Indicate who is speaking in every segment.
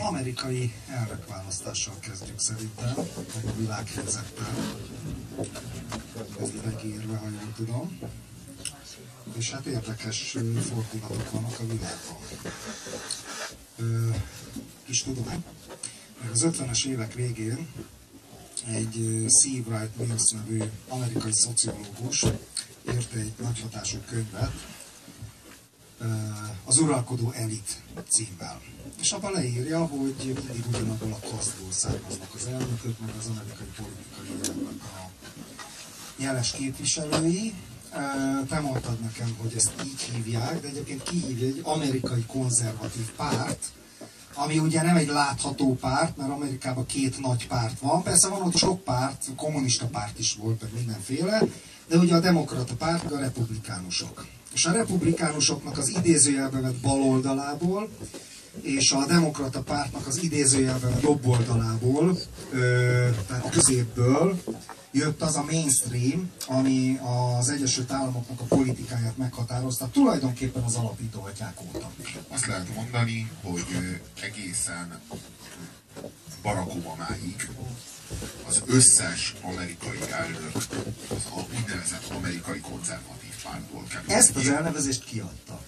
Speaker 1: amerikai elnökválasztással kezdjük szerintem, meg a világhelyzettel. Ez írva, ha jól tudom. És hát érdekes fordulatok vannak a világban. Kis tudomány. Az 50-es évek végén egy Steve Wright Mills nevű amerikai szociológus írt egy nagyhatású könyvet, az uralkodó elit címmel. És abban leírja, hogy mindig ugyanabból a kasztból származnak az elnökök, meg az amerikai politikai életnek a jeles képviselői. Te mondtad nekem, hogy ezt így hívják, de egyébként kihívja egy amerikai konzervatív párt, ami ugye nem egy látható párt, mert Amerikában két nagy párt van. Persze van ott sok párt, kommunista párt is volt, meg mindenféle, de ugye a demokrata párt, a republikánusok. És a republikánusoknak az idézőjelbe vett bal oldalából, és a demokrata pártnak az idézőjelbe vett jobb oldalából, ö, tehát a középből jött az a mainstream, ami az Egyesült Államoknak a politikáját meghatározta, tulajdonképpen az alapító atyák óta.
Speaker 2: Azt lehet mondani, hogy egészen Barack Obamáig az összes amerikai elnök az a úgynevezett amerikai konzervatív pártból került.
Speaker 1: Ezt az elnevezést kiadta.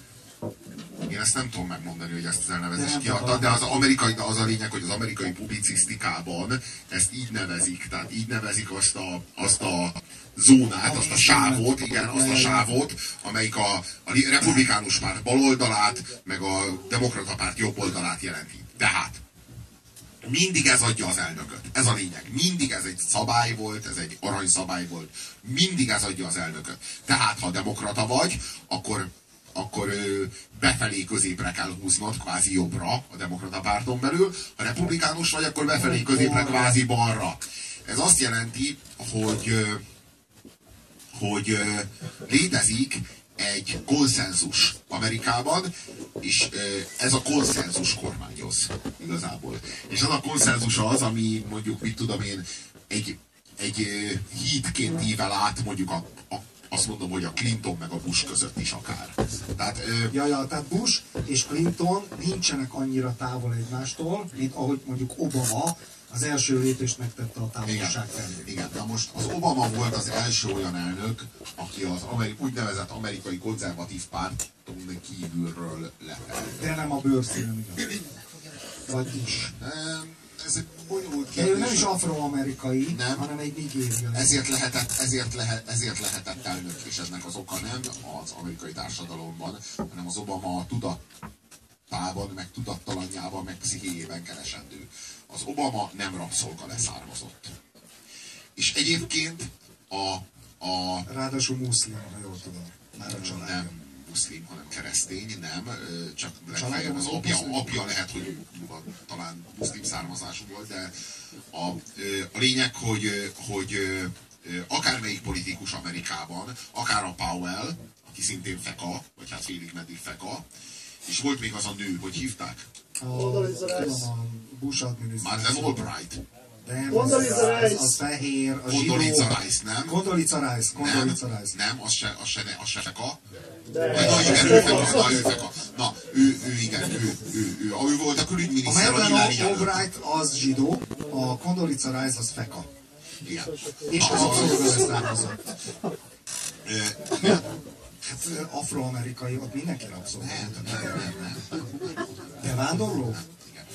Speaker 2: Én ezt nem tudom megmondani, hogy ezt az elnevezést kiadta, de az, amerikai, de az a lényeg, hogy az amerikai publicisztikában ezt így nevezik. Tehát így nevezik azt a, azt a zónát, azt a sávot, igen, azt a sávot, amelyik a, a republikánus párt baloldalát, meg a demokrata párt jobb oldalát jelenti. Tehát mindig ez adja az elnököt. Ez a lényeg. Mindig ez egy szabály volt, ez egy aranyszabály volt. Mindig ez adja az elnököt. Tehát, ha demokrata vagy, akkor akkor ö, befelé középre kell húznod, kvázi jobbra a demokrata párton belül. Ha republikánus vagy, akkor befelé középre, kvázi balra. Ez azt jelenti, hogy, hogy létezik egy konszenzus Amerikában, és ez a konszenzus kormányoz igazából. És az a konszenzus az, ami mondjuk, mit tudom én, egy, egy hídként ível át mondjuk a, a azt mondom, hogy a Clinton meg a Bush között is akár.
Speaker 1: Tehát, ö... ja, ja, tehát Bush és Clinton nincsenek annyira távol egymástól, mint ahogy mondjuk Obama az első lépést megtette a távolság felé.
Speaker 2: Igen, na most az Obama volt az első olyan elnök, aki az amerik, úgynevezett amerikai konzervatív párton kívülről lefelt.
Speaker 1: De nem a bőrszínen, igaz? Vagy is.
Speaker 2: Ez egy bonyolult
Speaker 1: kérdés. De ő nem is afroamerikai, nem. hanem egy nigériai.
Speaker 2: Ezért lehetett, ezért, lehet, ezért lehetett elnök, és ennek az oka nem az amerikai társadalomban, hanem az Obama tudatában, meg tudattalanjában, meg pszichéjében keresendő az Obama nem rabszolga leszármazott. És egyébként a... a
Speaker 1: Ráadásul muszlim, ha jól tudom. Már a család.
Speaker 2: Nem muszlim, hanem keresztény, nem. Csak legfeljebb az apja, apja lehet, hogy talán muszlim származású volt, de a, a lényeg, hogy, hogy akármelyik politikus Amerikában, akár a Powell, aki szintén feka, vagy hát félig meddig feka, és volt még az a nő, hogy hívták?
Speaker 1: A, a Bush adminisztráció.
Speaker 2: Madeleine Albright.
Speaker 1: Nem, az, az, fehér, a.
Speaker 2: Condoleezza Rice, nem?
Speaker 1: Condoleezza Rice, Condoleezza
Speaker 2: Rice. Nem, az se, az se, az se feka. De, de, na, igen, ő feka, na, ő feka. Na, ő, ő igen, ő, ő, ő, ő, ő volt a külügyminiszter.
Speaker 1: A Madeleine Albright az zsidó, a Condoleezza Rice az feka.
Speaker 2: Igen.
Speaker 1: És az abszolút származott. Hát afroamerikai, ott mindenki rabszolga. Bevándorló?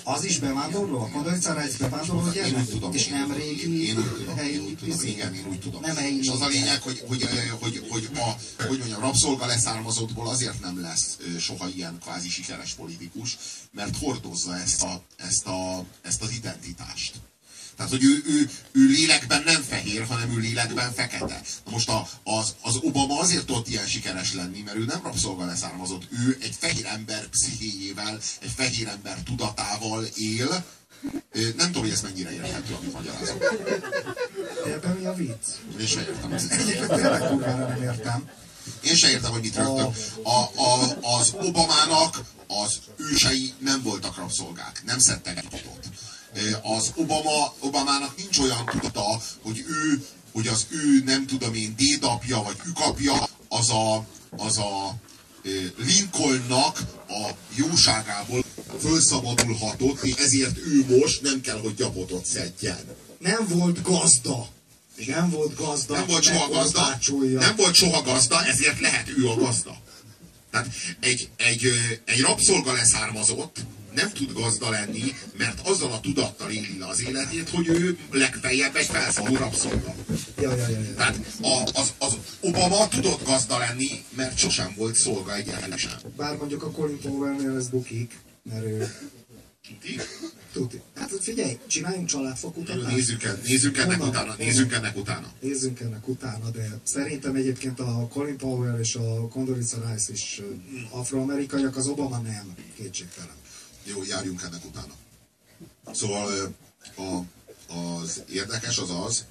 Speaker 1: Az is bevándorló? A Kodajcára egy bevándorló gyermek? Tudom,
Speaker 2: és
Speaker 1: nem régi
Speaker 2: én úgy tudom, helyi én úgy tudom, igen, én úgy tudom. Nem helyi és az a lényeg, hogy, hogy, hogy, hogy, a, hogy mondjam, rabszolga leszármazottból azért nem lesz soha ilyen kvázi sikeres politikus, mert hordozza ezt, a, ezt, a, ezt az identitást. Tehát, hogy ő, ő, ő lélekben nem fehér, hanem ő lélekben fekete. Na most a, az, az Obama azért tudott ilyen sikeres lenni, mert ő nem rabszolga leszármazott. Ő egy fehér ember pszichéjével, egy fehér ember tudatával él. Nem tudom, hogy ez mennyire érthető, amit magyarázok.
Speaker 1: Ebben mi a vicc?
Speaker 2: Én sem értem.
Speaker 1: Egyébként tényleg nem értem.
Speaker 2: Én sem értem, hogy mit rögtön. A, a, az Obamának az ősei nem voltak rabszolgák, nem szedtek egy az Obama, Obamának nincs olyan tudata, hogy ő, hogy az ő nem tudom én dédapja vagy ükapja, az a, az a Lincolnnak a jóságából fölszabadulhatott, és ezért ő most nem kell, hogy gyapotot szedjen.
Speaker 1: Nem volt gazda. Nem volt gazda.
Speaker 2: Nem volt soha gazda. Nem volt soha gazda, ezért lehet ő a gazda. Tehát egy, egy, egy rabszolga leszármazott, nem tud gazda lenni, mert azzal a tudattal éli az életét, hogy ő legfeljebb egy felszóló rabszolga.
Speaker 1: Ja, ja, ja, ja.
Speaker 2: Tehát a, az, az Obama tudott gazda lenni, mert sosem volt szolga egyáltalán sem.
Speaker 1: Bár mondjuk a Colin Powell-nél ez bukik, mert ő...
Speaker 2: Tuti?
Speaker 1: Tuti. Hát figyelj, csináljunk családfakutatást.
Speaker 2: Nézzük, el, nézzük ennek
Speaker 1: Honnan?
Speaker 2: utána, nézzük ennek utána.
Speaker 1: Nézzünk ennek utána, de szerintem egyébként a Colin Powell és a Condoleezza Rice is ö, afroamerikaiak, az Obama nem, kétségtelen.
Speaker 2: Jó, járjunk ennek utána. Szóval a, az érdekes az az,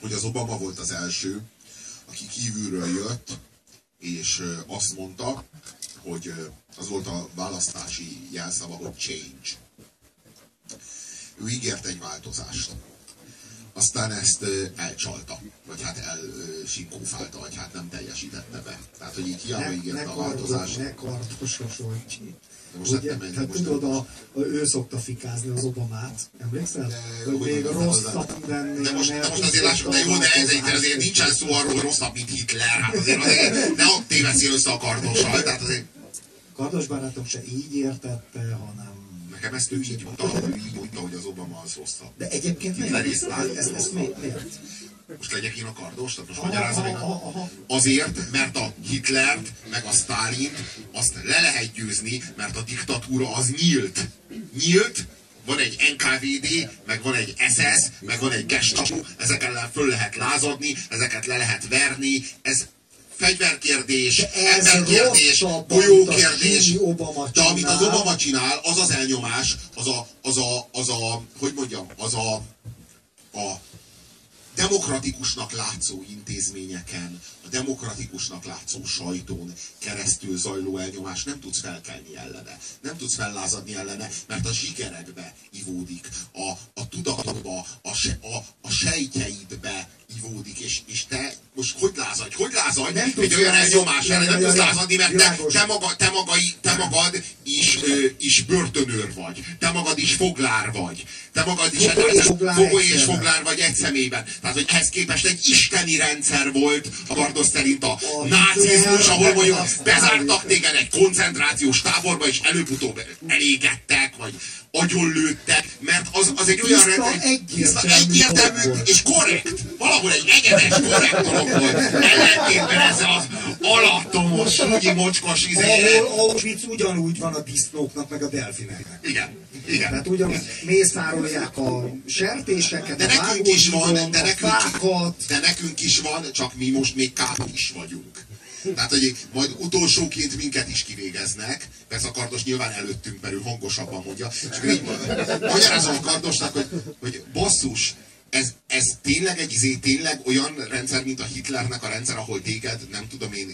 Speaker 2: hogy az Obama volt az első, aki kívülről jött, és azt mondta, hogy az volt a választási jelszava, hogy change. Ő ígért egy változást. Aztán ezt elcsalta, vagy hát elsinkófálta, vagy hát nem teljesítette be. Tehát, hogy így hiába ígérte a változást.
Speaker 1: ne kardosos
Speaker 2: most
Speaker 1: Ugye?
Speaker 2: nem megy,
Speaker 1: Tehát
Speaker 2: most
Speaker 1: tudod,
Speaker 2: nem-
Speaker 1: a, ő szokta fikázni az Obamát, emlékszel?
Speaker 2: De
Speaker 1: Hogy még rosszabb
Speaker 2: de-
Speaker 1: lennél.
Speaker 2: De most, most azért lássuk, de jó, de ez egy, azért nincsen szó arról, hogy rosszabb, mint Hitler. Hát azért, azért ne ott téveszél össze a kardossal. Tehát azért
Speaker 1: Kardos barátom se így értette, hanem...
Speaker 2: nekem ezt ő így mondta, így mondta, hogy az Obama az rosszabb.
Speaker 1: De egyébként
Speaker 2: Hitler Sztálin.
Speaker 1: Ez, ez mi- miért?
Speaker 2: Most legyek én a kardos? Tehát most magyarázom
Speaker 1: aha.
Speaker 2: Azért, mert a Hitlert, meg a Sztálint azt le lehet győzni, mert a diktatúra az nyílt. Nyílt, van egy NKVD, meg van egy SS, meg van egy Gestapo, ezek ellen föl lehet lázadni, ezeket le lehet verni, ez fegyverkérdés, emberkérdés, golyókérdés, de amit az. Obama csinál, az az elnyomás, az a, az a, az a hogy mondjam, az a, a demokratikusnak látszó intézményeken, a demokratikusnak látszó sajtón keresztül zajló elnyomás nem tudsz felkelni ellene. Nem tudsz fellázadni ellene, mert a zsigerekbe ivódik, a, a tudatodba, a, se, a, a sejtjeidbe ivódik, és, és te most hogy lázadj, hogy lázadj?
Speaker 1: Nem
Speaker 2: egy
Speaker 1: tudsz
Speaker 2: olyan elnyomás ellen, nem tudsz lázadni, mert te, te, maga, te, magai, te magad is, ö, is börtönőr vagy, te magad is foglár vagy, te magad is
Speaker 1: Fogoly és foglár
Speaker 2: vagy egy személyben. Tehát, hogy ehhez képest egy isteni rendszer volt a Bardos szerint a nácizmus, ahol mondjuk bezártak téged egy koncentrációs táborba, és előbb-utóbb elégettek, vagy agyonlőttek, mert az, az egy olyan rendszer,
Speaker 1: egyértelmű
Speaker 2: egyértelmű és korrekt. Valahol egy egyenes, korrekt dolog. Ellentétben ezzel az alattomos, súnyi, mocskos izé.
Speaker 1: Ahol Auschwitz ugyanúgy van a disznóknak, meg a delfineknek.
Speaker 2: Igen, igen.
Speaker 1: Tehát ugyanúgy mészárolják a sertéseket,
Speaker 2: De
Speaker 1: a
Speaker 2: nekünk is van, de nekünk,
Speaker 1: fákat.
Speaker 2: de nekünk is van, csak mi most még káp is vagyunk. Tehát, hogy majd utolsóként minket is kivégeznek, persze a kardos nyilván előttünk, mert ő hangosabban mondja, és akkor így magyarázom a kardosnak, hogy, hogy basszus, ez, ez tényleg egy izé, tényleg olyan rendszer, mint a Hitlernek a rendszer, ahol téged, nem tudom én,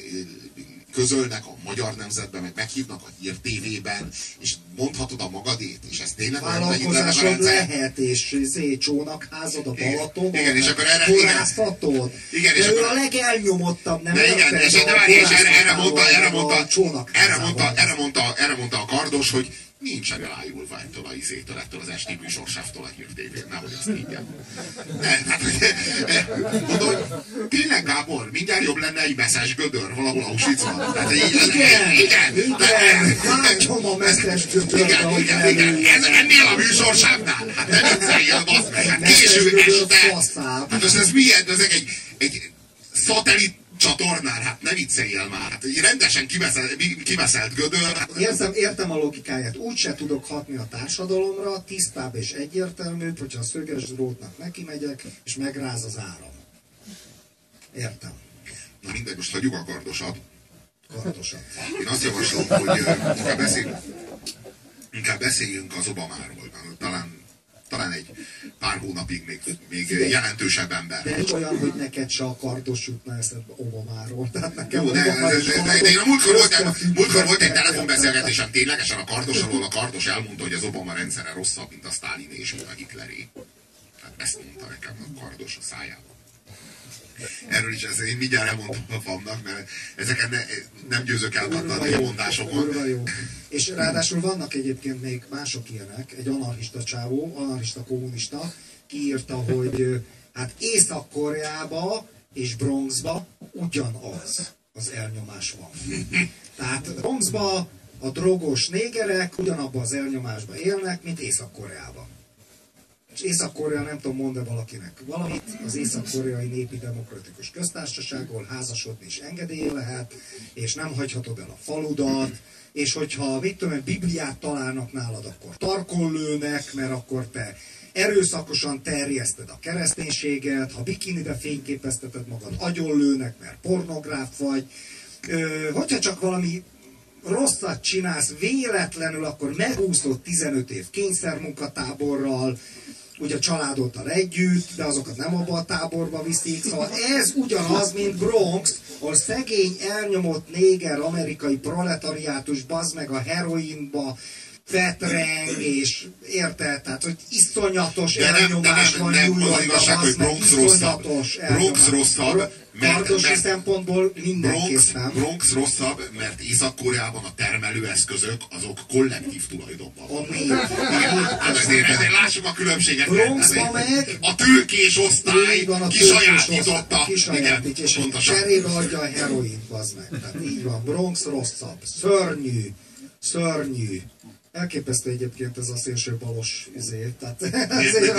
Speaker 2: közölnek a magyar nemzetben, meg meghívnak a hír tévében, és mondhatod a magadét, és ez tényleg olyan, a Hitlernek a rendszer.
Speaker 1: lehet, és izé, csónakházad a
Speaker 2: Igen.
Speaker 1: Balaton,
Speaker 2: Igen, és akkor erre- igen.
Speaker 1: forráztatod.
Speaker 2: Igen, és
Speaker 1: de ő
Speaker 2: akkor-
Speaker 1: a legelnyomottabb, nem
Speaker 2: De igen, és,
Speaker 1: A
Speaker 2: várj, és erre, erre mondta, erre mondta,
Speaker 1: a
Speaker 2: erre mondta, erre mondta, erre mondta a kardos, hogy nincsen elájulva ettől a izétől, ettől az esti műsorsáftól a hírtévén, nehogy azt higgyen. Ne, hát, mondom, hogy tényleg Gábor, mindjárt jobb lenne egy messzes gödör valahol Auschwitzban. Tehát, így,
Speaker 1: Igen,
Speaker 2: igen,
Speaker 1: igen, látsom a messzes gödört,
Speaker 2: igen, igen, igen, ez ennél a műsorsávnál, hát nem vicceljél, bassz meg, hát késő
Speaker 1: gödör
Speaker 2: este, hát ez, ez milyen, ez egy, egy szatellit csatornán, hát ne vicceljél már, hát rendesen kiveszelt, kiveszelt gödör,
Speaker 1: Értem, értem a logikáját. Úgy se tudok hatni a társadalomra, tisztább és egyértelműbb, hogyha a szöges drótnak neki megyek, és megráz az áram. Értem.
Speaker 2: na mindegy, most hagyjuk a kardosat.
Speaker 1: Kardosan.
Speaker 2: Én azt javaslom, hogy inkább, beszél, inkább beszéljünk az Obamáról, talán, talán egy pár hónapig még, még jelentősebb ember.
Speaker 1: De nincs olyan, hogy neked se a kardos jutna eszedbe Obamáról. Tehát nekem
Speaker 2: Jó, de, de, de, de, én a múltkor volt, egy- múltkor volt egy telefonbeszélgetésem ténylegesen a kardos, ahol a kardos elmondta, hogy az Obama rendszere rosszabb, mint a Sztálin és a Hitleré. Tehát ezt mondta nekem a kardos a szájában. Erről is ez, én mindjárt elmondtam a famnak, mert ezeken ne, nem győzök elmondani a mondásokon.
Speaker 1: És ráadásul vannak egyébként még mások ilyenek, egy anarchista csávó, anarchista kommunista, kiírta, hogy hát Észak-Koreába és Bronxba ugyanaz az elnyomás van. Tehát Bronxba a drogos négerek ugyanabban az elnyomásban élnek, mint Észak-Koreában. És Észak-Korea, nem tudom, mond valakinek valamit, az Észak-Koreai Népi Demokratikus Köztársaság, ahol házasodni is engedély lehet, és nem hagyhatod el a faludat, és hogyha, mit tudom, Bibliát találnak nálad, akkor tarkon lőnek, mert akkor te erőszakosan terjeszted a kereszténységet, ha bikinibe fényképezteted magad, agyonlőnek, mert pornográf vagy, Ö, hogyha csak valami rosszat csinálsz véletlenül, akkor megúszod 15 év kényszermunkatáborral, ugye a családoddal együtt, de azokat nem abba a táborba viszik. Szóval ez ugyanaz, mint Bronx, ahol szegény, elnyomott néger amerikai proletariátus bazd meg a heroinba, fetreng, és érted? Tehát, hogy iszonyatos
Speaker 2: de elnyomás nem, van nem, nem, az igazság, hogy Bronx rosszabb. Bronx rosszabb,
Speaker 1: mert, mert szempontból
Speaker 2: Bronx, Bronx rosszabb, mert Észak-Koreában a termelőeszközök azok kollektív tulajdonban vannak. Hát azért, ezért lássuk a különbséget.
Speaker 1: Bronxban meg
Speaker 2: a tőkés osztály van, a kisajátította.
Speaker 1: Kisajátít, és cserébe adja a heroint, az meg. Tehát így van, Bronx rosszabb, szörnyű, szörnyű. Elképesztő egyébként ez a szélső balos izé. Tehát, ezért,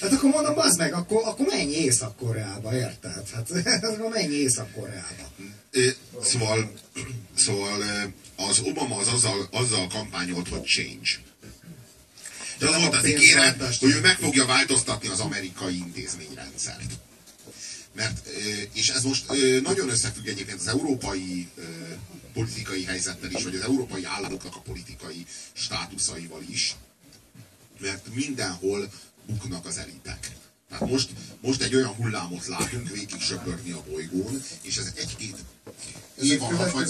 Speaker 1: hát akkor mondom, az meg, akkor, akkor menj Észak-Koreába, érted? Hát akkor menj Észak-Koreába.
Speaker 2: Szóval, szóval az Obama az azzal, azzal kampányolt, hogy change. De az volt az ígéret, hogy ő meg fogja változtatni az amerikai intézményrendszert. Mert, és ez most nagyon összefügg egyébként az európai politikai helyzettel is, vagy az európai államoknak a politikai státuszaival is, mert mindenhol buknak az elitek. Tehát most, most egy olyan hullámot látunk végig söpörni a bolygón, és ez egy-két év alatt, vagy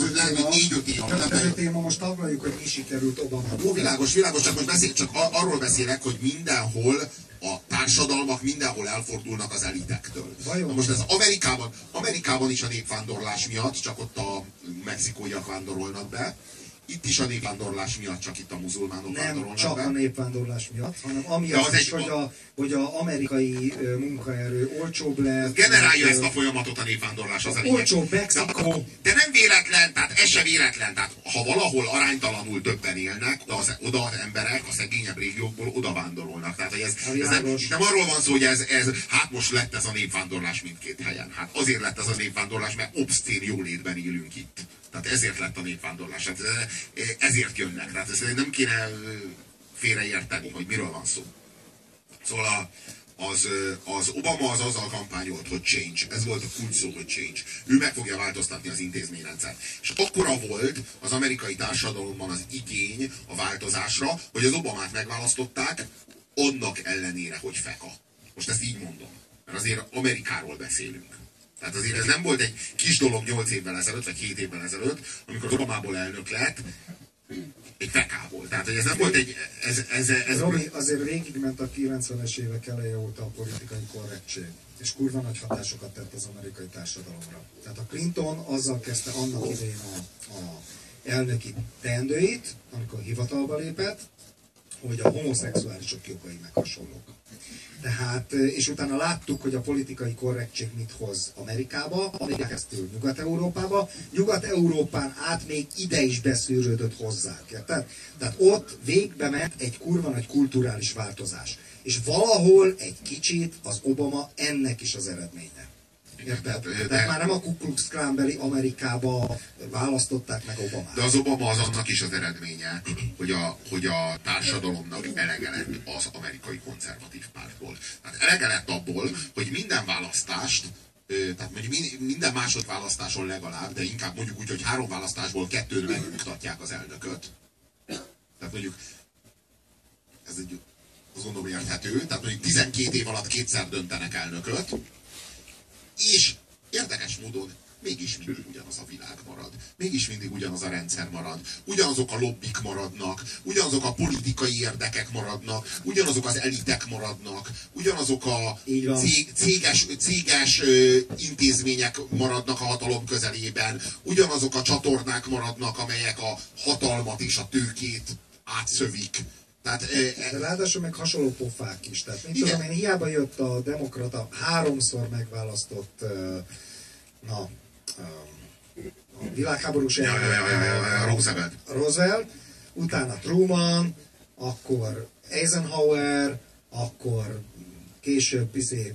Speaker 2: négy-öt év alatt.
Speaker 1: Következő téma, most taglaljuk, hogy mi sikerült Obama.
Speaker 2: Ó, világos, világos, csak most beszél, csak arról beszélek, hogy mindenhol a társadalmak mindenhol elfordulnak az elitektől. Na most ez Amerikában, Amerikában is a népvándorlás miatt, csak ott a mexikóiak vándorolnak be, itt is a népvándorlás miatt csak itt a muzulmánok
Speaker 1: Nem
Speaker 2: vándorolnak
Speaker 1: csak
Speaker 2: be.
Speaker 1: a népvándorlás miatt, hanem amiatt is, hogy a, hogy a amerikai munkaerő olcsóbb lett.
Speaker 2: Generálja ezt a folyamatot a népvándorlás az
Speaker 1: a Olcsóbb Mexikó.
Speaker 2: De, nem véletlen, tehát ez se véletlen. Tehát ha valahol aránytalanul többen élnek, oda az, oda az emberek a szegényebb régiókból oda vándorolnak. Tehát hogy ez, ez nem, nem, arról van szó, hogy ez, ez, hát most lett ez a népvándorlás mindkét helyen. Hát azért lett ez a népvándorlás, mert obszcén jólétben élünk itt. Tehát ezért lett a népvándorlás. Hát ezért jönnek. Tehát ezt nem kéne félreérteni, hogy miről van szó. Szóval a, az, az Obama az azzal kampányolt, hogy change. Ez volt a kulcs szó, hogy change. Ő meg fogja változtatni az intézményrendszert. És akkora volt az amerikai társadalomban az igény a változásra, hogy az Obamát megválasztották, annak ellenére, hogy feka. Most ezt így mondom. Mert azért Amerikáról beszélünk. Tehát azért ez nem volt egy kis dolog 8 évvel ezelőtt, vagy 7 évvel ezelőtt, amikor Obamából elnök lett, egy fekából. Tehát, hogy ez nem volt egy... Ez, ez, ez,
Speaker 1: Robi, azért végigment a 90-es évek eleje óta a politikai korrektség. És kurva nagy hatásokat tett az amerikai társadalomra. Tehát a Clinton azzal kezdte annak idején a, a elnöki teendőit, amikor hivatalba lépett, hogy a homoszexuálisok jogai meg hasonlók. Tehát, és utána láttuk, hogy a politikai korrektség mit hoz Amerikába, Amerikán keresztül Nyugat-Európába, Nyugat-Európán át még ide is beszűrődött hozzá. Érted? Tehát ott végbe ment egy kurva nagy kulturális változás. És valahol egy kicsit az Obama ennek is az eredménye. Érted? De, már nem a Ku Klux Klan Amerikába választották meg Obama.
Speaker 2: De az Obama az annak is az eredménye, hogy a, hogy a társadalomnak elege lett az amerikai konzervatív pártból. Tehát elege lett abból, hogy minden választást tehát mondjuk minden másodválasztáson legalább, de inkább mondjuk úgy, hogy három választásból kettőn megmutatják az elnököt. Tehát mondjuk ez egy, azt gondolom érthető, tehát mondjuk 12 év alatt kétszer döntenek elnököt, és érdekes módon mégis mindig ugyanaz a világ marad. Mégis mindig ugyanaz a rendszer marad. Ugyanazok a lobbik maradnak, ugyanazok a politikai érdekek maradnak, ugyanazok az elitek maradnak, ugyanazok a cég, céges, céges intézmények maradnak a hatalom közelében, ugyanazok a csatornák maradnak, amelyek a hatalmat és a tőkét átszövik.
Speaker 1: Tehát, e, e, Ráadásul meg hasonló pofák is. Tehát, mint tudom én, hiába jött a demokrata háromszor megválasztott na, a világháborús
Speaker 2: ja, ja, ja, ja, ja, Roosevelt.
Speaker 1: Roosevelt, utána Truman, akkor Eisenhower, akkor később izé,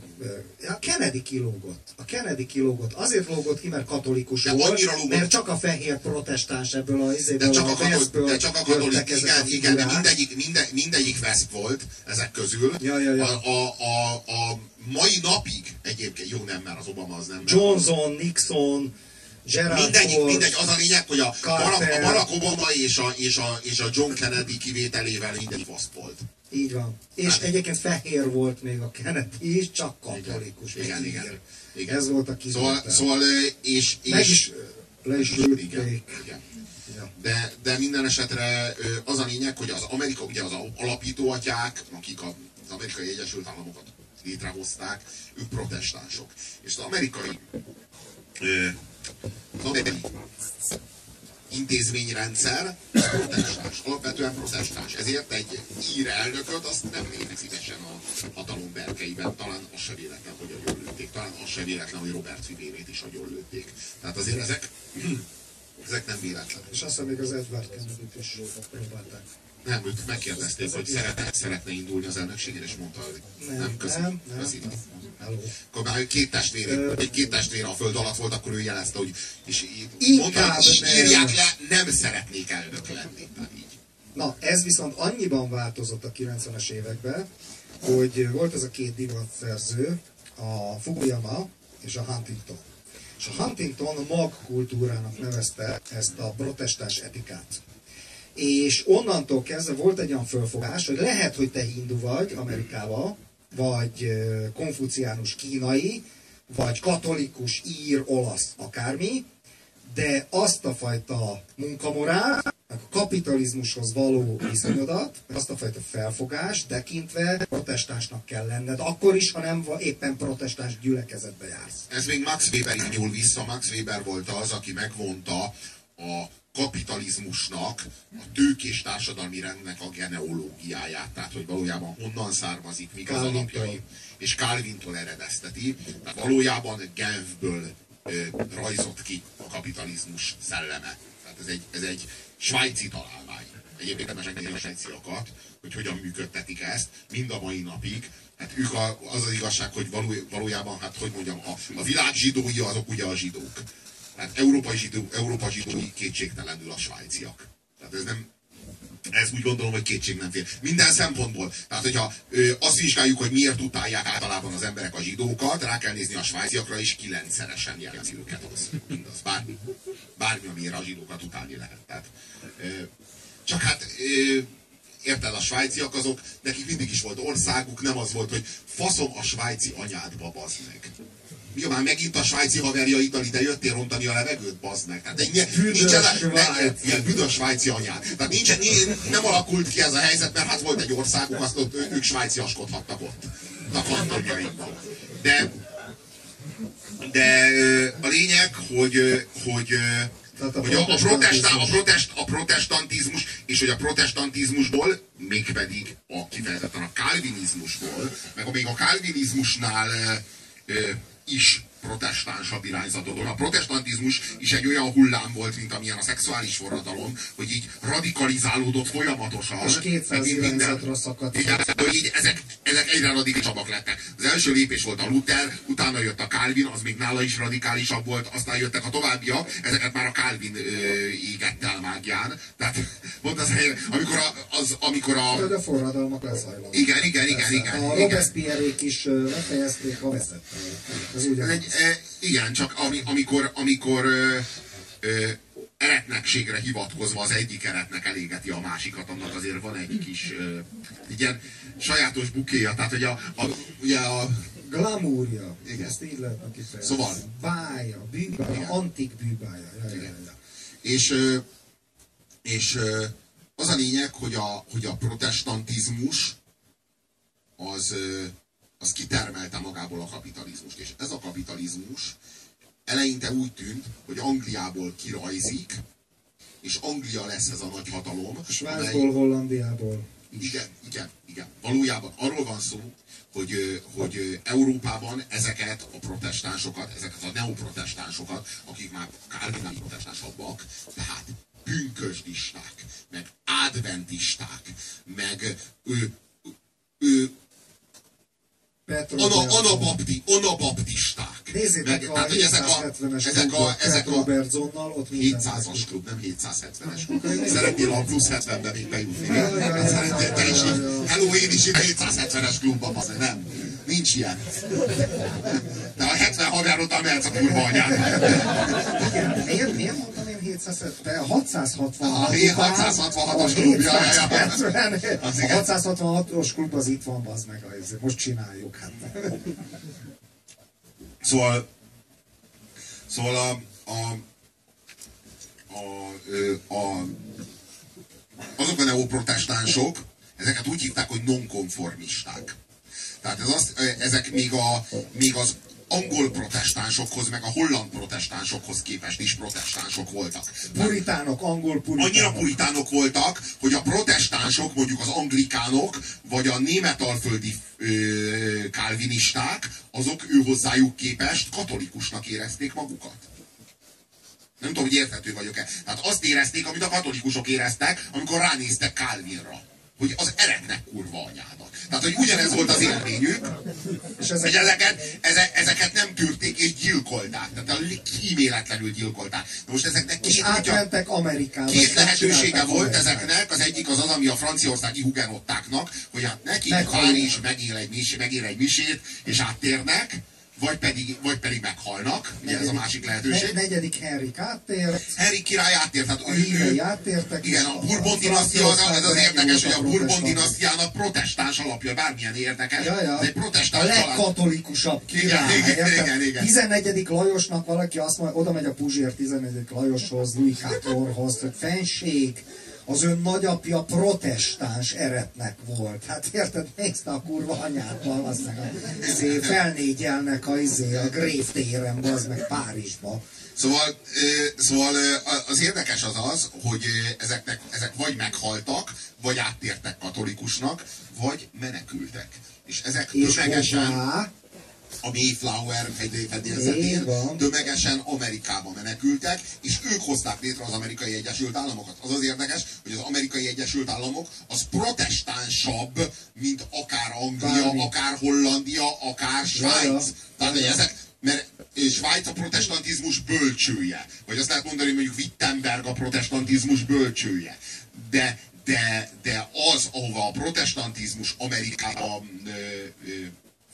Speaker 1: a Kennedy kilógott. A Kennedy kilógott. Azért lógott ki, mert katolikus de volt, mert csak a fehér protestáns ebből a izéből,
Speaker 2: de csak a, katol, de csak a katolik, igen, igen, de mindegyik, minden, mindegyik vesz volt ezek közül.
Speaker 1: Ja, ja, ja.
Speaker 2: A, a, a, a mai napig egyébként, jó nem, mert az Obama az nem.
Speaker 1: Johnson, Nixon, Gerald
Speaker 2: mindegy, Ford, mindegy, az a lényeg, hogy a Barack, a Barack Obama és a, és, a, és a John Kennedy kivételével mindegy fasz volt.
Speaker 1: Így van. És hát. egyébként fehér volt még a Kennedy is, csak katolikus.
Speaker 2: Igen, igen, igen, igen.
Speaker 1: Ez volt a
Speaker 2: kivétel. Szóval, szóval és, és...
Speaker 1: Meg is le is igen,
Speaker 2: igen. Ja. De, de minden esetre az a lényeg, hogy az Amerika, ugye az alapítóatyák, akik az amerikai Egyesült Államokat létrehozták, ők protestánsok. És az amerikai, az amerikai intézményrendszer protestáns, alapvetően protestáns. Ezért egy ír elnököt azt nem nézik szívesen a hatalom berkeiben. Talán az se véletlen, hogy lőtték. Talán az se véletlen, hogy Robert Fivérét is lőtték. Tehát azért ezek, ezek nem véletlen.
Speaker 1: És azt még az Edward Kennedy-t is próbálták.
Speaker 2: Nem, ők megkérdezték, hogy szeretne, szeretne indulni az elnökségére, és mondta, hogy nem, nem köszönöm. Nem, nem. Akkor már két testvére, egy két testvére a föld alatt volt, akkor ő jelezte, hogy és mondta, hogy írják le, nem szeretnék elnök lenni. így.
Speaker 1: Na, ez viszont annyiban változott a 90-es években, hogy volt ez a két divatszerző, a Fukuyama és a Huntington. És a Huntington magkultúrának nevezte ezt a protestáns etikát. És onnantól kezdve volt egy olyan fölfogás, hogy lehet, hogy te hindu vagy Amerikával, vagy konfuciánus kínai, vagy katolikus, ír, olasz, akármi, de azt a fajta munkamorál, a kapitalizmushoz való viszonyodat, azt a fajta felfogás tekintve protestánsnak kell lenned, akkor is, ha nem éppen protestáns gyülekezetbe jársz.
Speaker 2: Ez még Max Weberig nyúl vissza. Max Weber volt az, aki megvonta a kapitalizmusnak, a tőkés társadalmi rendnek a genealógiáját, tehát hogy valójában honnan származik, mik az alapjai, és Calvintól eredezteti, tehát valójában Genfből ö, rajzott ki a kapitalizmus szelleme. Tehát ez egy, ez egy svájci találmány. Egyébként nem megnézni a svájciakat, hogy hogyan működtetik ezt, mind a mai napig. Hát ők a, az az igazság, hogy való, valójában, hát hogy mondjam, a, a világ zsidói azok ugye a zsidók. Tehát Európa zsidó, Európa zsidói kétségtelenül a svájciak. Tehát ez nem, ez úgy gondolom, hogy kétség nem fér. Minden szempontból. Tehát, hogyha ö, azt vizsgáljuk, hogy miért utálják általában az emberek a zsidókat, rá kell nézni a svájciakra, és kilencszeresen jelzi őket az. Mindaz. Bármi, bármi, amiért a zsidókat utálni lehet. Tehát, ö, csak hát ö, érted, a svájciak azok, nekik mindig is volt országuk, nem az volt, hogy faszom a svájci anyádba, bazd meg mi már megint a svájci haverjaiddal ide jöttél rontani a levegőt, bazd meg. Tehát egy, nincsen, ne, ilyen büdös svájci anyád. Tehát nincsen, nem alakult ki ez a helyzet, mert hát volt egy országuk, azt ott ők svájciaskodhattak ott. A kantonjainkban. De, de a lényeg, hogy, hogy a, hogy a, a, protestá, a, protest, a protestantizmus, és hogy a protestantizmusból, mégpedig a kifejezetten a kálvinizmusból, meg még a kálvinizmusnál is protestánsabb irányzatodon. A protestantizmus is egy olyan hullám volt, mint amilyen a szexuális forradalom, hogy így radikalizálódott folyamatosan.
Speaker 1: És 200 irányzatra szakadt. Igen,
Speaker 2: hogy így ezek, ezek egyre radikálisabbak lettek. Az első lépés volt a Luther, utána jött a Calvin, az még nála is radikálisabb volt, aztán jöttek a továbbiak, ezeket már a Calvin ö, égett el mágián. Tehát pont az helyen, amikor a, az, amikor a...
Speaker 1: De a forradalmak leszajlanak.
Speaker 2: Igen, igen, igen, igen.
Speaker 1: A Robespierre-ék is befejezték a veszettel. Ez ugyanaz.
Speaker 2: E, igen, csak ami, amikor, amikor ö, ö, eretnekségre hivatkozva az egyik eretnek elégeti a másikat, annak azért van egy kis ö, egy ilyen sajátos bukéja. Tehát, hogy a, a, ugye a
Speaker 1: Glamourja.
Speaker 2: Igen.
Speaker 1: Ezt így lehetne kifejezni.
Speaker 2: Szóval-
Speaker 1: Bája, bűbája,
Speaker 2: Igen.
Speaker 1: antik bűbája. Ja, ja,
Speaker 2: Igen.
Speaker 1: ja.
Speaker 2: És, ö, és ö, az a lényeg, hogy a, hogy a protestantizmus az, az kitermelte magából a kapitalizmust. És ez a kapitalizmus eleinte úgy tűnt, hogy Angliából kirajzik, és Anglia lesz ez a nagy hatalom,
Speaker 1: Svájcból, Hollandiából.
Speaker 2: igen, igen, igen. Valójában arról van szó, hogy, hogy Európában ezeket a protestánsokat, ezeket a neoprotestánsokat, akik már kálvináli protestánsabbak, tehát pünkösdisták, meg adventisták, meg ő, ő,
Speaker 1: Petro
Speaker 2: ana, anabapti, anabaptisták.
Speaker 1: Nézzétek a
Speaker 2: tehát, hogy ezek a,
Speaker 1: 770-es
Speaker 2: ezek a, ezek a
Speaker 1: Berzonnal, ott minden
Speaker 2: 700-as klub, nem 770-es klub. Szeretnél a plusz 70-be még bejutni? Szeretnél te is így? Hello, én is itt 770-es klubban van, nem. Nincs ilyen. De a 70 haveroddal mehetsz a kurva anyádba.
Speaker 1: Igen, miért, miért mondtam én 770? De a 666
Speaker 2: A 666-os klub, ja, ja, ja.
Speaker 1: 770,
Speaker 2: Az
Speaker 1: a
Speaker 2: igen.
Speaker 1: 666-os klub az itt van, az meg, az- most csináljuk. Hát.
Speaker 2: Szóval, szóval a, a, a, a, azok a neoprotestánsok, ezeket úgy hívták, hogy nonkonformisták. Tehát ez azt, ezek még, a, még az angol protestánsokhoz, meg a holland protestánsokhoz képest is protestánsok voltak.
Speaker 1: Puritánok, angol puritánok.
Speaker 2: Annyira puritánok voltak, hogy a protestánsok, mondjuk az anglikánok, vagy a németalföldi ö, kálvinisták, azok ő hozzájuk képest katolikusnak érezték magukat. Nem tudom, hogy érthető vagyok-e. Tehát azt érezték, amit a katolikusok éreztek, amikor ránéztek Calvinra. Hogy az ereknek kurva anyádat. Tehát, hogy ugyanez volt az élményük,
Speaker 1: És
Speaker 2: hogy
Speaker 1: ezek,
Speaker 2: ezeket, eze, ezeket nem tűrték és gyilkolták. Tehát kíméletlenül gyilkolták. Na most ezeknek két kutya,
Speaker 1: átmentek Amerikába.
Speaker 2: Két lehetősége volt ezeknek, az egyik az az, ami a franciaországi hugenottáknak, hogy hát neki
Speaker 1: Meghalnak.
Speaker 2: pár is megél egy, mis, megél egy misét, és áttérnek, vagy pedig, vagy pedig meghalnak, ugye ez a másik lehetőség.
Speaker 1: Ne, negyedik Henrik áttért,
Speaker 2: Harry király áttért, tehát
Speaker 1: a
Speaker 2: ő,
Speaker 1: áttértek.
Speaker 2: igen, a Bourbon dinasztia az, az, az érdekes, hogy a Bourbon dinasztiának protestáns alapja, bármilyen érdekes,
Speaker 1: Ja, ja.
Speaker 2: ez egy
Speaker 1: A
Speaker 2: protestáns család.
Speaker 1: legkatolikusabb király.
Speaker 2: Igen, igen, igen, igen.
Speaker 1: 14. Lajosnak valaki azt mondja, oda megy a Puzsér 14. Lajoshoz, Louis XIV-hoz, hogy fenség, az ön nagyapja protestáns eretnek volt. Hát érted, nézd a kurva az meg a izé, felnégyelnek a, izé, a Grév téren, az meg Párizsba.
Speaker 2: Szóval, szóval az érdekes az az, hogy ezeknek, ezek vagy meghaltak, vagy áttértek katolikusnak, vagy menekültek. És ezek
Speaker 1: És
Speaker 2: tömegesen
Speaker 1: hová?
Speaker 2: A Mayflower fedélzetén tömegesen Amerikába menekültek, és ők hozták létre az Amerikai Egyesült Államokat. Az az érdekes, hogy az Amerikai Egyesült Államok az protestánsabb, mint akár Anglia,
Speaker 1: Bármi.
Speaker 2: akár Hollandia, akár Svájc.
Speaker 1: Ja, ja.
Speaker 2: Tehát, hogy ezek, mert Svájc a protestantizmus bölcsője. Vagy azt lehet mondani, hogy mondjuk Wittenberg a protestantizmus bölcsője. De, de, de az, ahova a protestantizmus Amerikában ö, ö,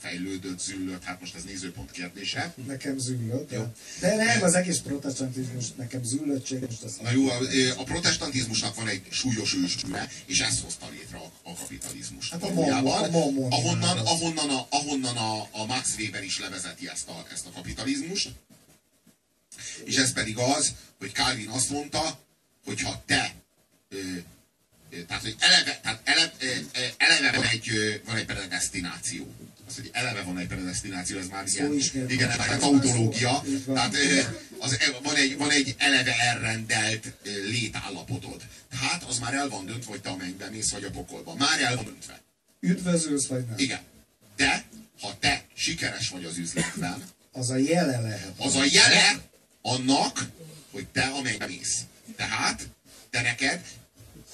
Speaker 2: fejlődött, züllött, hát most ez nézőpont kérdése.
Speaker 1: Nekem züllött.
Speaker 2: Jó.
Speaker 1: De nem, az egész protestantizmus nekem züllöttség. Most azt
Speaker 2: Na jó, a, a protestantizmusnak van egy súlyos ősbűne, és ez hozta létre a, a kapitalizmust.
Speaker 1: Hát a mammon- a mammon
Speaker 2: ahonnan,
Speaker 1: az.
Speaker 2: ahonnan, a, ahonnan a, a Max Weber is levezeti ezt a, ezt a kapitalizmust. És ez pedig az, hogy Calvin azt mondta, hogy ha te ö, tehát, hogy eleve, tehát eleve, eleve van egy, van egy predestináció. Az, hogy eleve van egy predestináció, ez már ilyen,
Speaker 1: ismét
Speaker 2: igen.
Speaker 1: Így van.
Speaker 2: Tehát az, van, egy, van egy eleve elrendelt létállapotod. Tehát az már el van döntve, hogy te a mennybe mész, vagy a pokolba. Már el van döntve.
Speaker 1: Üdvözölsz, vagy nem?
Speaker 2: Igen. De, ha te sikeres vagy az üzletben,
Speaker 1: Az a jele lehet.
Speaker 2: az a jele annak, hogy te a mennybe mész. Tehát, te neked,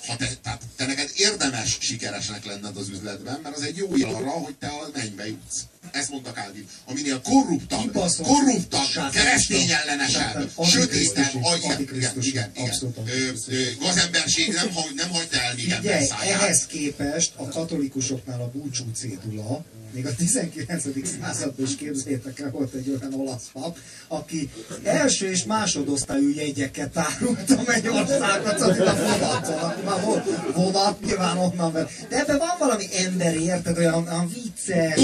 Speaker 2: ha te, tehát te neked érdemes sikeresnek lenned az üzletben, mert az egy jó arra, hogy te a mennybe jutsz. Ezt mondta Calvin. Aminél korruptabb,
Speaker 1: Kibaszott
Speaker 2: korruptabb, keresztény ellenesebb, sötétebb,
Speaker 1: antikrisztusi,
Speaker 2: a- igen, igen, igen, igen.
Speaker 1: abszolút
Speaker 2: Ö, ö, Gazemberség nem, hagy, nem hagyta el még ember száját.
Speaker 1: ehhez képest a katolikusoknál a búcsú cédula, még a 19. században is képzeljétek el, volt egy olyan olasz pap, aki első és másodosztályú jegyeket árult a Mennyországot, amit a fogadton, a vonat nyilván onnan De ebben van valami emberi, érted, olyan, olyan vicces,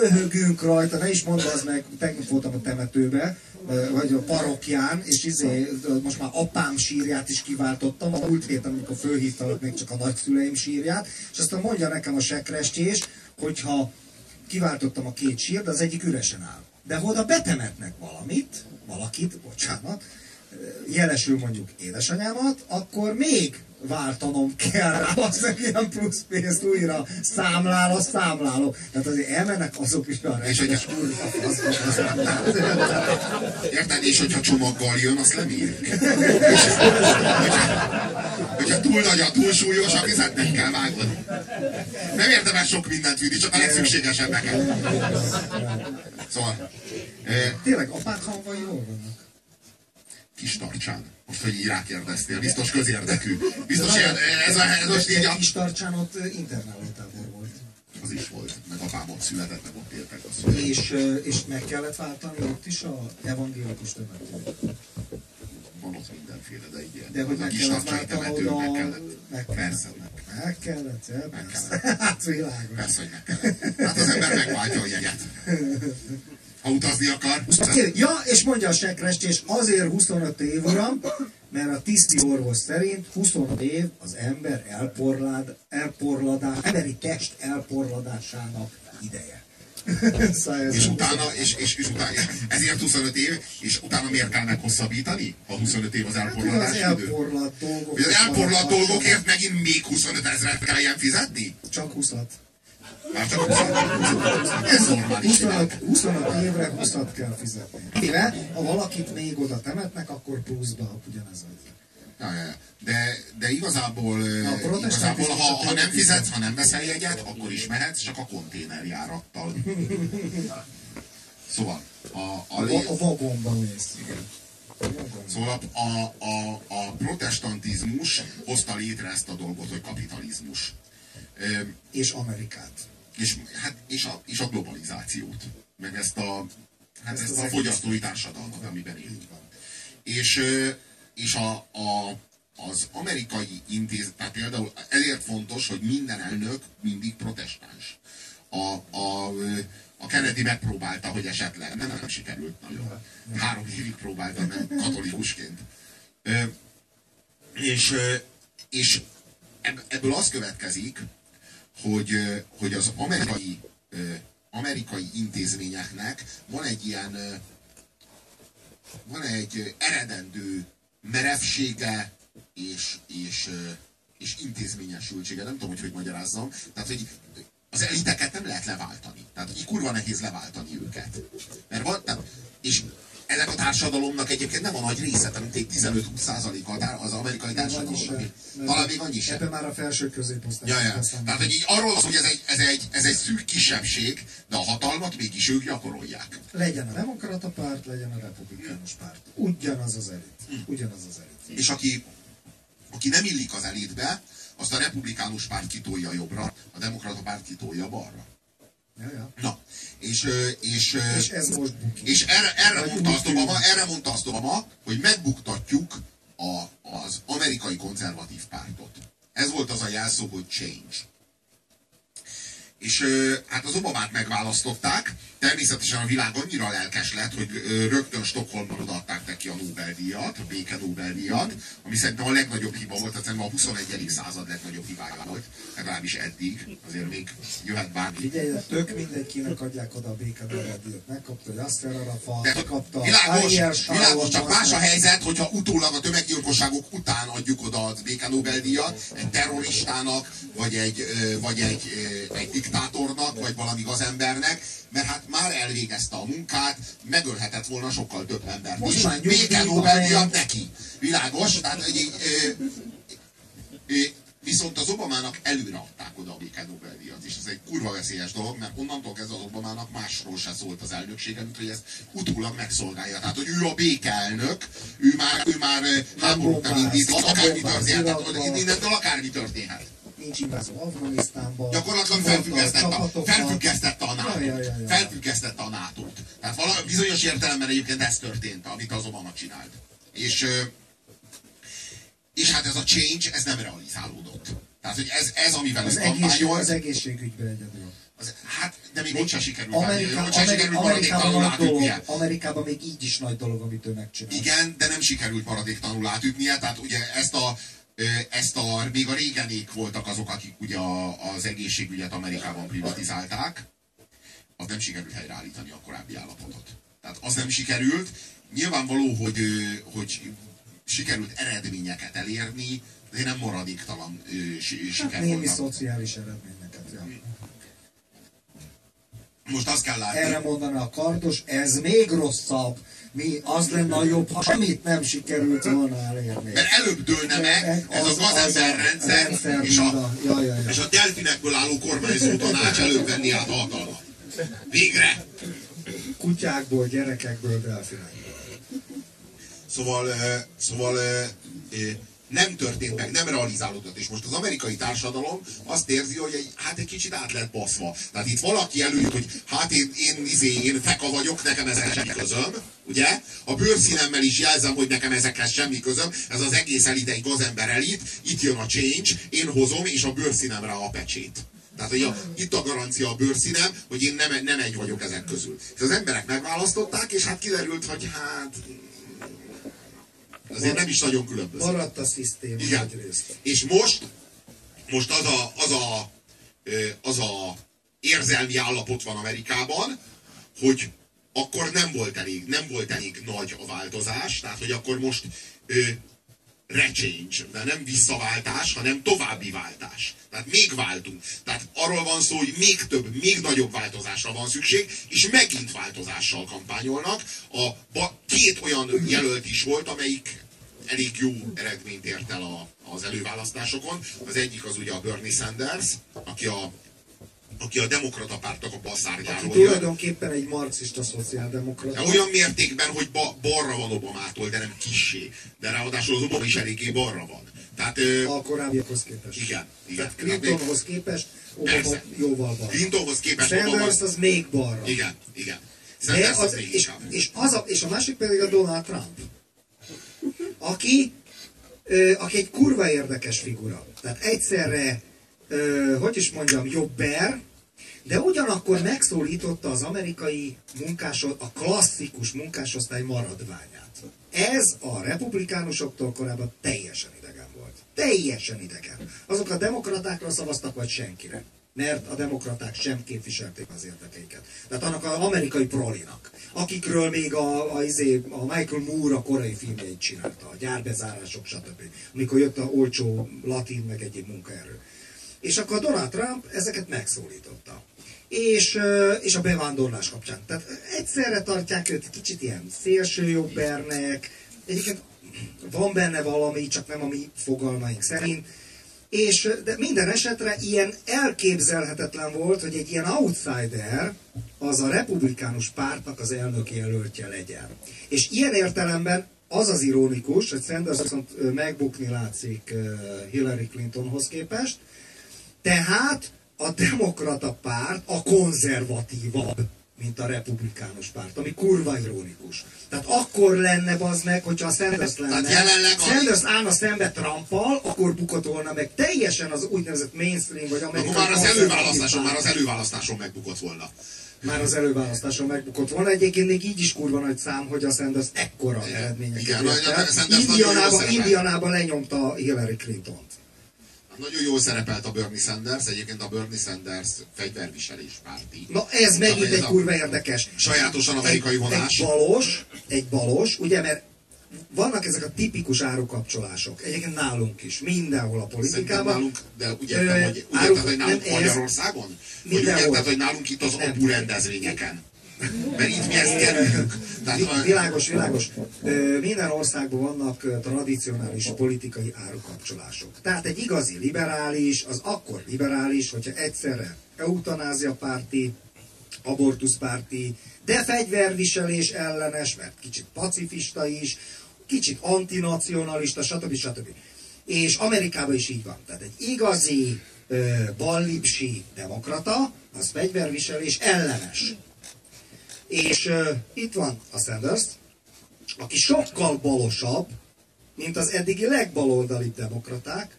Speaker 1: röhögünk rajta, ne is mondd az meg, tegnap voltam a temetőbe, vagy a parokján, és izé, most már apám sírját is kiváltottam, a múlt héten, amikor fölhívtalak még csak a nagyszüleim sírját, és aztán mondja nekem a sekrestés, hogyha kiváltottam a két sírt, az egyik üresen áll. De oda betemetnek valamit, valakit, bocsánat, jelesül mondjuk édesanyámat, akkor még váltanom kell rá az ilyen plusz pénzt újra számlál a számláló. Tehát azért elmennek azok is a
Speaker 2: és hogy Érted? És hogyha csomaggal jön, azt lemérjük. hogyha, túl nagy a túlsúlyos, a vizet nem kell vágod. Nem érdemes sok mindent vinni, csak a legszükségesebbeket. Szóval...
Speaker 1: Tényleg, apák hamvai jól vannak?
Speaker 2: Kis tartsán. Most, hogy így rákérdeztél, biztos közérdekű. Biztos ilyen, ez, a, ez most így a...
Speaker 1: Kis tartsán ott internálótábor volt.
Speaker 2: Az is volt, meg apám ott született, meg ott éltek.
Speaker 1: Az és, és meg kellett váltani ott is a evangélikus temetőt.
Speaker 2: Van ott mindenféle, de így
Speaker 1: De hogy meg kellett váltani oda...
Speaker 2: Meg kellett. Meg
Speaker 1: Persze, meg. Meg kellett, ja, meg kellett. Hát világos.
Speaker 2: Persze, hogy meg kellett. Hát az ember megváltja a jegyet ha utazni akar.
Speaker 1: Ja, és mondja a sekrest, és azért 25 év, uram, mert a tiszti orvos szerint 25 év az ember elporlad, elporladás, emberi test elporladásának ideje.
Speaker 2: szóval és utána, és, és, és utána, ezért 25 év, és utána miért kell meghosszabbítani? Ha 25 év az elporladás
Speaker 1: hát, az elporlad dolgok.
Speaker 2: Az elporlad dolgokért megint még 25 ezeret kelljen fizetni?
Speaker 1: Csak 20
Speaker 2: normális. 25,
Speaker 1: 25 évre 20 kell fizetni. Éve, ha valakit még oda temetnek, akkor pluszba ugyanez az.
Speaker 2: De, de igazából, igazából ha, ha nem fizetsz, ha nem veszel jegyet, akkor is mehetsz, csak a konténerjárattal. Szóval a, a,
Speaker 1: a, a vagomban mész.
Speaker 2: Igen. Szóval a, a, a, a protestantizmus hozta létre ezt a dolgot, hogy kapitalizmus.
Speaker 1: És Amerikát
Speaker 2: és, hát, és, a, és a globalizációt, meg ezt a, hát ezt, ezt a fogyasztói társadalmat, amiben élünk. És, és a, a, az amerikai intéz, tehát például ezért fontos, hogy minden elnök mindig protestáns. A, a, a Kennedy megpróbálta, hogy esetleg, nem, nem sikerült nagyon. Három évig próbálta, nem katolikusként. És, és ebből az következik, hogy, hogy az amerikai, amerikai intézményeknek van egy ilyen van egy eredendő merevsége és, és, és intézményesültsége. Nem tudom, hogy hogy magyarázzam. Tehát, hogy az eliteket nem lehet leváltani. Tehát, hogy kurva nehéz leváltani őket. Mert van, tehát, és ennek a társadalomnak egyébként nem a nagy része, hanem 15-20%-a az amerikai társadalom. Talán még annyi sem.
Speaker 1: Ebben már a felső középosztály.
Speaker 2: Ja, ja. Tehát, hogy így arról hogy ez egy, ez, egy, ez egy szűk kisebbség, de a hatalmat mégis ők gyakorolják.
Speaker 1: Legyen a demokrata párt, legyen a republikánus párt. Ugyanaz az elit. Hm. Ugyanaz az elit.
Speaker 2: És aki, aki nem illik az elitbe, azt a republikánus párt kitolja jobbra, a demokrata párt kitolja balra.
Speaker 1: Ja, ja.
Speaker 2: Na, és, és,
Speaker 1: és, ez most
Speaker 2: és erre, erre, mondta azt Obama, erre mondta azt Obama, hogy megbuktatjuk a, az amerikai konzervatív pártot. Ez volt az a jelszó, hogy change. És hát az Obamát megválasztották, természetesen a világ annyira lelkes lett, hogy rögtön Stockholmban odaadták neki a Nobel-díjat, a béke Nobel-díjat, ami szerintem a legnagyobb hiba volt, tehát a 21. század legnagyobb hibája volt, legalábbis eddig, azért még jöhet bármi.
Speaker 1: Figyelj, tök mindegy, kinek adják oda a béke Nobel-díjat. Megkapta Yasser Arafat, megkapta
Speaker 2: világos, világos, csak más a helyzet, hogyha utólag a tömeggyilkosságok után adjuk oda a béke Nobel-díjat egy terroristának, vagy egy, vagy egy, egy diktátornak, vagy valami gazembernek, mert hát már elvégezte a munkát, megölhetett volna sokkal több embert. Most már béke Nobel-díjat neki. Világos? Tehát, egy, ö, ö, viszont az Obamának előre adták oda a béke Nobel-díjat, és ez egy kurva veszélyes dolog, mert onnantól kezdve az Obamának másról se szólt az elnöksége, mint hogy ezt utólag megszolgálja. Tehát, hogy ő a békelnök, ő már, ő már háborút nem indít, akármi történhet, innentől akármi történhet
Speaker 1: nincs invázó Afganisztánban.
Speaker 2: Gyakorlatilag felfüggesztette, a, felfüggesztette a nato ja, ja, ja, ja. Felfüggesztette a nato -t. Tehát vala, bizonyos értelemben egyébként ez történt, amit az Obama csinált. És, És hát ez a change, ez nem realizálódott. Tehát, hogy ez, ez amivel
Speaker 1: az, egészség, az egészségügyben egyedül.
Speaker 2: Az, hát, de még ott sem sikerült.
Speaker 1: Amerika,
Speaker 2: sem sikerült
Speaker 1: Amerikában, nagy dolog, Amerikában még így is nagy dolog, amit ő megcsinál.
Speaker 2: Igen, de nem sikerült maradéktalanul átütnie, tehát ugye ezt a ezt a, még a régenék voltak azok, akik ugye az egészségügyet Amerikában privatizálták, az nem sikerült helyreállítani a korábbi állapotot. Tehát az nem sikerült. Nyilvánvaló, hogy, hogy sikerült eredményeket elérni, de nem maradéktalan siker hát
Speaker 1: némi szociális eredményeket, ja.
Speaker 2: Most azt kell látni.
Speaker 1: Erre mondaná a kardos, ez még rosszabb. Mi, az lenne a jobb, ha semmit nem sikerült volna elérni.
Speaker 2: Mert előbb dőlne meg ez a gazember rendszer, rendszer és, a, ja, ja, ja. és a delfinekből álló kormányzó tanács előbb venni át hatalmat. Végre!
Speaker 1: Kutyákból, gyerekekből, delfinekből.
Speaker 2: Szóval, szóval nem történt meg, nem realizálódott. És most az amerikai társadalom azt érzi, hogy egy, hát egy kicsit át lett baszva. Tehát itt valaki előjött, hogy hát én, én, izé, én feka vagyok, nekem ezek semmi közöm, ugye? A bőrszínemmel is jelzem, hogy nekem ezekhez semmi közöm. Ez az egész elit egy gazember elit, itt jön a change, én hozom, és a bőrszínemre a pecsét. Tehát hogy a, itt a garancia a bőrszínem, hogy én nem, nem egy vagyok ezek közül. És az emberek megválasztották, és hát kiderült, hogy hát azért nem is nagyon különböző.
Speaker 1: Maradt a szisztém
Speaker 2: Igen. És most, most az a, az a, az a érzelmi állapot van Amerikában, hogy akkor nem volt elég, nem volt elég nagy a változás, tehát hogy akkor most ö, rechange, de nem visszaváltás, hanem további váltás. Tehát még váltunk. Tehát arról van szó, hogy még több, még nagyobb változásra van szükség, és megint változással kampányolnak. A, ba, két olyan jelölt is volt, amelyik elég jó eredményt ért el a, az előválasztásokon. Az egyik az ugye a Bernie Sanders, aki a aki a demokrata pártnak a baszárjáról
Speaker 1: Aki tulajdonképpen egy marxista szociáldemokrata.
Speaker 2: De olyan mértékben, hogy ba, balra van Obamától, de nem kissé. De ráadásul az Obama is eléggé balra van. Tehát,
Speaker 1: a korábbiakhoz képest.
Speaker 2: Igen. igen.
Speaker 1: Tehát Clintonhoz képest Obama persze. jóval balra.
Speaker 2: Clintonhoz képest
Speaker 1: Sanders Obama... az még balra.
Speaker 2: Igen, igen.
Speaker 1: De az, az és, és, az a, és a másik pedig a Donald Trump aki, ö, aki egy kurva érdekes figura. Tehát egyszerre, hogy is mondjam, jobber, de ugyanakkor megszólította az amerikai munkásod, a klasszikus munkásosztály maradványát. Ez a republikánusoktól korábban teljesen idegen volt. Teljesen idegen. Azok a demokratákra szavaztak, vagy senkire mert a demokraták sem képviselték az érdekeiket. Tehát annak az amerikai prolinak, akikről még a, a, izé, a Michael Moore a korai filmjeit csinálta, a gyárbezárások, stb. Amikor jött a olcsó latin, meg egyéb munkaerő. És akkor Donald Trump ezeket megszólította. És, és a bevándorlás kapcsán. Tehát egyszerre tartják őt kicsit ilyen szélsőjobbernek, egyébként van benne valami, csak nem a mi fogalmaink szerint, és de minden esetre ilyen elképzelhetetlen volt, hogy egy ilyen outsider az a republikánus pártnak az elnök jelöltje legyen. És ilyen értelemben az az ironikus, hogy Sanders viszont megbukni látszik Hillary Clintonhoz képest, tehát a demokrata párt a konzervatívabb mint a republikánus párt, ami kurva ironikus. Tehát akkor lenne az meg, hogyha a Sanders lenne, jelenleg Sanders állna szembe Trumpal, akkor bukott volna meg teljesen az úgynevezett mainstream, vagy amerikai
Speaker 2: már az előválasztáson, már az előválasztáson megbukott volna.
Speaker 1: Már az előválasztáson megbukott volna. Egyébként még így is kurva nagy szám, hogy a Sanders ekkora eredményeket Igen, Indianában, Indianában lenyomta Hillary Clinton-t.
Speaker 2: Nagyon jól szerepelt a Bernie Sanders, egyébként a Bernie Sanders fegyverviselés párti.
Speaker 1: Na ez megint egy kurva érdekes.
Speaker 2: Sajátosan amerikai vonás.
Speaker 1: Egy balos, egy balos, ugye, mert vannak ezek a tipikus árukapcsolások. Egyébként nálunk is, mindenhol a politikában.
Speaker 2: nálunk, de úgy értem, hogy, úgy értem, hogy nálunk Magyarországon? Vagy úgy értem, hogy nálunk itt az apu rendezvényeken? Mert itt mi ezt kerüljük.
Speaker 1: Világos, világos. Minden országban vannak tradicionális politikai árukapcsolások. Tehát egy igazi liberális, az akkor liberális, hogyha egyszerre eutanáziapárti, abortuszpárti, de fegyverviselés ellenes, mert kicsit pacifista is, kicsit antinacionalista, stb. stb. És Amerikában is így van. Tehát egy igazi ballipsi demokrata, az fegyverviselés ellenes. És uh, itt van a Sanders, aki sokkal balosabb, mint az eddigi legbaloldali demokraták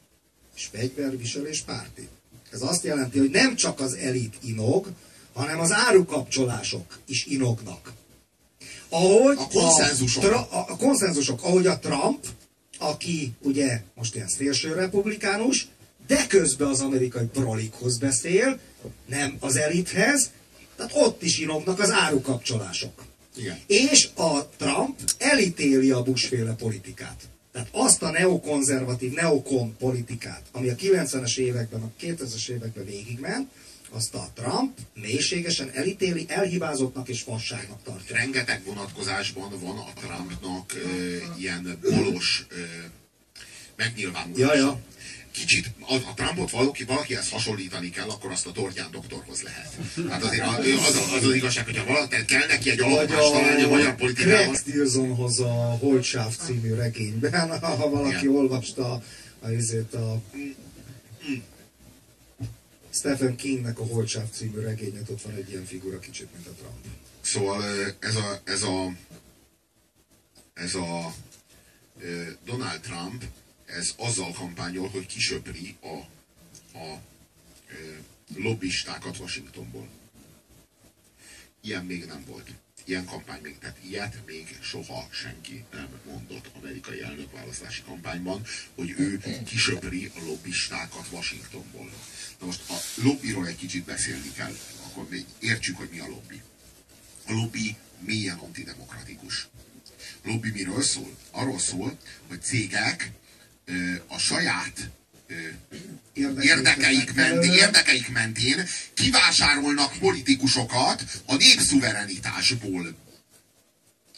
Speaker 1: és fegyverviselés párti. Ez azt jelenti, hogy nem csak az elit inog, hanem az árukapcsolások is inognak.
Speaker 2: Ahogy a konszenzusok.
Speaker 1: A, a, a konszenzusok, ahogy a Trump, aki ugye most ilyen szélső republikánus, de közben az amerikai prolikhoz beszél, nem az elithez, tehát ott is inognak az árukapcsolások.
Speaker 2: Igen.
Speaker 1: És a Trump elítéli a Bush-féle politikát. Tehát azt a neokonzervatív, neokon politikát, ami a 90-es években, a 2000-es években végigment, azt a Trump mélységesen elítéli, elhibázottnak és fasságnak tartja.
Speaker 2: Rengeteg vonatkozásban van a Trumpnak ö, ilyen bolos ö, megnyilvánulása.
Speaker 1: Ja, ja
Speaker 2: kicsit a, a Trumpot valaki, valakihez hasonlítani kell, akkor azt a Tortyán doktorhoz lehet. Hát azért az, az, az, az igazság, hogyha valaki kell neki egy alapmást találni a magyar politikában.
Speaker 1: Rex Dilsonhoz a Holtsáv című regényben, ha valaki Igen. olvasta a, a, a Stephen Kingnek a Holtsáv című regényet, ott van egy ilyen figura kicsit, mint a Trump.
Speaker 2: Szóval ez a, ez a, ez a Donald Trump ez azzal kampányol, hogy kisöpri a, a e, lobbistákat Washingtonból. Ilyen még nem volt. Ilyen kampány még, tehát ilyet még soha senki nem mondott amerikai elnökválasztási kampányban, hogy ő kisöpri a lobbistákat Washingtonból. Na most a lobbyról egy kicsit beszélni kell, akkor még értsük, hogy mi a lobby. A lobby mélyen antidemokratikus. A lobby miről szól? Arról szól, hogy cégek a saját érdekeik, mentén, érdekeik mentén kivásárolnak politikusokat a népszuverenitásból.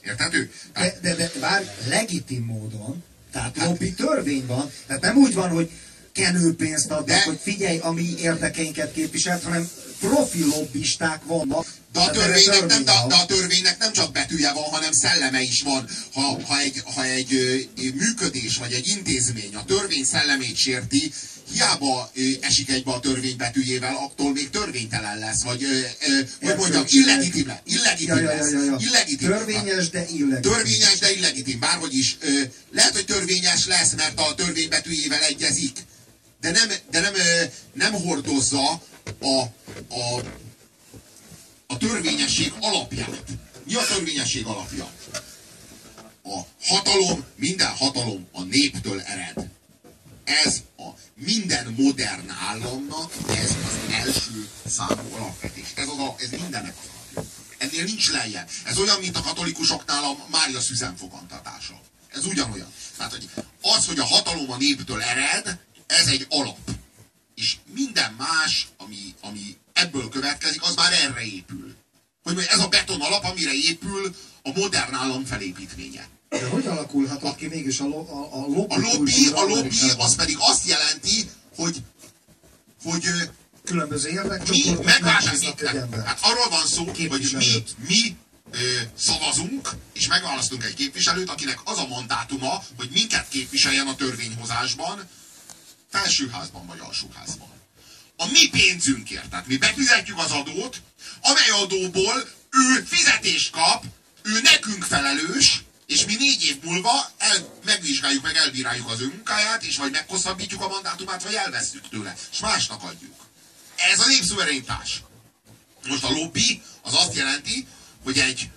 Speaker 2: Érthető?
Speaker 1: De, de, de bár legitim módon, tehát hát, lobby törvény van, tehát nem úgy van, hogy kenőpénzt adnak, de, hogy figyelj, ami érdekeinket képviselt, hanem profi lobbisták vannak.
Speaker 2: De a, törvénynek nem, de, de a törvénynek nem csak betűje van, hanem szelleme is van. Ha, ha egy, ha egy működés vagy egy intézmény a törvény szellemét sérti, hiába esik egybe a törvény betűjével, attól még törvénytelen lesz, vagy hogy mondjam, illegitim, illegitim ja, lesz. Ja, ja, ja. Illegitim.
Speaker 1: Törvényes, de illegitim.
Speaker 2: Törvényes, de illegitim. Bárhogy is. Lehet, hogy törvényes lesz, mert a törvény betűjével egyezik, de nem, de nem, nem hordozza a, a, a törvényesség alapját. Mi a törvényesség alapja? A hatalom, minden hatalom a néptől ered. Ez a minden modern államnak ez az első számú alapvetés. Ez, az a, ez mindennek az alapja. Ennél nincs lejje. Ez olyan, mint a katolikusoknál a Mária szüzenfogantatása. Ez ugyanolyan. Tehát, hogy az, hogy a hatalom a néptől ered, ez egy alap. És minden más, ami, ami ebből következik, az már erre épül. Hogy ez a beton alap, amire épül a modern állam felépítménye.
Speaker 1: De hogy alakulhat ki mégis a, lo, a, a lobby?
Speaker 2: A lobby, a lobby az pedig azt jelenti, hogy, hogy
Speaker 1: különböző érdekcsoportok megválasztanak
Speaker 2: egy ember. Hát arról van szó, hogy mi, mi ö, szavazunk, és megválasztunk egy képviselőt, akinek az a mandátuma, hogy minket képviseljen a törvényhozásban, felsőházban vagy alsóházban. A mi pénzünkért, tehát mi befizetjük az adót, amely adóból ő fizetést kap, ő nekünk felelős, és mi négy év múlva el, megvizsgáljuk, meg elbíráljuk az ő munkáját, és vagy meghosszabbítjuk a mandátumát, vagy elvesztjük tőle, és másnak adjuk. Ez a népszuverenitás. Most a lobby az azt jelenti, hogy egy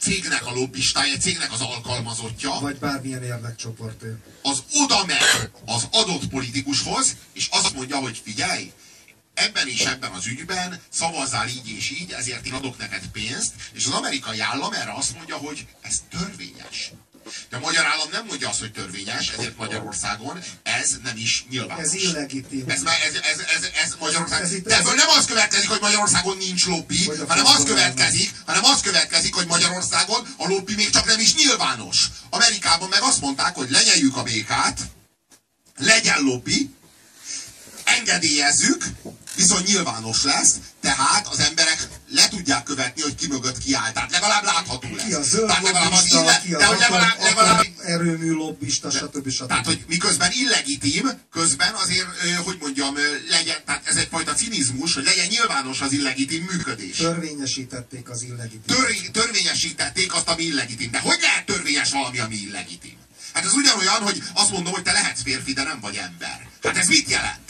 Speaker 2: cégnek a lobbistája, cégnek az alkalmazottja.
Speaker 1: Vagy bármilyen érdekcsoport.
Speaker 2: Az oda megy az adott politikushoz, és azt mondja, hogy figyelj, ebben és ebben az ügyben szavazzál így és így, ezért én adok neked pénzt, és az amerikai állam erre azt mondja, hogy ez törvényes. De a magyar állam nem mondja azt, hogy törvényes, ezért Magyarországon ez nem is nyilvános.
Speaker 1: Ez illegitim.
Speaker 2: Ez, ez, ez, ez, ez Magyarország. Ez De ebből nem az következik, hogy Magyarországon nincs lobby, hanem az következik, hanem az következik, hogy Magyarországon a lobby még csak nem is nyilvános. Amerikában meg azt mondták, hogy lenyeljük a békát, legyen lobby, engedélyezzük, viszont nyilvános lesz, tehát az emberek le tudják követni, hogy ki mögött kiáll. Tehát legalább látható lesz.
Speaker 1: Ki a zöld tehát legalább az ille, ki a de hogy legalább, legalább, erőmű lobbista, stb. stb.
Speaker 2: Tehát, hogy miközben illegitim, közben azért, hogy mondjam, legyen, tehát ez egyfajta cinizmus, hogy legyen nyilvános az illegitim működés.
Speaker 1: Törvényesítették az illegitim.
Speaker 2: Tör, törvényesítették azt, ami illegitim. De hogy lehet törvényes valami, ami illegitim? Hát ez ugyanolyan, hogy azt mondom, hogy te lehetsz férfi, de nem vagy ember. Hát ez mit jelent?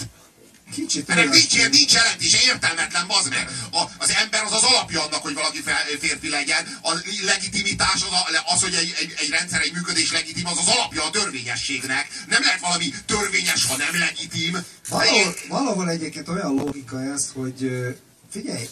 Speaker 1: Kicsit
Speaker 2: Ennek nincs,
Speaker 1: olyasmi.
Speaker 2: nincs jelentése, értelmetlen, bazd meg. A, az ember az az alapja annak, hogy valaki fe- férfi legyen. A legitimitás, az, a, az hogy egy, egy, egy rendszer, egy működés legitim, az az alapja a törvényességnek. Nem lehet valami törvényes, ha nem legitim.
Speaker 1: Valahol, valahol egyébként olyan logika ez, hogy figyelj,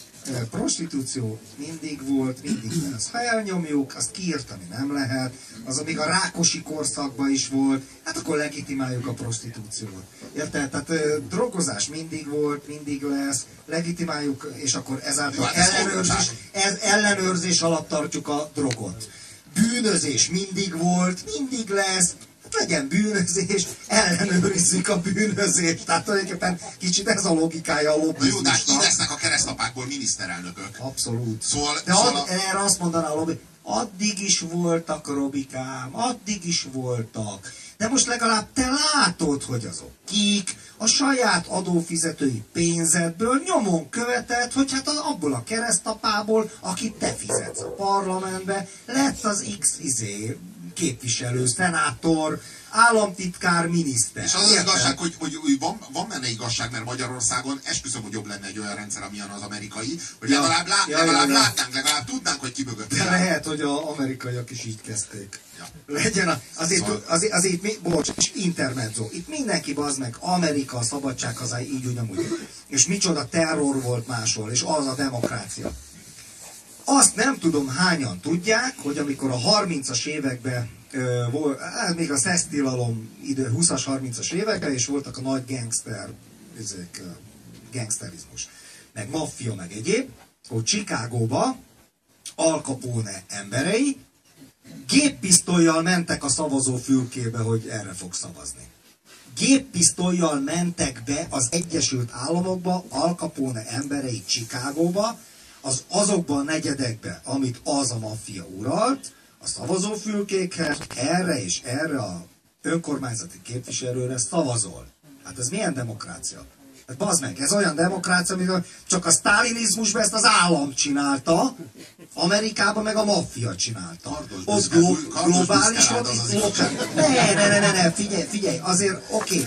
Speaker 1: prostitúció mindig volt, mindig lesz. Ha elnyomjuk, azt kiírtani nem lehet, az még a rákosi korszakban is volt, hát akkor legitimáljuk a prostitúciót. Érted? Tehát ö, drogozás mindig volt, mindig lesz, legitimáljuk, és akkor ezáltal
Speaker 2: hát
Speaker 1: ellenőrzés, ez ellenőrzés alatt tartjuk a drogot. Bűnözés mindig volt, mindig lesz, legyen bűnözés, ellenőrizzük a bűnözést. Tehát tulajdonképpen kicsit ez a logikája a
Speaker 2: Na jó, de hát így
Speaker 1: lobbizmusnak.
Speaker 2: lesznek a keresztapákból miniszterelnökök.
Speaker 1: Abszolút.
Speaker 2: Szóval-
Speaker 1: De
Speaker 2: szóval
Speaker 1: ad, erre azt mondaná a lobby, addig is voltak, Robikám, addig is voltak. De most legalább te látod, hogy azok kik, a saját adófizetői pénzedből nyomon követett, hogy hát az, abból a keresztapából, akit te fizetsz a parlamentbe, lett az X izé, képviselő, szenátor, államtitkár, miniszter.
Speaker 2: És az az igazság, hogy, hogy, hogy van, van benne igazság, mert Magyarországon esküszöm, hogy jobb lenne egy olyan rendszer, amilyen az amerikai, hogy
Speaker 1: Ja.
Speaker 2: legalább, lá,
Speaker 1: Ja,
Speaker 2: legalább
Speaker 1: ja,
Speaker 2: látnánk, legalább tudnánk, hogy ki mögött
Speaker 1: De lehet, hogy az amerikaiak is így kezdték.
Speaker 2: Ja.
Speaker 1: Legyen a, azért,
Speaker 2: Szóval-
Speaker 1: azért, azért, mi, bocs, és intermezzo. Itt mindenki bazd meg, Amerika, a szabadság hazája, így ugyanúgy. És micsoda terror volt máshol, és az a demokrácia. Azt nem tudom hányan tudják, hogy amikor a 30-as években volt, hát még a szesztilalom idő, 20-as, 30-as években, és voltak a nagy gangster, ezek, gangsterizmus, meg maffia, meg egyéb, hogy Chicagóba Al Capone emberei géppisztolyjal mentek a szavazófülkébe, hogy erre fog szavazni. Géppisztolyjal mentek be az Egyesült Államokba, Al Capone emberei Chicagóba, az azokban a negyedekbe, amit az a maffia uralt, a szavazófülkékhez, erre és erre a önkormányzati képviselőre szavazol. Hát ez milyen demokrácia? Hát bazd meg, ez olyan demokrácia, amikor csak a sztálinizmusban ezt az állam csinálta, Amerikában meg a maffia csinálta.
Speaker 2: Kardos
Speaker 1: Ott
Speaker 2: kardos
Speaker 1: globális. Ne, ne, ne, ne, ne, figyelj, figyelj, azért oké,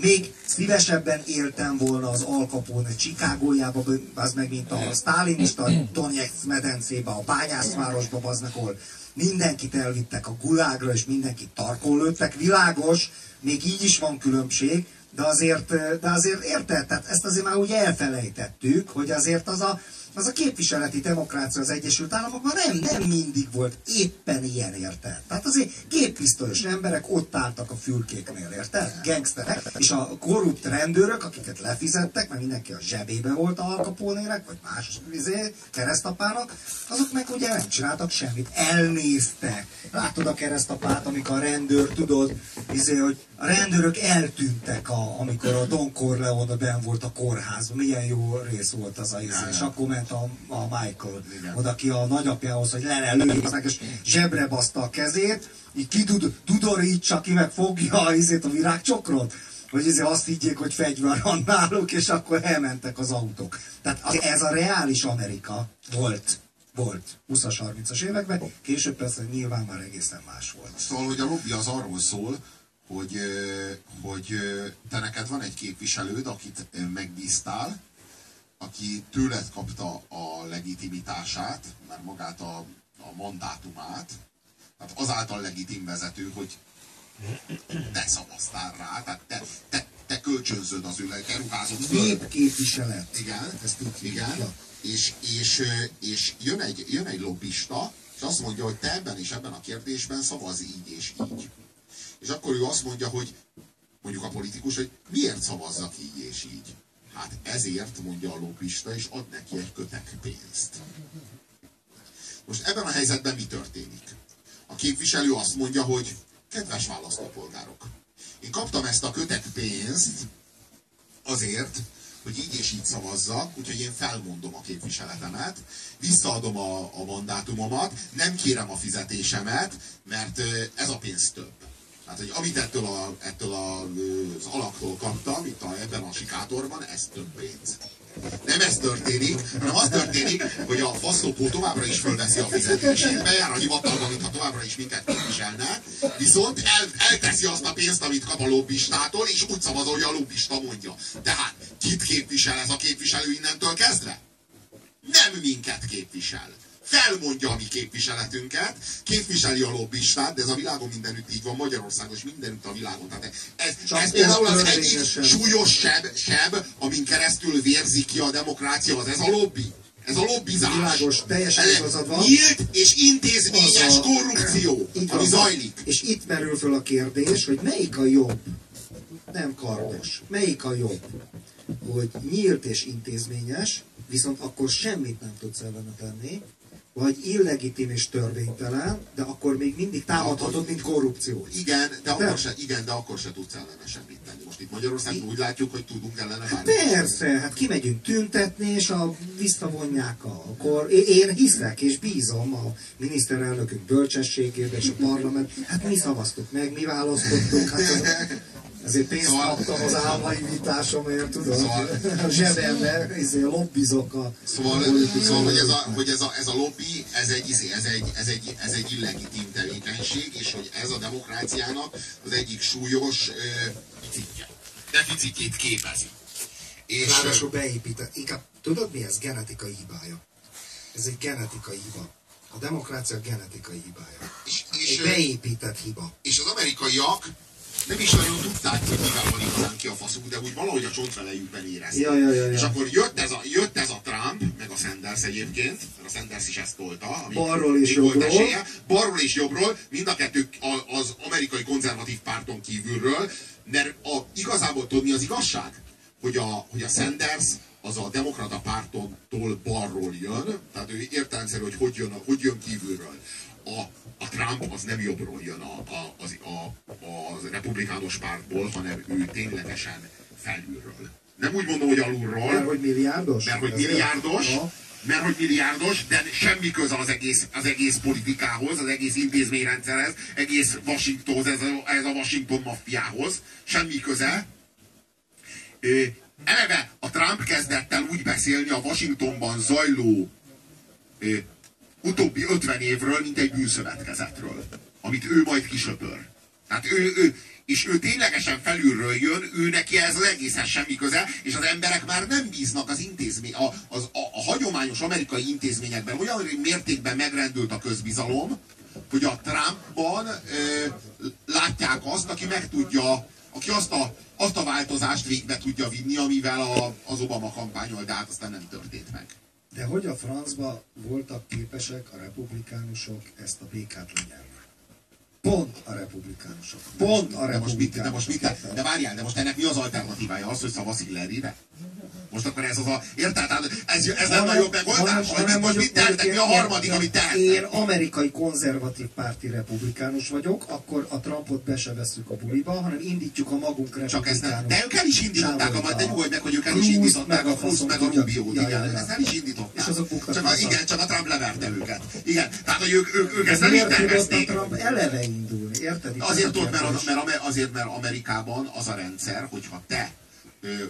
Speaker 1: még szívesebben éltem volna az Al Capone Chicagójába, az meg, mint a sztálinista Donetsk medencébe, a bányászvárosba, az ahol mindenkit elvittek a gulágra, és mindenkit tarkon lőttek, világos, még így is van különbség, de azért, de azért érted? Tehát ezt azért már úgy elfelejtettük, hogy azért az a, az a képviseleti demokrácia az Egyesült Államokban nem, nem mindig volt éppen ilyen, érted? Tehát azért géppisztolyos emberek ott álltak a fülkéknél, érted? Gangsterek, és a korrupt rendőrök, akiket lefizettek, mert mindenki a zsebébe volt a alkapónének, vagy más izé, keresztapának, azok meg ugye nem csináltak semmit, elnéztek. Látod a keresztapát, amikor a rendőr, tudod, izé, hogy a rendőrök eltűntek, a, amikor a Don Corleone ben volt a kórházban. Milyen jó rész volt az a izé. És akkor ment a, a Michael
Speaker 2: Igen.
Speaker 1: oda ki a nagyapjához, hogy le és zsebre baszta a kezét, így kidudorítsa ki, meg fogja a, izét, a virágcsokrot hogy izé azt higgyék, hogy fegyver van náluk, és akkor elmentek az autók. Tehát az- ez a reális Amerika volt, volt 20-as, 30-as években, később persze nyilván már egészen más volt.
Speaker 2: Szóval, hogy a lobby az arról szól, hogy, hogy te neked van egy képviselőd, akit megbíztál, aki tőled kapta a legitimitását, mert magát a, a mandátumát, tehát azáltal legitim vezető, hogy te szavaztál rá, tehát te, te, te kölcsönzöd az ő te ruházod föl.
Speaker 1: Népképviselet.
Speaker 2: Igen,
Speaker 1: Ezt úgy
Speaker 2: igen.
Speaker 1: hívják.
Speaker 2: És, és, és jön, egy, jön egy lobbista, és azt mondja, hogy te ebben és ebben a kérdésben szavaz így és így. És akkor ő azt mondja, hogy mondjuk a politikus, hogy miért szavazzak így és így. Hát ezért mondja a lobbista, és ad neki egy kötek pénzt. Most ebben a helyzetben mi történik? A képviselő azt mondja, hogy kedves választópolgárok, én kaptam ezt a kötek pénzt azért, hogy így és így szavazzak, úgyhogy én felmondom a képviseletemet, visszaadom a, a mandátumomat, nem kérem a fizetésemet, mert ez a pénz több. Tehát, hogy amit ettől, a, ettől a, az alaktól kaptam, itt a, ebben a sikátorban, ez több pénz. Nem ez történik, hanem az történik, hogy a faszlopó továbbra is fölveszi a fizetését, bejár a hivatalban, mintha továbbra is minket képviselne, viszont el, elteszi azt a pénzt, amit kap a lobbistától, és úgy szavazol, hogy a lobbista mondja. Tehát kit képvisel ez a képviselő innentől kezdve? Nem minket képvisel felmondja a mi képviseletünket, képviseli a lobbistát, de ez a világon mindenütt így van, Magyarországon és mindenütt a világon. Tehát ez, ez például az egyik súlyos seb, seb, amin keresztül vérzik ki a demokrácia, az ez a lobby. Ez a lobbizás.
Speaker 1: Világos, teljesen igazad van.
Speaker 2: Nyílt és intézményes a... korrupció, Így ami zajlik.
Speaker 1: És itt merül föl a kérdés, hogy melyik a jobb? Nem kardos. Melyik a jobb? Hogy nyílt és intézményes, viszont akkor semmit nem tudsz ellene tenni, vagy illegitim és törvénytelen, de akkor még mindig támadhatod, mint korrupció.
Speaker 2: Igen, de, akkor se, igen, de akkor se tudsz ellene semmit tenni. Most itt Magyarországon úgy látjuk, hogy tudunk ellene
Speaker 1: hát Persze, hát kimegyünk tüntetni, és a, visszavonják a akkor Én hiszek és bízom a miniszterelnökünk bölcsességében és a parlament. Hát mi szavaztuk meg, mi választottuk. Hát az, ezért pénzt szóval, kaptam az álmaimításomért, tudod? Szóval, a zsebembe izé, lobbizok a...
Speaker 2: Szóval, szóval hogy, ez a, hogy ez, a, ez a lobby, ez egy, izé, ez, egy, ez, egy, ez egy illegitim tevékenység, és hogy ez a demokráciának az egyik súlyos ö, deficitje. Deficitjét képezi.
Speaker 1: És, Ráadásul beépített. Inkább tudod mi ez? Genetikai hibája. Ez egy genetikai hiba. A demokrácia genetikai hibája. És, és, egy beépített hiba.
Speaker 2: És az amerikaiak nem is nagyon tudták, hogy mivel van ki a faszuk, de úgy valahogy a csontfelejükben érezték.
Speaker 1: Ja, ja, ja, ja.
Speaker 2: És akkor jött ez, a, jött ez a Trump, meg a Sanders egyébként, mert a Sanders is ezt tolta.
Speaker 1: Balról és jobbról. Esélye,
Speaker 2: balról és jobbról, mind a kettő az amerikai konzervatív párton kívülről, mert a, igazából tudni az igazság, hogy a, hogy a Sanders az a demokrata pártontól balról jön, tehát ő értelemszerű, hogy hogy jön, hogy jön kívülről a, a Trump az nem jobbról jön a, a, az, a, a republikánus pártból, hanem ő ténylegesen felülről. Nem úgy mondom, hogy alulról.
Speaker 1: Mert hogy milliárdos?
Speaker 2: Mert hogy milliárdos. Mert hogy milliárdos, de semmi köze az egész, az egész politikához, az egész intézményrendszerhez, egész Washingtonhoz, ez a, ez a Washington maffiához. Semmi köze. Eleve a Trump kezdett el úgy beszélni a Washingtonban zajló utóbbi 50 évről, mint egy bűnszövetkezetről, amit ő majd kisöpör. Tehát ő, ő, és ő ténylegesen felülről jön, ő neki ez az egészen semmi köze, és az emberek már nem bíznak az intézmény, a, az, a, a hagyományos amerikai intézményekben olyan mértékben megrendült a közbizalom, hogy a Trumpban ö, látják azt, aki meg tudja, aki azt a, azt a változást végbe tudja vinni, amivel a, az Obama kampányol, de hát aztán nem történt meg.
Speaker 1: De hogy a francba voltak képesek a republikánusok ezt a békát lenyelni? Pont a republikánusok. Pont a republikánusok.
Speaker 2: De most mit, de, most mit, de várjál, de most ennek mi az alternatívája? Az, hogy szavaz Hillary-re? Most akkor ez az a... Érted? Ez, ez nem a jobb megoldás? Hanem, hanem most mit tehetek? Mi a harmadik, amit tehetek?
Speaker 1: Én amerikai konzervatív párti republikánus vagyok, akkor a Trumpot be se veszük a buliba, hanem indítjuk a magunk
Speaker 2: Csak ezt nem. De ők el is indították, a, de nyugodj meg, hogy ők el is indították a Cruz meg a Rubio-t. Igen, ezt el is indították. És azok csak a, igen, csak a Trump leverte őket. Igen, tehát hogy ők, ők, ők ezt nem
Speaker 1: a Trump eleve elindul. Érted?
Speaker 2: És azért tudod, mert, mert, azért, mert Amerikában az a rendszer, hogyha te,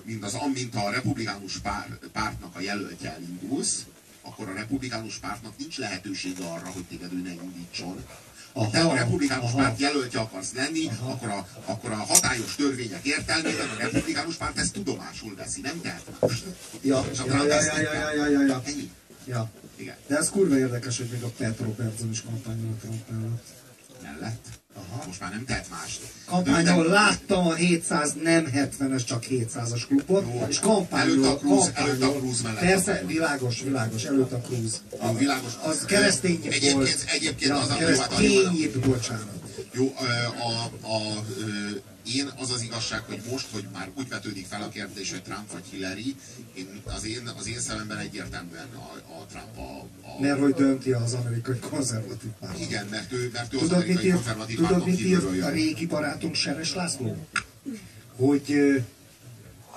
Speaker 2: mint, az, mint a republikánus pár, pártnak a jelöltje elindulsz, akkor a republikánus pártnak nincs lehetősége arra, hogy téged ő ne indítson. Ha te a republikánus aha. párt jelöltje akarsz lenni, akkor a, akkor a hatályos törvények értelmében a republikánus párt ezt tudomásul veszi, nem
Speaker 1: te? Ja, ja, ja, ja, ja, ja, ja, Igen. De ez kurva érdekes, hogy még a Pat Robertson is kampányol Trump mellett.
Speaker 2: Mellett? Aha. Most már nem tehet más.
Speaker 1: Kampányol láttam a 700, nem 70-es, csak 700-as klubot, Jó. és kampányol.
Speaker 2: Előtt a Cruz, előtt a Cruz mellett.
Speaker 1: Persze, világos, világos, előtt a Cruz.
Speaker 2: A, világos.
Speaker 1: Az keresztény
Speaker 2: egyébként, volt. Egyébként
Speaker 1: ja, az a keresztény bocsánat.
Speaker 2: Jó, a, a, a, a én az az igazság, hogy most, hogy már úgy vetődik fel a kérdés, hogy Trump vagy Hillary, én, az, én, az én szememben egyértelműen a, a Trump a, a...
Speaker 1: Mert hogy dönti az amerikai konzervatív párt.
Speaker 2: Igen, mert ő, mert ő az tudod, amerikai mit konzervatív Tudod, mit írt
Speaker 1: a régi barátunk Seres László? Hogy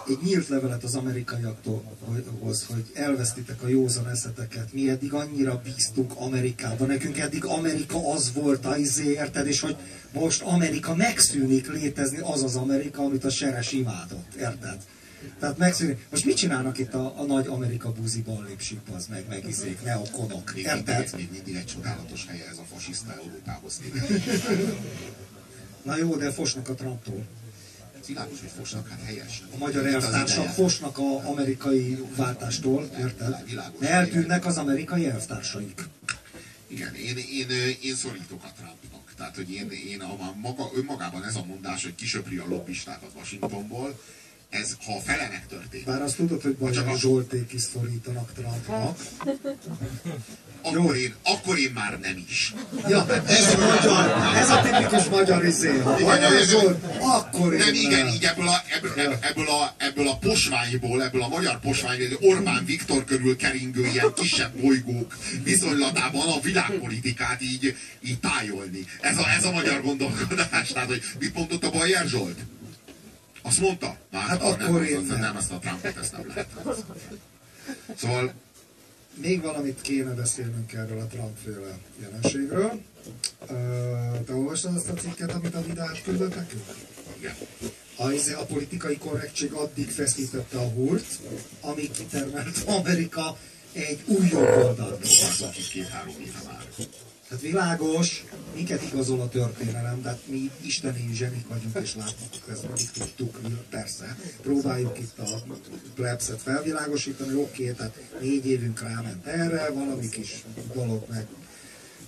Speaker 1: egy nyílt levelet az amerikaiakhoz, hogy elvesztitek a józan eszeteket. Mi eddig annyira bíztunk Amerikában. Nekünk eddig Amerika az volt az izé, érted? És hogy most Amerika megszűnik létezni, az az Amerika, amit a Seres imádott, érted? Tehát megszűnik. Most mit csinálnak itt a, a nagy Amerika buzi ballépsik, az meg, meg izék, neokonok, érted?
Speaker 2: még mindig egy csodálatos helye ez a fasiszta Európához
Speaker 1: Na jó, de fosnak a Trumptól.
Speaker 2: Világos, hogy fosnak, hát helyes.
Speaker 1: A magyar
Speaker 2: az
Speaker 1: elvtársak fosnak a amerikai váltástól, érted?
Speaker 2: Világos.
Speaker 1: De eltűnnek az amerikai elvtársaik.
Speaker 2: Igen, én, én, én szorítok a Trumpnak. Tehát, hogy én, én a maga, önmagában ez a mondás, hogy kisöpri a lobbistákat Washingtonból, ez, ha a fele megtörténik,
Speaker 1: Bár azt tudod, hogy
Speaker 2: a-
Speaker 1: Zsolték is szorítanak Trumpnak.
Speaker 2: akkor én, akkor én már nem is.
Speaker 1: Ja, ez a magyar, ez a tipikus magyar izé. Ha Bajer Zsolt, akkor
Speaker 2: Nem,
Speaker 1: én
Speaker 2: igen,
Speaker 1: nem.
Speaker 2: így ebből a, ebből, ebből, ebből, a, ebből a posványból, ebből a magyar posványból, Orbán Viktor körül keringő ilyen kisebb bolygók viszonylatában a világpolitikát így, így tájolni. Ez a, ez a magyar gondolkodás. Tehát, hogy mit mondott a Bajer Zsolt? Azt mondta? Na,
Speaker 1: Hát
Speaker 2: akkor
Speaker 1: akkor
Speaker 2: nem,
Speaker 1: én nem.
Speaker 2: nem, ezt a Trumpot, ezt nem lehet. Szóval
Speaker 1: Még valamit kéne beszélnünk erről a Trump-féle jelenségről. Te olvastad azt a cikket, amit a Vidát küldött nekünk?
Speaker 2: igen.
Speaker 1: A, politikai korrektség addig feszítette a húrt, amíg kitermelt Amerika egy új jobboldalt.
Speaker 2: Basszak is két-három már.
Speaker 1: Tehát világos, minket igazol a történelem, de hát mi isteni zsenik vagyunk, és látjuk, ezt mindig tudtuk, persze. Próbáljuk itt a plebszet felvilágosítani, oké, tehát négy évünk ráment erre, valami kis dolog meg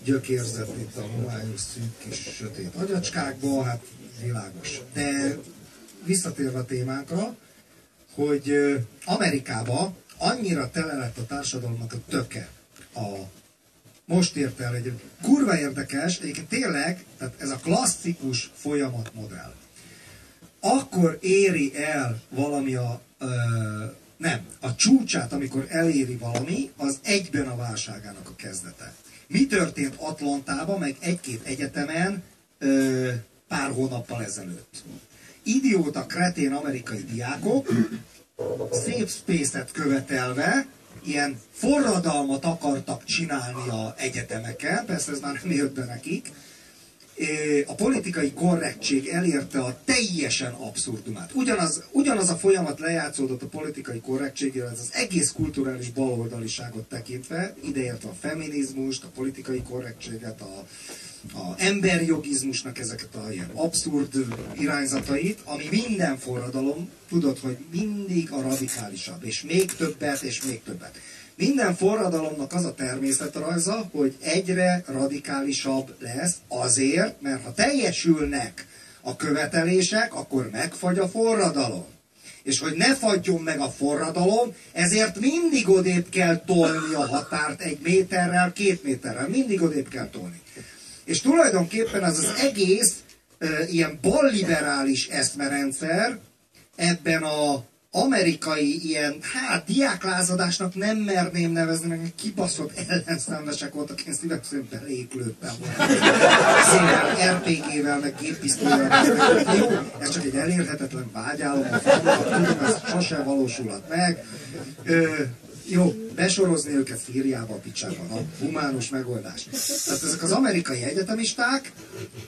Speaker 1: gyökérzett itt a homályos szűk kis sötét agyacskákba, hát világos. De visszatérve a témánkra, hogy Amerikába annyira tele lett a társadalomnak a töke a most ért el egy kurva érdekes, egyébként tényleg, tehát ez a klasszikus folyamatmodell. Akkor éri el valami a, ö, nem, a csúcsát, amikor eléri valami, az egyben a válságának a kezdete. Mi történt Atlantában, meg egy-két egyetemen ö, pár hónappal ezelőtt? Idióta, kretén amerikai diákok, szép space-et követelve, ilyen forradalmat akartak csinálni a egyetemeken, persze ez már nem jött be nekik, a politikai korrektség elérte a teljesen abszurdumát. Ugyanaz, ugyanaz a folyamat lejátszódott a politikai korrektségével, ez az egész kulturális baloldaliságot tekintve, ideértve a feminizmust, a politikai korrektséget, a, a emberjogizmusnak ezeket a ilyen abszurd irányzatait, ami minden forradalom, tudod, hogy mindig a radikálisabb, és még többet, és még többet. Minden forradalomnak az a természetrajza, hogy egyre radikálisabb lesz azért, mert ha teljesülnek a követelések, akkor megfagy a forradalom. És hogy ne fagyjon meg a forradalom, ezért mindig odébb kell tolni a határt egy méterrel, két méterrel, mindig odébb kell tolni. És tulajdonképpen az az egész ö, ilyen balliberális eszmerendszer ebben a amerikai ilyen, hát diáklázadásnak nem merném nevezni, meg kibaszott ellenszenvesek voltak, én szívesen beléjük lőttem volna. RPG-vel, meg géppisztolyjal. Jó, ez csak egy elérhetetlen vágyálom, a tudom, ez sosem valósulhat meg. Ö, jó, besorozni őket Szíriába a picsába, na, humánus megoldás. Tehát ezek az amerikai egyetemisták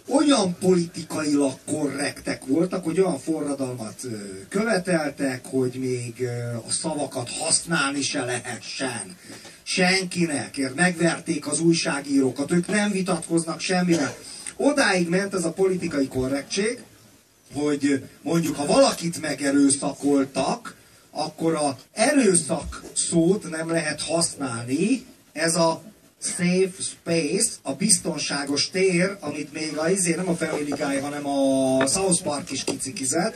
Speaker 1: olyan politikailag korrektek voltak, hogy olyan forradalmat követeltek, hogy még a szavakat használni se lehessen. Senkinek, ér, megverték az újságírókat, ők nem vitatkoznak semmivel. Odáig ment ez a politikai korrektség, hogy mondjuk ha valakit megerőszakoltak, akkor a erőszak szót nem lehet használni, ez a safe space, a biztonságos tér, amit még a izé, nem a Family Guy, hanem a South Park is kicikizett.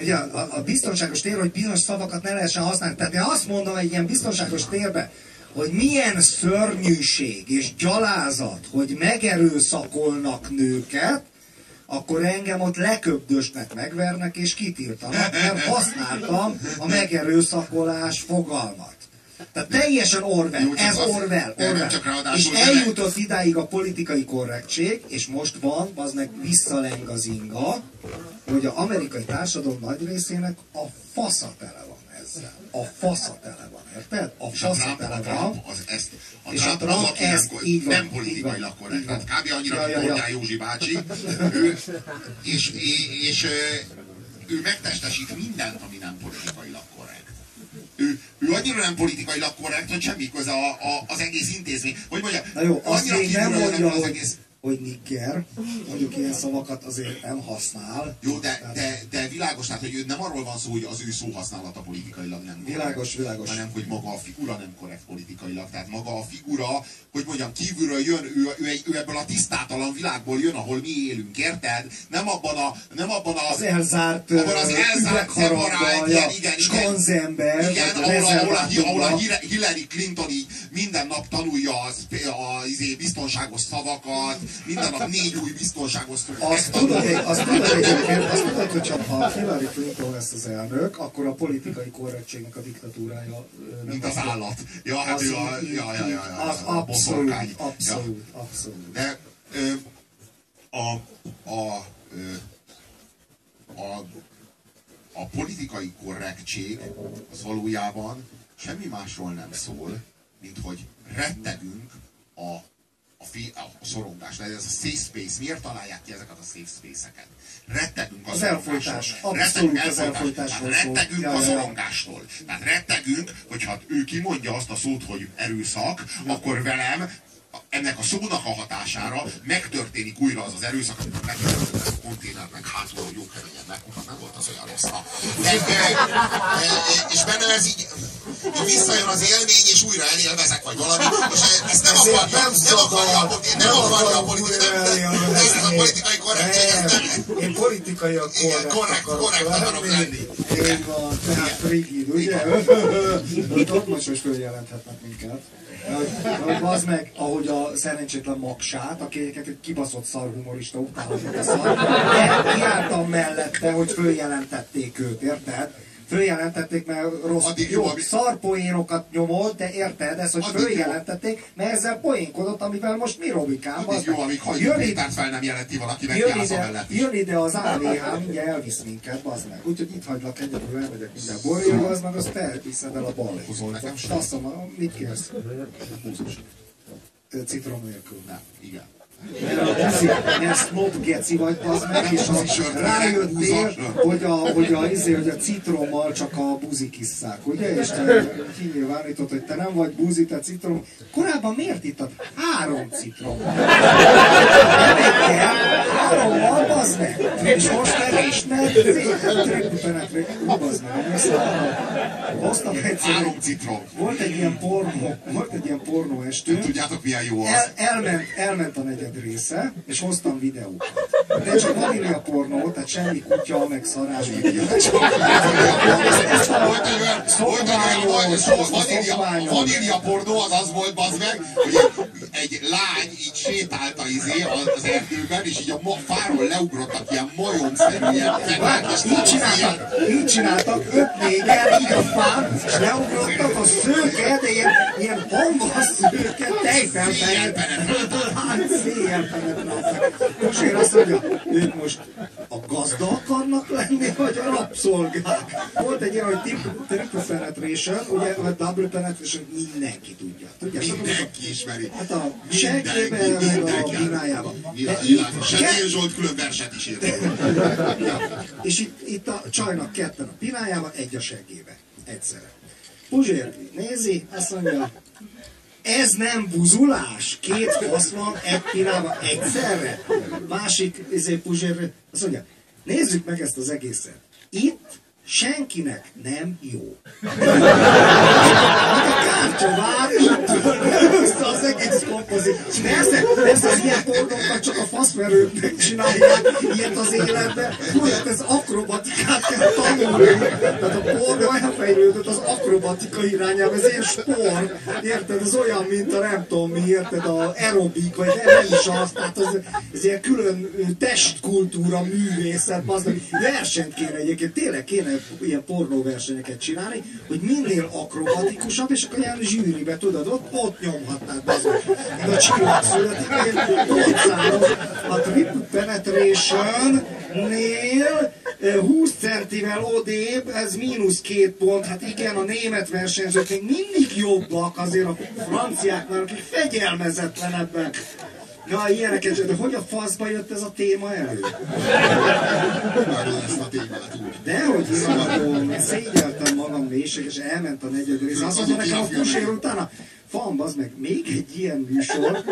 Speaker 1: Ugye a, a biztonságos tér, hogy bizonyos szavakat ne lehessen használni. Tehát én azt mondom egy ilyen biztonságos térbe, hogy milyen szörnyűség és gyalázat, hogy megerőszakolnak nőket, akkor engem ott leköbdösnek, megvernek és kitiltanak, mert használtam a megerőszakolás fogalmat. Tehát teljesen Orwell,
Speaker 2: Jó,
Speaker 1: ez
Speaker 2: az-
Speaker 1: Orwell, Orwell.
Speaker 2: csak
Speaker 1: És eljutott idáig a politikai korrektség, és most van, az meg visszaleng az inga, hogy az amerikai társadalom nagy részének a fasza tele van ezzel. A fasza tele van, érted? A fasza tele van.
Speaker 2: Az ezt, a
Speaker 1: És a
Speaker 2: Trump, az, aki
Speaker 1: ezt
Speaker 2: nem,
Speaker 1: így van,
Speaker 2: nem politikailag korrekt. Tehát kb. annyira,
Speaker 1: Ja,
Speaker 2: mint
Speaker 1: ja, ja.
Speaker 2: Józsi bácsi. Ő, és, és, és ő megtestesít mindent, ami nem politikailag korrekt. ő annyira nem politikailag korrekt, hogy semmi köze a, a, az egész intézmény. Hogy mondja,
Speaker 1: Na jó, azt
Speaker 2: annyira
Speaker 1: még nem mondja,
Speaker 2: az egész...
Speaker 1: hogy nigger, mondjuk ilyen szavakat azért nem használ.
Speaker 2: Jó, de, de, de világos, tehát, hogy ő nem arról van szó, hogy az ő szóhasználata politikailag nem korrekt,
Speaker 1: Világos, világos.
Speaker 2: hanem hogy maga a figura nem korrekt politikailag. Tehát maga a figura, hogy mondjam, kívülről jön, ő, ő, egy- ő ebből a tisztátalan világból jön, ahol mi élünk, érted? Nem abban a, nem abban a,
Speaker 1: Az elzárt,
Speaker 2: abban az elzárt, szeparált, igen, igen, igen. Igen, ahol, a- ahol, a, ahol a Hillary Clinton így minden nap tanulja az, a, izé, biztonságos szavakat, minden nap négy új biztonságos szavakat.
Speaker 1: Azt tudod, egy- azt tudod egyébként, azt tudod, hogy ha Hillary Clinton lesz az elnök, akkor a politikai korrektségnek a diktatúrája
Speaker 2: Mint az állat. Ja, hát
Speaker 1: Az
Speaker 2: ő a, ja, ja, ja,
Speaker 1: az abszolút, abszolút, abszolút.
Speaker 2: De a, a, a, a politikai korrektség az valójában semmi másról nem szól, mint hogy rettegünk a, a, fi, a szorongás. Ez a safe space. Miért találják ki ezeket a safe space-eket? Rettegünk
Speaker 1: Az
Speaker 2: szorongástól.
Speaker 1: elfolytás.
Speaker 2: Rettegünk
Speaker 1: az
Speaker 2: Tehát
Speaker 1: szól.
Speaker 2: rettegünk
Speaker 1: Ja,
Speaker 2: a szorongástól. Tehát rettegünk, hogyha ő kimondja azt a szót, hogy erőszak, akkor velem ennek a szónak a hatására megtörténik újra az az erőszak, amikor megtörténik a konténernek hátul, hogy jó keményen megmutat, nem volt az olyan rossz. Na. És benne ez így, így visszajön az élmény, és újra elélvezek, vagy valami, és ezt nem akarja,
Speaker 1: nem
Speaker 2: nem akarja a politi- nem akarja a politikai, nem, ez a politikai korrektség, ez nem,
Speaker 1: Én politikai korrekt,
Speaker 2: korrekt, korrekt akarok lenni.
Speaker 1: Így van, tehát frigid, ugye? Ott most most följelenthetnek minket. Hogy az meg, ahogy a szerencsétlen magsát, aki egyébként egy kibaszott szar humorista utálom, mint a szar, de jártam mellette, hogy följelentették őt, érted? Följelentették, mert rossz,
Speaker 2: Addig jó,
Speaker 1: jó,
Speaker 2: ami-
Speaker 1: szar poénokat nyomott, de érted, ez, hogy
Speaker 2: Addig jó.
Speaker 1: följelentették, mert ezzel poénkodott, amivel most mi Robikám?
Speaker 2: Addig jó, amíg
Speaker 1: ide-
Speaker 2: Pétert fel nem jelenti valaki neki
Speaker 1: Jön ide,
Speaker 2: mellett.
Speaker 1: jön ide az AVH, mindjárt elvisz minket, bazd meg. Úgyhogy itt hagylak egyedül, elmegyek minden borjéba, az meg azt te viszed el a balé.
Speaker 2: Hozol nekem
Speaker 1: azt mondom, mit kérsz?
Speaker 2: Húzus.
Speaker 1: Ö, Citrom nélkül.
Speaker 2: Nem, igen.
Speaker 1: Ilyen snob geci vagy, az meg, és
Speaker 2: Buzi
Speaker 1: a,
Speaker 2: sört,
Speaker 1: rájöttél, hogy a, hogy, a, izé, hogy a citrommal csak a buzik isszák, ugye? És te kinyilvánított, hogy te nem vagy buzi, te citrom. Korábban miért ittad? Három citrom. Nem egyel, hárommal, bazd meg. És most meg is, mert trippenetre, bazd meg. nem. Hoztam egyszer,
Speaker 2: Három citrom.
Speaker 1: volt egy ilyen pornó, volt egy ilyen pornó estünk,
Speaker 2: Tudjátok milyen jó az?
Speaker 1: el, elment, elment a negyed része, és hoztam videókat. De csak vanília pornó, tehát semmi kutya, meg szarás,
Speaker 2: volt, vanília, pornó az az volt, bazd meg, hogy egy, lány így sétált a izé az- erdőben, és így a ma, fáról leugrottak ilyen majomszerű, ilyen és
Speaker 1: Így csináltak, így csináltak, öt néger, így a fán, és leugrottak a szőke, de ilyen, ilyen bomba szőke, tejfelfejet, hát penetráltak. Most én azt mondja, ők most a gazda akarnak lenni, vagy a rabszolgák? Volt egy ilyen, hogy triple penetration, ugye, vagy double penetration, mindenki tudja. Tudjátok,
Speaker 2: Mindenki ismeri.
Speaker 1: Hát a seggébe, meg a
Speaker 2: mindenki.
Speaker 1: binájába. De
Speaker 2: Világ,
Speaker 1: így,
Speaker 2: világ. Sedél Zsolt külön verset is írt.
Speaker 1: És itt, itt a csajnak ketten a pinájában, egy a seggébe. Egyszerre. Puzsér nézi, azt mondja, ez nem buzulás? Két fasz van egy pinában egyszerre? Másik izé, Puzsér azt mondja, nézzük meg ezt az egészet. Itt senkinek nem jó. A kártya vár, itt össze az egész kompozit. Persze, persze az ilyen pornókat csak a faszverőknek csinálják ilyet az életben. Tudod, ez akrobatikát kell tanulni. Tehát a pornó elfejlődött az akrobatika irányába, ez ilyen sport. Érted? Ez olyan, mint a nem tudom mi, érted? A aerobik, vagy nem, is az. Tehát az, ez ilyen külön testkultúra, művészet, az, hogy versenyt kéne egyébként, tényleg kéne ilyen pornóversenyeket csinálni, hogy minél akrobatikusabb, és akkor ilyen zsűribe, tudod, ott, ott nyomhatnád, az, csillag születik, ilyen pontszámos. A triple penetration-nél eh, 20 centivel odébb, ez mínusz két pont, hát igen, a német versenyzők még mindig jobbak azért a franciáknál, akik fegyelmezetlenebbek. Na, ilyeneket, de hogy a faszba jött ez a téma elő?
Speaker 2: Ezt a témát úgy.
Speaker 1: Dehogy én szégyeltem magam mélység, és elment a negyed rész. Azt mondja nekem a pusér utána, van, az meg, még egy ilyen műsor,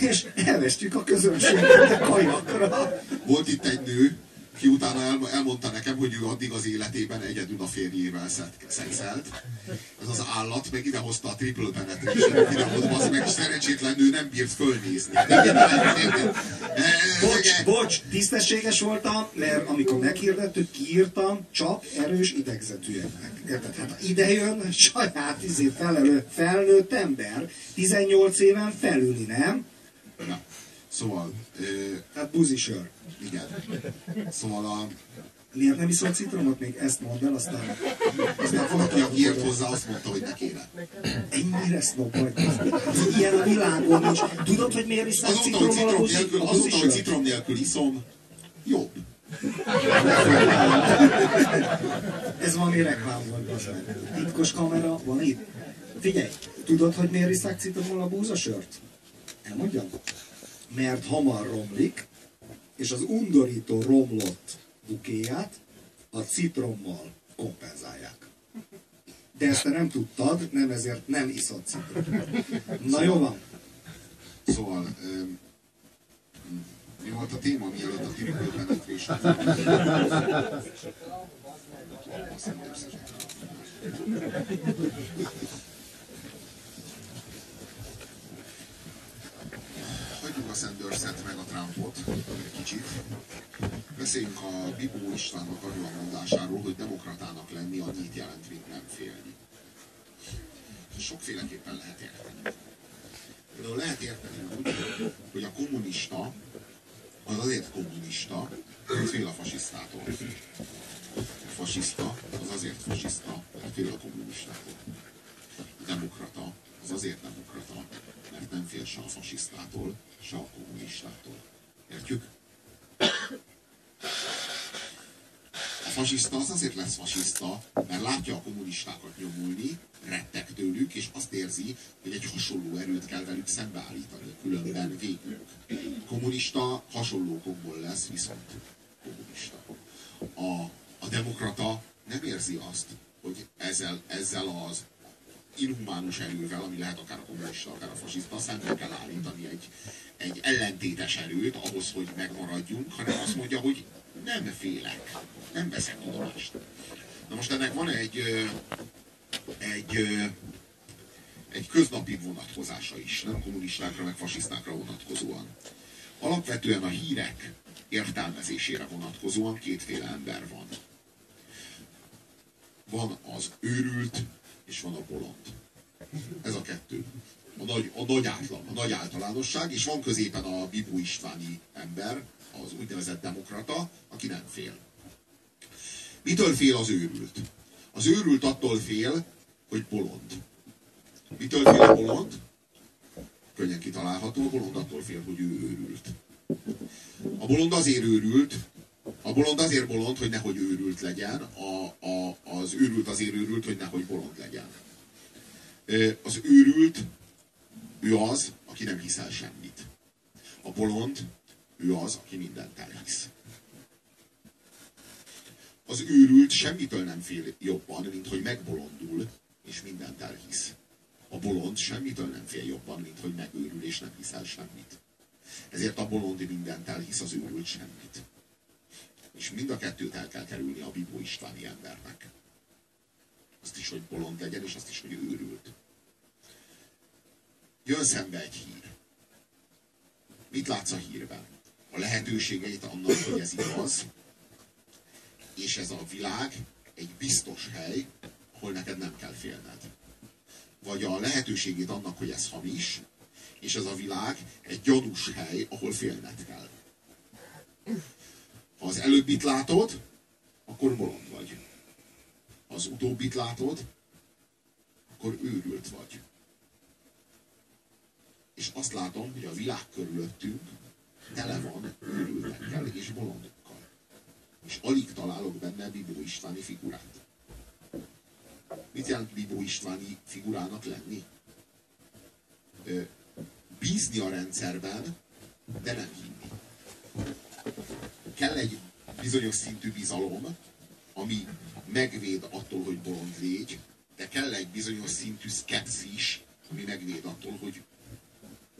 Speaker 1: és elvestjük a közönséget a kajakra.
Speaker 2: Volt itt egy nő, ki utána el, elmondta nekem, hogy ő addig az életében egyedül a férjével szexelt. Ez az állat meg idehozta a triple penetration idehozva, az meg szerencsétlen nő nem bírt fölnézni.
Speaker 1: Bocs, bocs, tisztességes voltam, mert amikor meghirdettük, kiírtam csak erős idegzetűeknek. Érted? Hát ide jön saját izé felelő, felnőtt ember, 18 éven felüli, nem?
Speaker 2: Na, szóval... Ö,
Speaker 1: hát buzisör.
Speaker 2: Igen. Szóval a...
Speaker 1: Miért nem iszol citromot? Még ezt mondd el, aztán...
Speaker 2: aztán valaki, aki ért hozzá, azt mondta, hogy ne kéne.
Speaker 1: Ennyire sznob vagy. Ilyen a világon nincs. Tudod, hogy miért iszol
Speaker 2: citrommal citrom a buzi? Nélkül, azóta, hogy citrom nélkül iszom, jobb.
Speaker 1: Ez valami reklám volt, Titkos kamera van itt. Figyelj, tudod, hogy miért iszák citrommal a búzasört? Elmondjam. Mert hamar romlik, és az undorító romlott bukéját a citrommal kompenzálják. De ezt te nem tudtad, nem ezért nem iszod citrom. Na jó van.
Speaker 2: Szóval, mi volt a téma, mielőtt a triple penetration? hagyjuk a Sanderset meg a Trumpot egy kicsit. Beszéljünk a Bibó Istvánnak arról a mondásáról, hogy demokratának lenni annyit jelent, mint nem félni. Sokféleképpen lehet érteni. Például lehet érteni úgy, hogy a kommunista az azért kommunista, mert fél a fasisztától. A fasiszta az azért fasiszta, mert fél a kommunistától. A demokrata az azért demokrata, mert nem fél se a fasisztától, se a kommunistától. Értjük? A fasiszta az azért lesz fasiszta, mert látja a kommunistákat nyomulni, rettek tőlük, és azt érzi, hogy egy hasonló erőt kell velük szembeállítani, különben végünk. A kommunista hasonlókokból lesz, viszont kommunista. A, a demokrata nem érzi azt, hogy ezzel, ezzel az inhumánus erővel, ami lehet akár a kommunista, akár a fasiszta, szembe kell állítani egy, egy ellentétes erőt ahhoz, hogy megmaradjunk, hanem azt mondja, hogy nem félek, nem veszek tudomást. Na most ennek van egy, egy, egy köznapi vonatkozása is, nem kommunistákra, meg fasisztákra vonatkozóan. Alapvetően a hírek értelmezésére vonatkozóan kétféle ember van. Van az őrült, és van a bolond. Ez a kettő. A nagy, a nagy átlag, a nagy általánosság, és van középen a Bibó Istváni ember, az úgynevezett demokrata, aki nem fél. Mitől fél az őrült? Az őrült attól fél, hogy bolond. Mitől fél a bolond? Könnyen kitalálható, a bolond attól fél, hogy ő őrült. A bolond azért őrült, a bolond azért bolond, hogy nehogy őrült legyen, a, a, az őrült azért őrült, hogy nehogy bolond legyen. Az őrült, ő az, aki nem hiszel semmit. A bolond, ő az, aki mindent elhisz. Az őrült semmitől nem fél jobban, mint hogy megbolondul, és mindent elhisz. A bolond semmitől nem fél jobban, mint hogy megőrül, és nem hiszel semmit. Ezért a bolond mindent elhisz, az őrült semmit. És mind a kettőt el kell kerülni a Bibó Istváni embernek. Azt is, hogy bolond legyen, és azt is, hogy őrült. Jön szembe egy hír. Mit látsz a hírben? A lehetőségeit annak, hogy ez igaz, és ez a világ egy biztos hely, ahol neked nem kell félned. Vagy a lehetőségét annak, hogy ez hamis, és ez a világ egy gyanús hely, ahol félned kell. Ha az előbbit látod, akkor bolond vagy. Ha az utóbbit látod, akkor őrült vagy. És azt látom, hogy a világ körülöttünk tele van őrültekkel és bolondokkal. És alig találok benne Bibó Istváni figurát. Mit jelent Bibó Istváni figurának lenni? Bízni a rendszerben, de nem hinni. Kell egy bizonyos szintű bizalom, ami megvéd attól, hogy bolond légy, de kell egy bizonyos szintű szkepszis, ami megvéd attól, hogy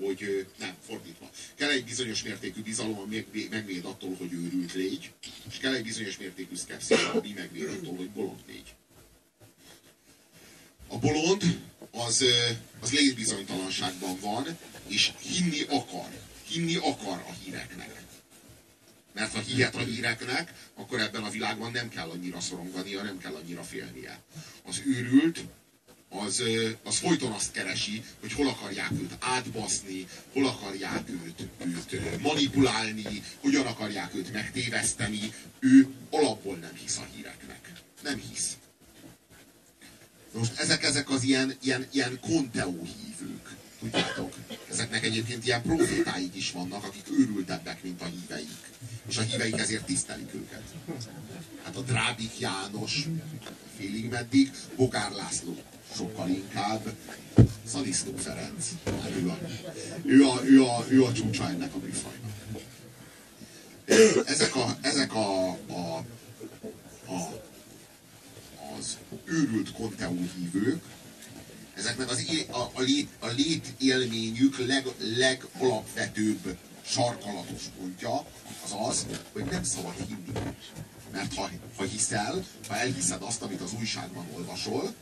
Speaker 2: hogy nem, fordítva. Kell egy bizonyos mértékű bizalom, ami megvéd attól, hogy őrült légy, és kell egy bizonyos mértékű szkepszis, ami megvéd attól, hogy bolond légy. A bolond az, az létbizonytalanságban van, és hinni akar. Hinni akar a híreknek. Mert ha hihet a híreknek, akkor ebben a világban nem kell annyira szorongania, nem kell annyira félnie. Az őrült, az, az folyton azt keresi, hogy hol akarják őt átbaszni, hol akarják őt, őt manipulálni, hogyan akarják őt megtéveszteni. Ő alapból nem hisz a híreknek. Nem hisz. Most ezek, ezek az ilyen, ilyen, ilyen konteó hívők, tudjátok? Ezeknek egyébként ilyen profétáik is vannak, akik őrültebbek, mint a híveik. És a híveik ezért tisztelik őket. Hát a Drábik János félig meddig, Bogár László sokkal inkább, Szalisztó Ferenc. Hát ő, a, ő, a, ő, a, ő a csúcsa ennek a műfajnak. Ezek a, ezek a, a, a az őrült konteó hívők, ezeknek az, a, a, lét, a létélményük leg, legalapvetőbb sarkalatos pontja az az, hogy nem szabad hinni. Mert ha, ha hiszel, ha elhiszed azt, amit az újságban olvasol,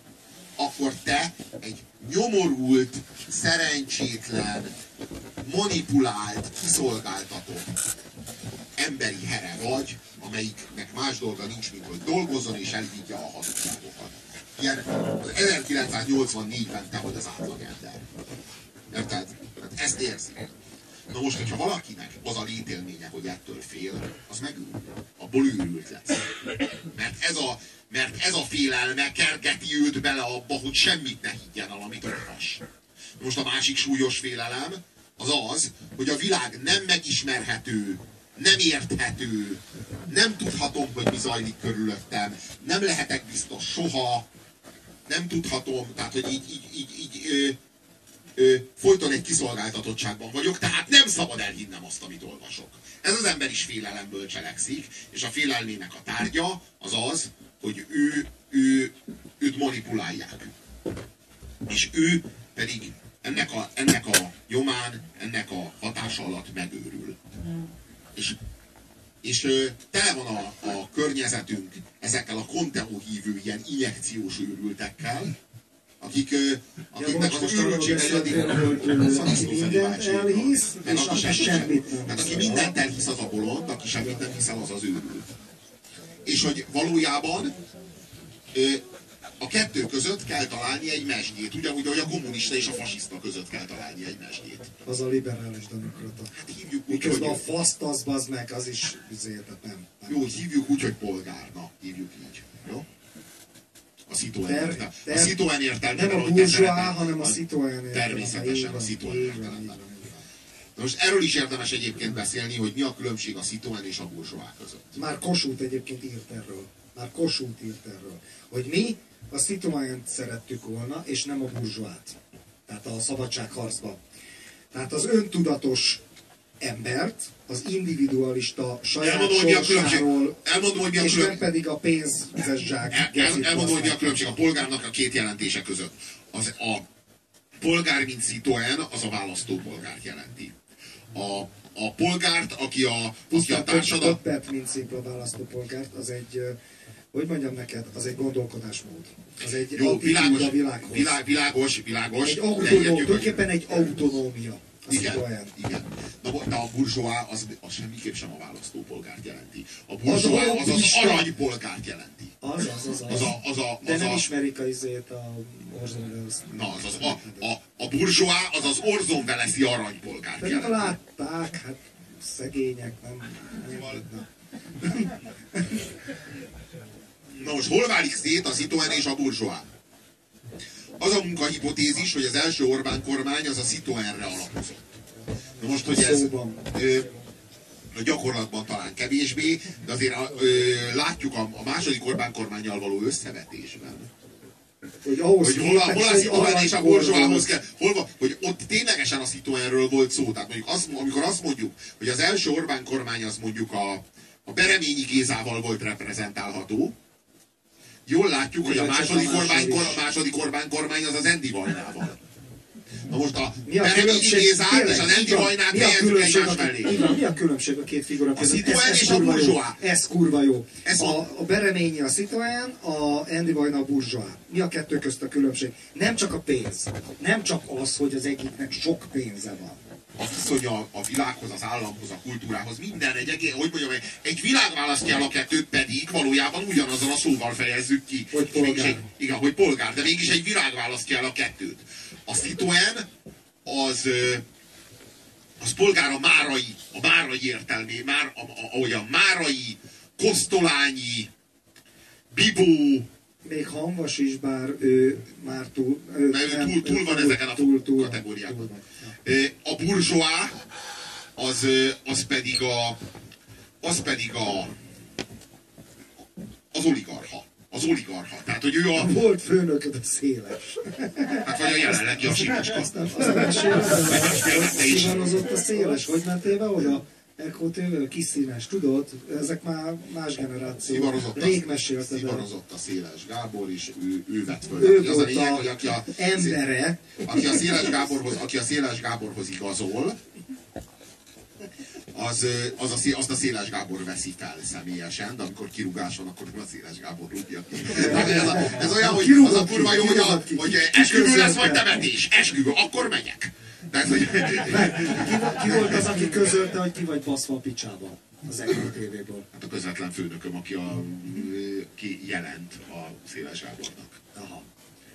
Speaker 2: akkor te egy nyomorult, szerencsétlen, manipulált, kiszolgáltatott emberi here vagy, amelyiknek más dolga nincs, mint hogy dolgozzon és elhiggye a hazugságokat. Ilyen 1984-ben te vagy az átlagember. Érted? Hát ezt érzi. Na most, hogyha valakinek az a létélménye, hogy ettől fél, az megőrül. Abból őrült lesz. Mert ez a, mert ez a félelme kergeti őt bele abba, hogy semmit ne higgyen el, amit olvas. Most a másik súlyos félelem az az, hogy a világ nem megismerhető, nem érthető, nem tudhatom, hogy mi zajlik körülöttem, nem lehetek biztos soha, nem tudhatom, tehát hogy így, így, így, így ö, ö, folyton egy kiszolgáltatottságban vagyok, tehát nem szabad elhinnem azt, amit olvasok. Ez az ember is félelemből cselekszik, és a félelmének a tárgya az az, hogy ő, ő, őt manipulálják. És ő pedig ennek a, ennek a nyomán, ennek a hatása alatt megőrül. És, és tele van a, a környezetünk ezekkel a konteó hívő ilyen injekciós őrültekkel, akik, akiknek az őrültsége eddig
Speaker 1: mindent elhisz, és aki semmit nem
Speaker 2: Mert aki mindent elhisz, az a bolond, aki semmit nem hiszel, az az őrült. És hogy valójában a kettő között kell találni egy mesdjét, ugyanúgy, ahogy a kommunista és a fasiszta között kell találni egy mesdjét.
Speaker 1: Az a liberális demokrata.
Speaker 2: Hát hívjuk úgy,
Speaker 1: Miközben hogy... a faszt az bazd meg, az is azért, nem,
Speaker 2: nem. Jó, hívjuk úgy, hogy polgárna. Hívjuk így. Jó? A Citroen értelme. A Citroen értelme.
Speaker 1: Nem a burzsóá, hanem a Citroen értelme.
Speaker 2: Természetesen a Citroen értelemben. Na most erről is érdemes egyébként beszélni, hogy mi a különbség a Citroen és a burzsóá között.
Speaker 1: Már Kossuth egyébként írt erről. Már Kossuth írt erről. Hogy mi a Citroen szerettük volna, és nem a burzsóát. Tehát a szabadságharcban. Tehát az öntudatos embert, az individualista saját elmondom, sorsáról, elmondom, hogy mi a és nem pedig a pénzes zsák.
Speaker 2: El, el, elmondom, hogy mi a különbség a polgárnak a két jelentése között. Az a polgár, mint Citroen, az a választópolgárt jelenti. A, a polgárt, aki a, aki a társadalom...
Speaker 1: Többet, mint szép a választópolgárt, az egy hogy mondjam neked, az egy gondolkodásmód. Az egy
Speaker 2: Jó, világos, a világhoz. Világ, világos, világos.
Speaker 1: Egy autonóm, tulajdonképpen egy autonómia.
Speaker 2: Igen, igen, igen. Na, de a burzsóá az, az semmiképp sem a választópolgárt jelenti. A burzsóá az az, az aranypolgárt jelenti.
Speaker 1: Az, az, az. az. az, a, az, a, az de nem a, ismerik a izét a Orson Welles.
Speaker 2: Na, az, az, a, a, a burzsóá az az Orson Welles-i aranypolgárt jelenti.
Speaker 1: látták, hát szegények, nem, nem
Speaker 2: Na most hol válik szét a Citroen és a burzsóá? Az a munkahipotézis, hogy az első Orbán kormány az a Citroenre alapozott. Na most, hogy ez ö, a gyakorlatban talán kevésbé, de azért ö, látjuk a, a második Orbán kormányjal való összevetésben,
Speaker 1: hogy ahhoz
Speaker 2: hogy hol, a, hol a Citroen és a Borzsóához kell, hol, hogy ott ténylegesen a Citroenről volt szó. Tehát mondjuk azt, amikor azt mondjuk, hogy az első Orbán kormány az mondjuk a, a Bereményi Gézával volt reprezentálható, jól látjuk, hogy a második Orbán, a második Orbán kormány az az Endi Vajnával. Na most a
Speaker 1: a különbség?
Speaker 2: Gézát és az Endi
Speaker 1: így van.
Speaker 2: Vajnát
Speaker 1: Mi a
Speaker 2: helyezzük egymás
Speaker 1: a-
Speaker 2: mellé.
Speaker 1: Mi a különbség a két figura között?
Speaker 2: Citroen és a. Bourgeois.
Speaker 1: Ez kurva jó.
Speaker 2: Ez
Speaker 1: a,
Speaker 2: a-
Speaker 1: a Bereményi a Citroen, a Andy Vajna a Bourgeois. Mi a kettő közt a különbség? Nem csak a pénz. Nem csak az, hogy az egyiknek sok pénze van.
Speaker 2: A viszonya a világhoz, az államhoz, a kultúrához, minden egy, egész, hogy mondjam, egy- egy világ választja el a kettőt, pedig valójában ugyanazzal a szóval fejezzük ki.
Speaker 1: Hogy polgár.
Speaker 2: egy, igen, hogy polgár, de mégis egy világ választja el a kettőt. A Citroen az, az polgár a márai, a márai értelmé, már, a, a, ahogy a márai, kosztolányi, bibó,
Speaker 1: Még Hanvas is, bár ő már túl... Ő,
Speaker 2: Mert ő túl- túl van ezeken a
Speaker 1: túl, túl,
Speaker 2: kategóriákon.
Speaker 1: túl van.
Speaker 2: A burzsóá, az, az pedig a, az pedig a, az oligarha. Az oligarha. Tehát, hogy ő a,
Speaker 1: Volt főnököd a széles.
Speaker 2: hát vagy a jelenlegi a simicska.
Speaker 1: Azt nem, azt nem meséled,
Speaker 2: Mesélette is.
Speaker 1: szivarozott a széles. Hogy mentél be oda? Echo TV, kis színes, tudod? Ezek már más generáció.
Speaker 2: Szivarozott
Speaker 1: Rég mesélted el.
Speaker 2: szivarozott a Széles Gábor is, ő, ő vett föl.
Speaker 1: Ő
Speaker 2: az a lényeg, hogy aki a,
Speaker 1: embere.
Speaker 2: aki a Széles Gáborhoz, aki a Széles Gáborhoz igazol, az, az a, azt a Széles Gábor veszi fel személyesen, de amikor kirúgás van, akkor nem a Széles Gábor rúgja ki. Tehát ez, a, ez olyan, hogy az a kurva jó, hogy, a, hogy esküvő lesz, vagy temetés. Esküvő, akkor megyek. Tehát, hogy,
Speaker 1: Ki, ki volt az, aki közölte, hogy ki vagy baszva a picsába? Az Echo TV-ből.
Speaker 2: hát a közvetlen főnököm, aki, a, ki jelent a Széles Gábornak.
Speaker 1: Aha.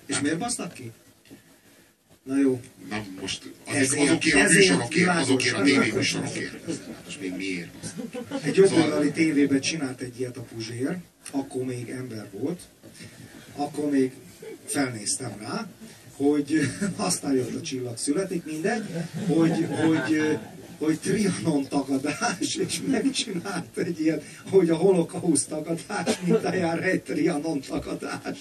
Speaker 1: És miért basznak ki? Na jó.
Speaker 2: Na most az,
Speaker 1: Ezért-
Speaker 2: azokért a műsorokért, azokért a tévéműsorokért. Hát most még miért?
Speaker 1: Egy jobboldali tévében csinált egy ilyet a Puzsér, akkor még ember volt, akkor még felnéztem rá, hogy aztán jött a csillag születik, mindegy, hogy, hogy, hogy Trianon tagadás, és megcsinált egy ilyen, hogy a holokauszt tagadás, mintájára egy Trianon tagadás.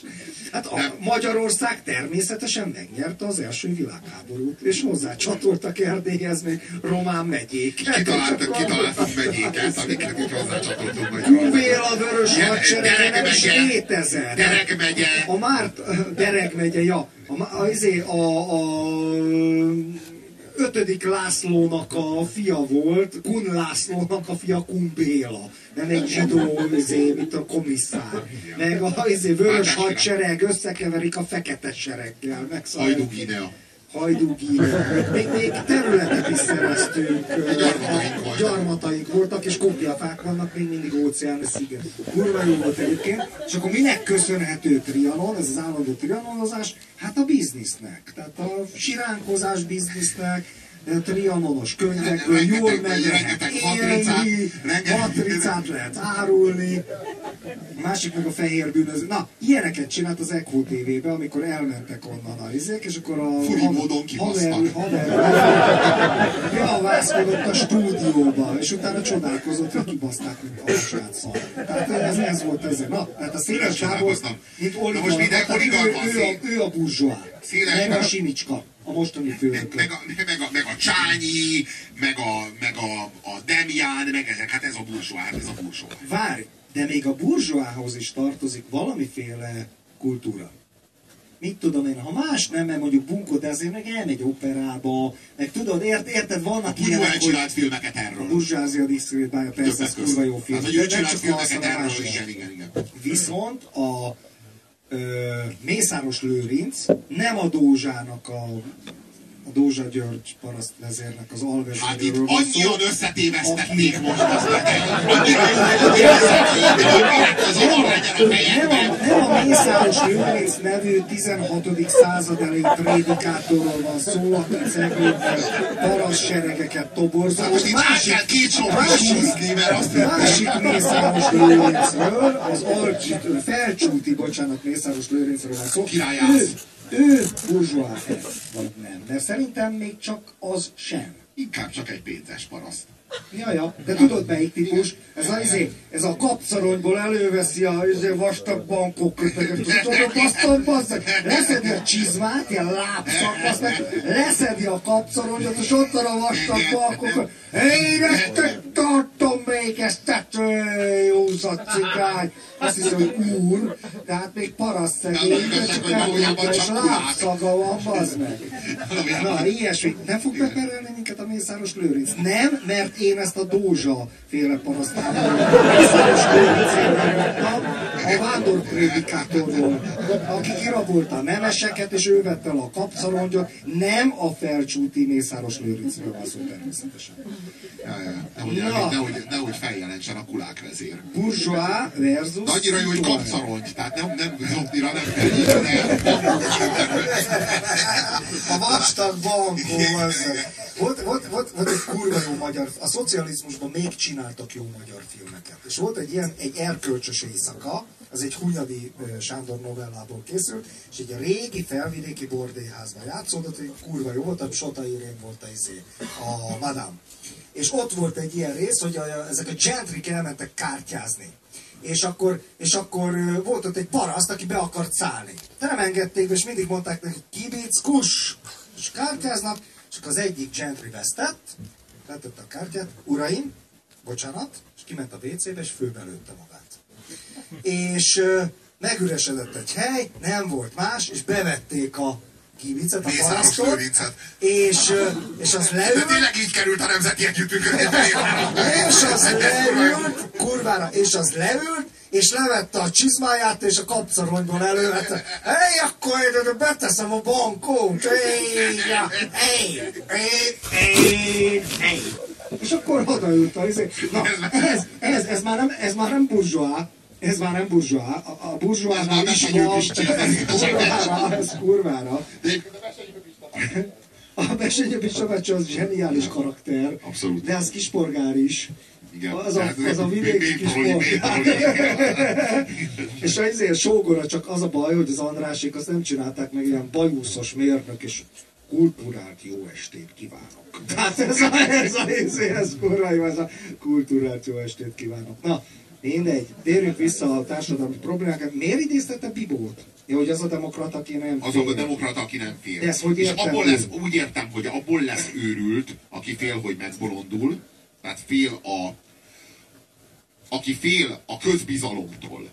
Speaker 1: Hát a. Magyarország természetesen megnyerte az első világháborút, és hozzá csatoltak Erdélyhez még román megyéket.
Speaker 2: Kitaláltak, kitaláltak megyéket, amiket itt hozzácsatoltunk
Speaker 1: Kubél a vörös hadsereg nem is létezett.
Speaker 2: Dereg megye.
Speaker 1: A Márt, Dereg megye, ja. A, a, izé, a, a ötödik Lászlónak a fia volt, Kun Lászlónak a fia Kun Béla. Nem egy zsidó, izé, mint a komisszár. Meg a izé, vörös hadsereg összekeverik a fekete sereggel.
Speaker 2: Hajdú Guinea.
Speaker 1: Hajdúgi, még, még területet is szereztünk, ö,
Speaker 2: Gyarmataink voltak.
Speaker 1: és kopjafák vannak még mindig óceáni sziget. Kurva jó volt egyébként, és akkor minek köszönhető Trianon, ez az állandó trianonozás? Hát a biznisznek, tehát a siránkozás biznisznek, trianonos könyvekből jól meg lehet
Speaker 2: rengeteg matricát,
Speaker 1: élni, matricát lehet árulni, másik meg a fehér bűnöző. Na, ilyeneket csinált az Echo TV-be, amikor elmentek onnan a izék, és akkor a
Speaker 2: Furi módon
Speaker 1: haver, haver, beavászkodott a stúdióba, és utána csodálkozott, hogy kibaszták, mint a szar. Tehát ez, ez volt ez. Na, tehát a Széles Gábor, mint oligarcha,
Speaker 2: most minden
Speaker 1: tehát
Speaker 2: oligarcha
Speaker 1: ő, ő,
Speaker 2: szé-
Speaker 1: a, ő a burzsóá. Meg a Simicska, a mostani főnök.
Speaker 2: Meg a, meg, a, meg a Csányi, meg a, meg a, a Demián, meg ezek, hát ez a burzsóá, ez a burzsóá.
Speaker 1: Várj, de még a burzsóához is tartozik valamiféle kultúra. Mit tudom én, ha más nem, mert mondjuk bunkó, de azért meg elmegy operába, meg tudod, ért, érted, vannak
Speaker 2: Bunyó
Speaker 1: ilyenek, hogy
Speaker 2: elcsinált filmeket
Speaker 1: a
Speaker 2: erről.
Speaker 1: burzsázia disztribúciója, persze, ez kurva jó film.
Speaker 2: Hát, hogy ő csinált filmeket erről, igen, igen, igen.
Speaker 1: Viszont a Mészáros Lőrinc nem a Dózsának a Dózsa György parasztvezérnek az alvezéről
Speaker 2: Hát itt annyian összetévesztették most azt, hogy annyira jó, hogy az avar legyen a
Speaker 1: nem a, nem a Mészáros Lőrinc nevű 16. század elejé prédikátorról van szó, aki ceglékben paraszt seregeket toborzol.
Speaker 2: Hát most itt át kell két sor is húzni, mert azt
Speaker 1: másik Mészáros Lőrincről, az Alcsit, Felcsúti, bocsánat, Mészáros Lőrincről van szó.
Speaker 2: Királyász.
Speaker 1: Ő, burzsóá vagy nem, mert szerintem még csak az sem.
Speaker 2: inkább csak egy pénzes paraszt.
Speaker 1: Ja, ja, de tudod melyik típus? Ez a, izé, ez a kapszaronyból előveszi a izé, vastag bankok köteget. Tudod, basztad, basztad, leszedi a csizmát, ilyen lábszak, leszedi a kapszaronyot, és ott van a vastag bankok. Én ezt tartom még, ezt tető, józat cigány. Azt hiszem, hogy úr, de hát még paraszt szegény, de csak elmondja, és lábszaga van, bazd meg. Na, ilyesmi. Nem fog beperelni minket a Mészáros Lőrinc? Nem, mert én ezt a Dózsa féle parasztából Mészáros Lőrincének a vándorprédikátorról, aki kirabolta a nemeseket, és ő vette el a kapszarongyot, nem a felcsúti Mészáros Lőrincről van szó természetesen.
Speaker 2: Ja, ja. Nehogy, Na. nehogy, nehogy feljelentsen a kulák vezér.
Speaker 1: Bourgeois versus...
Speaker 2: De annyira jó, hogy kapszarongy, tehát nem, nem zopnira nem kell
Speaker 1: A vastag bankó, volt, volt, volt, volt egy kurva jó magyar, a szocializmusban még csináltak jó magyar filmeket. És volt egy ilyen, egy erkölcsös éjszaka, az egy Hunyadi Sándor novellából készült, és egy régi felvidéki bordélyházban játszódott, egy kurva jó volt, a Sota Irén volt a, izé, a madame. És ott volt egy ilyen rész, hogy a, ezek a gentrik elmentek kártyázni. És akkor, és akkor volt ott egy paraszt, aki be akart szállni. De nem engedték, és mindig mondták neki, kibic, kus! És kártyáznak, akkor az egyik gentry vesztett, letette a kártyát, uraim, bocsánat, és kiment a WC-be, és főbelőtte magát. És megüresedett egy hely, nem volt más, és bevették a kibicet, a parasztot, és, és az leült... De
Speaker 2: tényleg így került a nemzeti együttműködés.
Speaker 1: és az leült, kurvára, és az leült, és levette a csizmáját, és a kapszaronyból elővette. Hely, akkor én beteszem a bankót. Hely, hely, hely, hely. És akkor odaült a izé. Na, ez, ez, ez, már nem, ez már nem burzsóá, ez már nem burzsóá. A, a burzsóánál is van, kurvára, ez kurvára. A Besenye Bisovácsa az zseniális karakter.
Speaker 2: Abszolút.
Speaker 1: De az kisporgár is. Igen. Az a, az a vidéki kisporgár. és ezért sógora csak az a baj, hogy az Andrásék azt nem csinálták meg ilyen bajuszos mérnök és kultúrált jó estét kívánok. Tehát ez a, ez a, ez, ez kurva jó, ez a kultúrált jó estét kívánok. Na, mindegy, térjünk vissza a társadalmi problémákat. Miért idéztette Bibót? Ja, hogy az a demokrata, aki nem
Speaker 2: fél. Az a demokrata, aki nem fél.
Speaker 1: De ezt hogy És
Speaker 2: abból lesz, úgy értem, hogy abból lesz őrült, aki fél, hogy megbolondul, tehát fél a aki fél a közbizalomtól.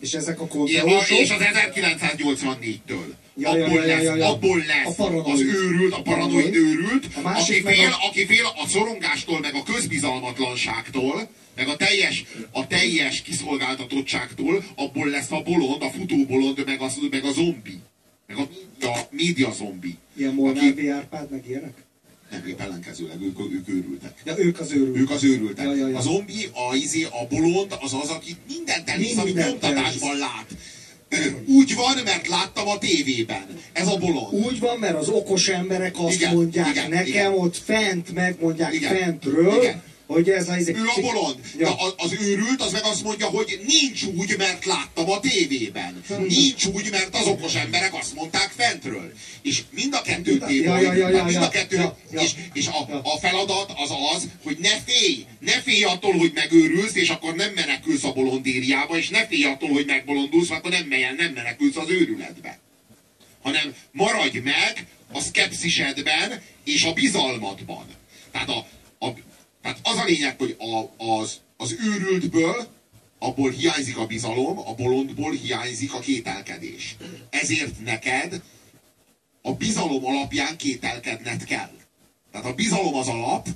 Speaker 1: És ezek a kontrollosok?
Speaker 2: És az 1984-től. Ja, abból, ja, ja, ja, ja. lesz, abból lesz a az őrült, a paranoid őrült, a aki, fél, a... aki fél a szorongástól, meg a közbizalmatlanságtól, meg a teljes, a teljes kiszolgáltatottságtól, abból lesz a bolond, a futóbolond, meg a, meg a zombi. Meg a, a média zombi.
Speaker 1: Ilyen Molnár aki... Árpád, meg ilyenek?
Speaker 2: Nem, épp ellenkezőleg, ők, ők őrültek.
Speaker 1: Ja, ők az őrültek.
Speaker 2: Ők az őrültek. Ja, ja, ja. A zombi, a, izé, a bolond, az az, aki mindent elhisz, amit nyomtatásban lát. Úgy van, mert láttam a tévében. Ez a bolond.
Speaker 1: Úgy van, mert az okos emberek azt igen, mondják igen, nekem, igen. ott fent megmondják igen, fentről, igen hogy ez az...
Speaker 2: Ő a bolond. Ja. De az őrült, az meg azt mondja, hogy nincs úgy, mert láttam a tévében. Hmm. Nincs úgy, mert az okos emberek azt mondták fentről. És mind a kettő tévő, ja, ja, ja, mind a kettő, ja, ja, és, és a, a feladat az az, hogy ne félj, ne félj attól, hogy megőrülsz, és akkor nem menekülsz a bolondériába, és ne félj attól, hogy megbolondulsz, akkor nem, melyen, nem menekülsz az őrületbe. Hanem maradj meg a szkepszisedben és a bizalmadban. Tehát a, a, tehát az a lényeg, hogy a, az, az őrültből abból hiányzik a bizalom, a bolondból hiányzik a kételkedés. Ezért neked a bizalom alapján kételkedned kell. Tehát a bizalom az alap,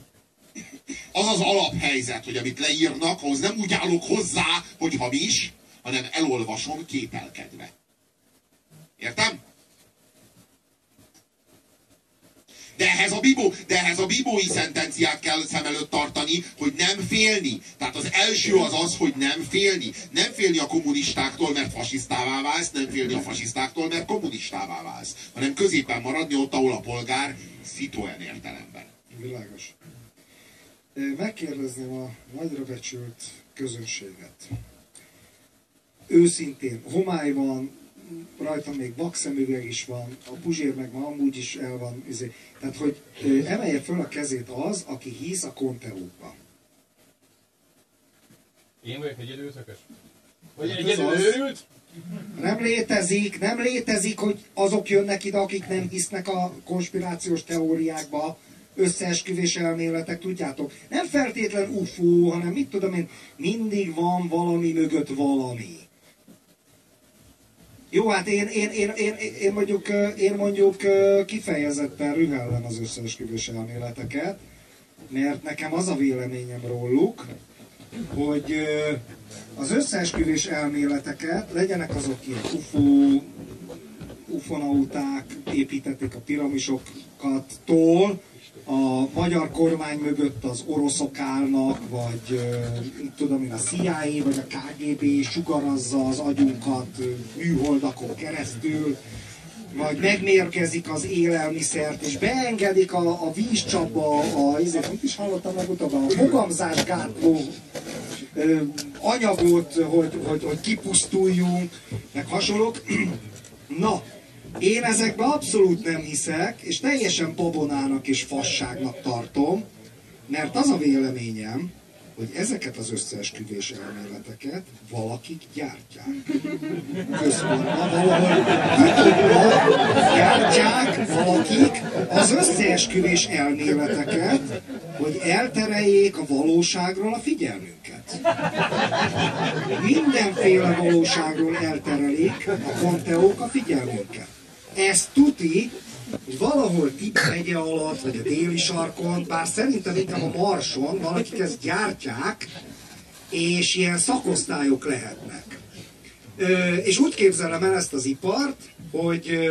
Speaker 2: az az alaphelyzet, hogy amit leírnak, ahhoz nem úgy állok hozzá, hogy hamis, hanem elolvasom kételkedve. Értem? De ehhez a, bibó, de ehhez a bibói szentenciát kell szem előtt tartani, hogy nem félni. Tehát az első az az, hogy nem félni. Nem félni a kommunistáktól, mert fasisztává válsz, nem félni a fasisztáktól, mert kommunistává válsz. Hanem középen maradni ott, ahol a polgár szitúen értelemben.
Speaker 1: Világos. Megkérdezném a nagyra becsült közönséget. Őszintén, homályban rajta még vakszemüveg is van, a puzsér meg ma amúgy is el van. Izé. Tehát, hogy emelje föl a kezét az, aki hisz a konteókba.
Speaker 3: Én vagyok egy időtökös? Vagy egy időőrült?
Speaker 1: Nem létezik, nem létezik, hogy azok jönnek ide, akik nem hisznek a konspirációs teóriákba, összeesküvés elméletek, tudjátok. Nem feltétlen UFO, hanem mit tudom én, mindig van valami mögött valami. Jó, hát én, én, én, én, én, mondjuk, én mondjuk kifejezetten rühellem az összeesküvés elméleteket, mert nekem az a véleményem róluk, hogy az összeesküvés elméleteket, legyenek azok ilyen UFO, ufonauták, építették a piramisokat tól, a magyar kormány mögött az oroszok állnak, vagy tudom én, a CIA, vagy a KGB sugarazza az agyunkat műholdakon keresztül, vagy megmérkezik az élelmiszert, és beengedik a, a vízcsapba, a, ezért mit is hallottam legutóbb, a fogamzásgátló anyagot, hogy, hogy, hogy kipusztuljunk, meg hasonlók. Na, én ezekbe abszolút nem hiszek, és teljesen babonának és fasságnak tartom, mert az a véleményem, hogy ezeket az összeesküvés elméleteket valakik gyártják. Központban valahol gyártják valakik az összeesküvés elméleteket, hogy eltereljék a valóságról a figyelmünket. Mindenféle valóságról elterelik a konteók a figyelmünket. Ez tuti, hogy valahol Tip megye alatt, vagy a déli sarkon, bár szerintem inkább a Marson valakik ezt gyártják, és ilyen szakosztályok lehetnek. Ö, és úgy képzelem el ezt az ipart, hogy,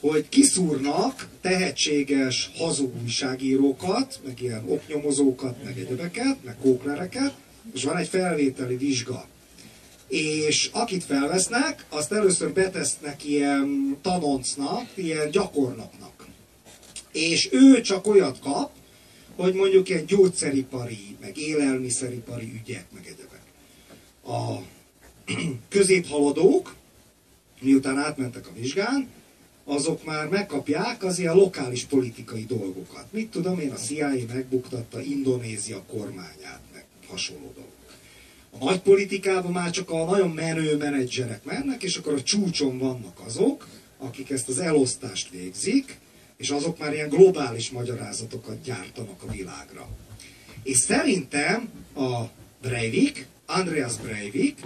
Speaker 1: hogy kiszúrnak tehetséges hazug újságírókat, meg ilyen oknyomozókat, meg egyebeket, meg kóklereket, és van egy felvételi vizsga és akit felvesznek, azt először betesznek ilyen tanoncnak, ilyen gyakornoknak. És ő csak olyat kap, hogy mondjuk ilyen gyógyszeripari, meg élelmiszeripari ügyek, meg egyebek. A középhaladók, miután átmentek a vizsgán, azok már megkapják az ilyen lokális politikai dolgokat. Mit tudom én, a CIA megbuktatta Indonézia kormányát, meg hasonló dolgok. A nagy politikában már csak a nagyon menő menedzserek mennek, és akkor a csúcson vannak azok, akik ezt az elosztást végzik, és azok már ilyen globális magyarázatokat gyártanak a világra. És szerintem a Breivik, Andreas Breivik,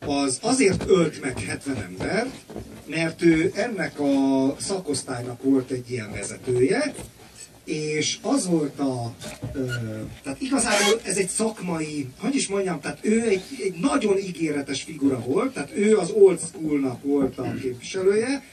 Speaker 1: az azért ölt meg 70 embert, mert ő ennek a szakosztálynak volt egy ilyen vezetője, és az volt a, ö, tehát igazából ez egy szakmai, hogy is mondjam, tehát ő egy, egy nagyon ígéretes figura volt, tehát ő az old schoolnak volt a képviselője,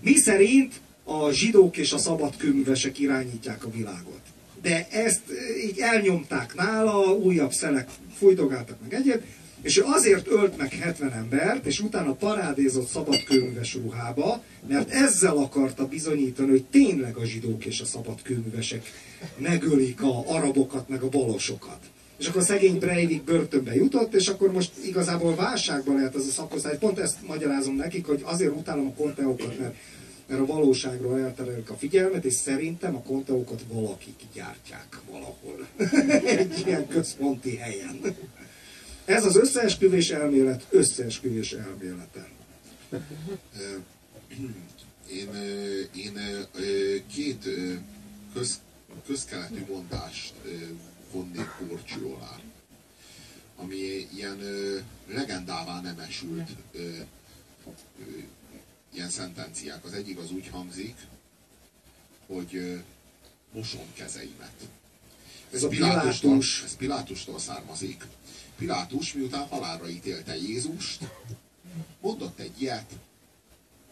Speaker 1: mi szerint a zsidók és a szabadkőművesek irányítják a világot. De ezt így elnyomták nála, újabb szelek fújtogáltak meg egyet, és ő azért ölt meg 70 embert, és utána parádézott szabadkőműves ruhába, mert ezzel akarta bizonyítani, hogy tényleg a zsidók és a szabadkőművesek megölik a arabokat, meg a balosokat. És akkor szegény Breivik börtönbe jutott, és akkor most igazából válságban lehet ez a szakosztály. Pont ezt magyarázom nekik, hogy azért utálom a konteókat, mert, mert a valóságról elterelik a figyelmet, és szerintem a konteókat valakik gyártják valahol. Egy ilyen központi helyen. Ez az összeesküvés elmélet összeesküvés elmélete.
Speaker 2: Én, én két köz, közkeletű mondást vonnék korcső alá, ami ilyen legendává nem esült ilyen szentenciák. Az egyik az úgy hangzik, hogy mosom kezeimet. Ez, ez Pilátustól, ez Pilátustól származik. Pilátus, miután halálra ítélte Jézust, mondott egy ilyet,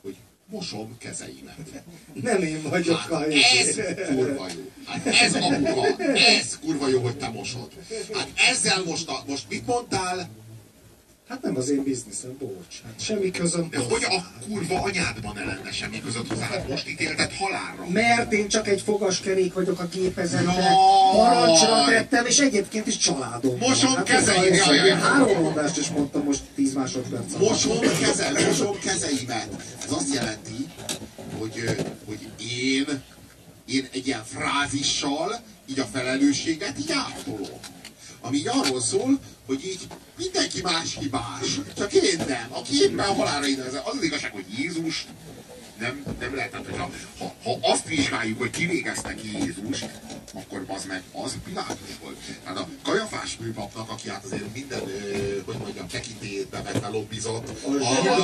Speaker 2: hogy mosom kezeimet.
Speaker 1: Nem én vagyok hát
Speaker 2: a Ez kurva jó. Hát ez apuka, ez kurva jó, hogy te mosod. Hát ezzel most, a, most mit mondtál?
Speaker 1: Hát nem az én bizniszem, bocs. Hát semmi közöm
Speaker 2: De hogy a kurva anyádban ne lenne semmi között hozzá? Hát most ítélted halálra.
Speaker 1: Mert én csak egy fogaskerék vagyok a gépezetben. Parancsra tettem, és egyébként is családom.
Speaker 2: Mosom
Speaker 1: Hát
Speaker 2: kezeim,
Speaker 1: ez
Speaker 2: jaj,
Speaker 1: a-
Speaker 2: jaj.
Speaker 1: Én három mondást is mondtam most 10 másodperc.
Speaker 2: Mosom, kezel, mosom kezeimet. Ez azt jelenti, hogy, hogy én, én egy ilyen frázissal így a felelősséget így átolom. Ami így arról szól, hogy így mindenki más hibás, csak én nem. Aki éppen halára idezett. Az az igazság, hogy Jézus nem, nem lehet, tehát, hogyha, ha, ha azt vizsgáljuk, hogy ki végezte ki Jézust, akkor az meg az Pilátus volt. Tehát a Kajafás műpapnak, aki hát azért minden, hogy mondjam, tekintélyét bevette, lobbizott.
Speaker 1: A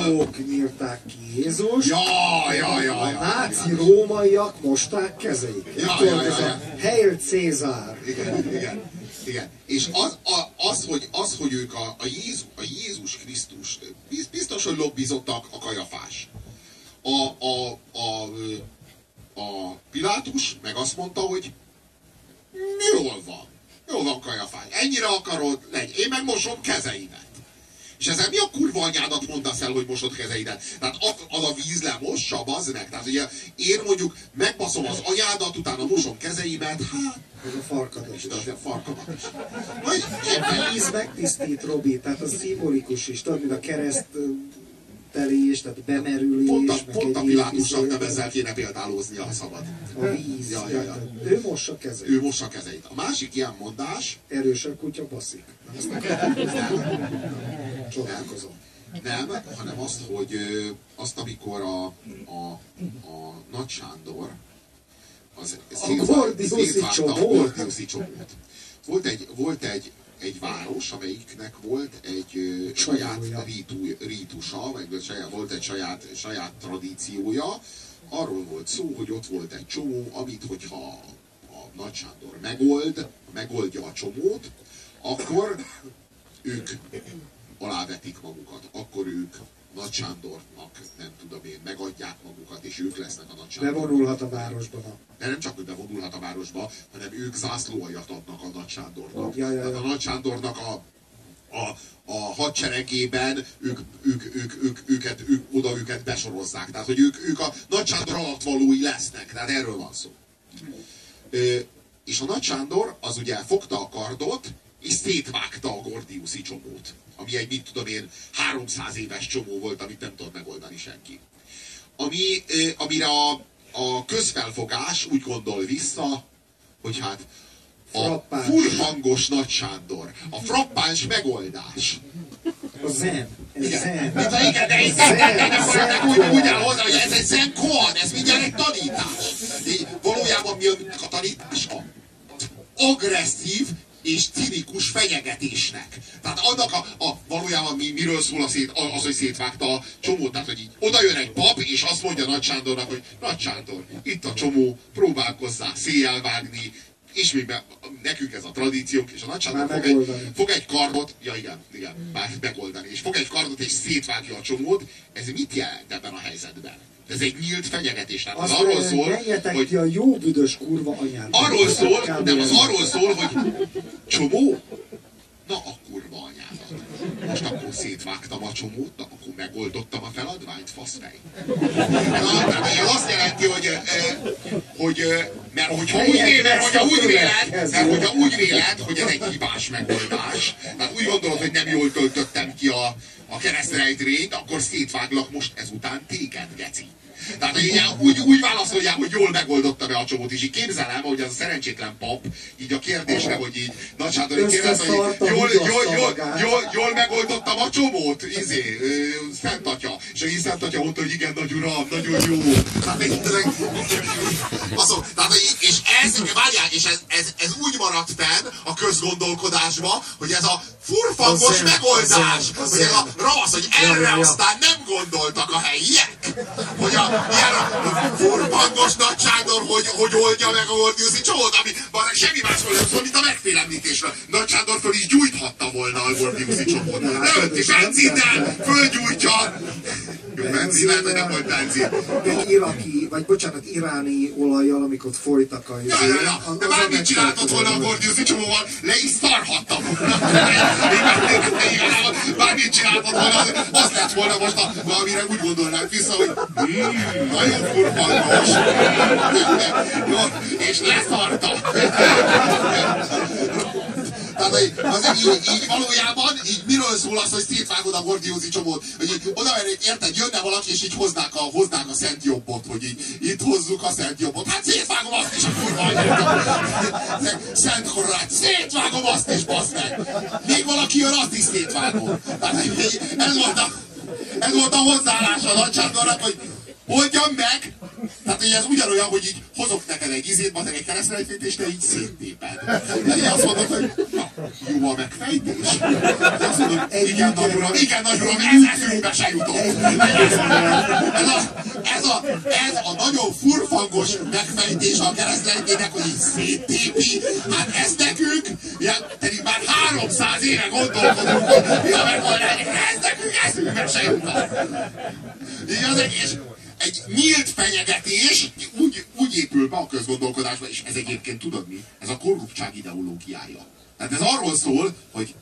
Speaker 1: zsidók nyírták ki Jézus,
Speaker 2: Ja, ja, ja,
Speaker 1: a
Speaker 2: ja.
Speaker 1: náci rómaiak mosták kezeit.
Speaker 2: Ja, ja, ja,
Speaker 1: a Hail Cézár.
Speaker 2: Igen, igen, igen. És az, a, az, hogy, az, hogy ők a, a, Jézus, a Jézus Krisztus, biz- biztos, hogy lobbizottak a kajafás. A, a, a, a Pilátus meg azt mondta, hogy jól van, jól van kajafás, ennyire akarod, legy, én meg mosom kezeimet. És ezzel mi a kurva anyádat mondasz el, hogy mosod kezeidet? Tehát az, az a víz lemossa, bazd meg. Tehát ugye én mondjuk megbaszom az anyádat, utána mosom kezeimet, hát,
Speaker 1: Ez a farkadat is.
Speaker 2: a farkamat is. Vagy éppen
Speaker 1: Víz megtisztít, Robi, tehát az szimbolikus is, tudod, mint a kereszt telés, tehát bemerülés,
Speaker 2: pont a,
Speaker 1: meg
Speaker 2: pont a Pilátusnak nem ezzel kéne példálóznia, ha szabad.
Speaker 1: A víz,
Speaker 2: Ja, ja, ja.
Speaker 1: ő mossa kezeit.
Speaker 2: Ő mossa kezeit. A másik ilyen mondás,
Speaker 1: Erősebb kutya baszik. Azt Csodálkozom.
Speaker 2: nem, hanem azt, hogy azt, amikor a, a, a Nagy Sándor az
Speaker 1: Gordiuszi
Speaker 2: szétvágta a
Speaker 1: csomó.
Speaker 2: Gordiuszi csomót. Volt egy, volt egy, egy város, amelyiknek volt egy saját rítu, rítusa, meg saját, volt egy saját, saját tradíciója. Arról volt szó, hogy ott volt egy csomó, amit hogyha a Nagy Sándor megold, megoldja a csomót, akkor ők alávetik magukat, akkor ők Nagy Sándornak, nem tudom én, megadják magukat, és ők lesznek a Nagy Sándor.
Speaker 1: Bevonulhat a városban a
Speaker 2: De nem csak, hogy bevonulhat a városba, hanem ők zászlóaljat adnak a Nagy Sándornak.
Speaker 1: Ja, ja, ja.
Speaker 2: Tehát a Nagy Sándornak a, a, a hadseregében ők, ők, ők, ők, őket, ők, oda őket besorozzák. Tehát, hogy ők, ők a Nagy Sándor alattvalói lesznek. Tehát erről van szó. Ö, és a Nagy Sándor az ugye fogta a kardot, és szétvágta a Gordiuszi csomót. Ami egy, mit tudom én, 300 éves csomó volt, amit nem tudott megoldani senki. Ami, amire a, a közfelfogás úgy gondol vissza, hogy hát a furhangos Nagy Sándor, a frappáns megoldás.
Speaker 1: A zen. Ez
Speaker 2: Igen,
Speaker 1: zen.
Speaker 2: Mint a, igen, de, gyakorlatilag úgy, úgy áll hozzá, hogy ez egy zen koan, ez mindjárt egy tanítás. Így, valójában mi a, a tanítás? A agresszív és cinikus fenyegetésnek. Tehát annak a, a valójában mi, miről szól a szét, az, hogy szétvágta a csomót. Tehát, hogy így oda jön egy pap, és azt mondja Nagy Sándornak, hogy Nagy Sándor, itt a csomó, próbálkozzál széjjel vágni, és még be, nekünk ez a tradíciónk, és a Nagy Sándor fog egy, fog egy kardot, ja igen, igen, már megoldani, és fog egy kardot és szétvágja a csomót, ez mit jelent ebben a helyzetben? Ez egy nyílt fenyegetés. Tehát az arról szól, hogy
Speaker 1: ki a jó büdös kurva anyád.
Speaker 2: arról szól, nem, az arról szól, hogy csomó, na a kurva anyádat. Most akkor szétvágtam a csomót, na akkor megoldottam a feladványt, faszfej. Tehát ez azt jelenti, hogy, hogy mert hogyha úgy véled, mert hogyha úgy véled, mert hogyha úgy véled, hogy ez egy hibás megoldás, tehát úgy gondolod, hogy nem jól töltöttem ki a, a keresztrejtvényt, akkor szétváglak most ezután téged, geci. Tehát ilyen úgy, úgy válaszolják, hogy jól megoldottam be a csomót, és így képzelem, hogy az a szerencsétlen pap, így a kérdésre, hogy így Nagy Sándor így kérdez, hogy jól, jól, jól, jól, jól megoldottam a csomót, izé, Szent Atya. És a Szent Atya mondta, hogy igen, nagy uram, nagyon jó. Tehát, így, azok, tehát, és ez, várják, és ez, ez, ez úgy maradt fenn a közgondolkodásba, hogy ez a furfangos megoldás,
Speaker 1: a zen, a
Speaker 2: hogy ez a ravasz, hogy
Speaker 1: Ja,
Speaker 2: erre
Speaker 1: ja, ja.
Speaker 2: aztán nem gondoltak a helyiek, hogy a furfangos Nagy Sándor, hogy, hogy oldja meg a Gordiuszi csomót, ami van, semmi másról nem szól, mint a megfélemlítésről. Nagy Sándor föl is gyújthatta volna a Gordiuszi csomót. Leönti benzinnel, fölgyújtja. Jó, benzin, lehet, hogy nem volt benzin.
Speaker 1: Egy iraki, vagy bocsánat, iráni olajjal, amikor folytak a...
Speaker 2: Ja, ja, ja. De bármit csináltott volna a Gordiuszi csomóval, le is szarhattam volna. Bármit csináltott volna, az lett volna most, a, amire úgy gondolnánk vissza, hogy mm, nagyon furfangos. Jó, és leszarta. Tehát azért így, így, valójában, így miről szól az, hogy szétvágod a gordiózi csomót? Hogy így oda mennék, érted, jönne valaki, és így hoznák a, hoznák a szent jobbot, hogy így itt hozzuk a szent jobbot. Hát szétvágom azt is, a kurva Szent korrát, szétvágom azt is, basz meg! Még valaki jön, azt is szétvágom. Tehát ez volt a, ez volt a hozzáállás a nagysátornak, hogy oldjam meg, tehát hogy ez ugyanolyan, hogy így hozok neked egy izét, bazeg egy keresztrejtét, és te így széttéped. De így azt mondod, hogy na, jó a megfejtés. Azt mondod, igen, nagy uram, igen, nagy uram, ez eszünkbe se jutott. Ez a, ez a, ez a nagyon furfangos megfejtés a keresztrejtének, hogy így széttépi. Hát ez nekünk, ja, pedig már 300 éve gondolkodunk, hogy mi a megoldás, ez nekünk eszünkbe se jutott. Így az egész, egy nyílt fenyegetés úgy, úgy épül be a közgondolkodásba, és ez egyébként tudod mi? Ez a korruptság ideológiája. Tehát ez arról szól, hogy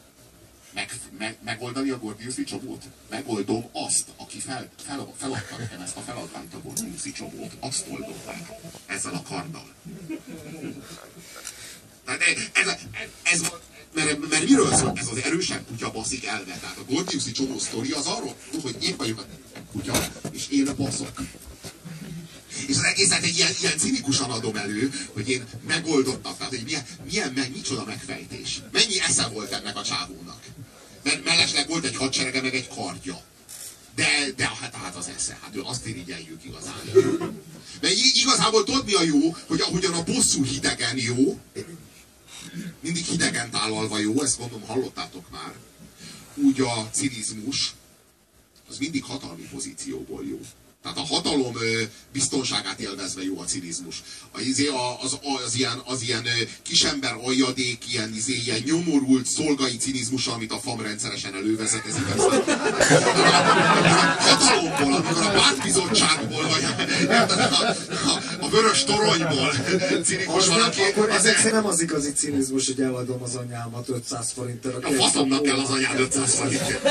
Speaker 2: meg, meg, megoldani a Gordiuszi csomót. Megoldom azt, aki fel, fel, feladta nekem ezt a feladványt a Gordiuszi csomót. Azt oldom meg. Ezzel a karddal. Tehát ez, ez, ez, mert, mert miről szól? Ez az erősebb kutya baszik elve. Tehát a Gordiuszi csomó sztori az arról, hogy én vagyok a kutya, és én baszok. És az egészet egy ilyen, ilyen cinikusan adom elő, hogy én megoldottam, tehát hogy milyen, milyen meg, micsoda megfejtés. Mennyi esze volt ennek a csávónak. Mert mellesleg volt egy hadserege, meg egy kardja. De, de hát, hát az esze, hát ő azt irigyeljük igazán. De igazából tudod mi a jó, hogy ahogyan a bosszú hidegen jó, mindig hidegen tálalva jó, ezt gondolom hallottátok már, úgy a cinizmus, az mindig hatalmi pozícióból jó. Tehát a hatalom biztonságát élvezve jó a cinizmus. Izé, az, az, az, ilyen, az ilyen kisember aljadék, ilyen, izé, ilyen nyomorult szolgai cinizmus, amit a FAM rendszeresen elővezet, ez igaz. A hatalomból, amikor a pártbizottságból, vagy a, a, a vörös toronyból cinikus valaki.
Speaker 1: Akkor az ezek nem az igazi cinizmus, hogy eladom az anyámat 500 forintért.
Speaker 2: A faszomnak kell az anyád 500 forintért.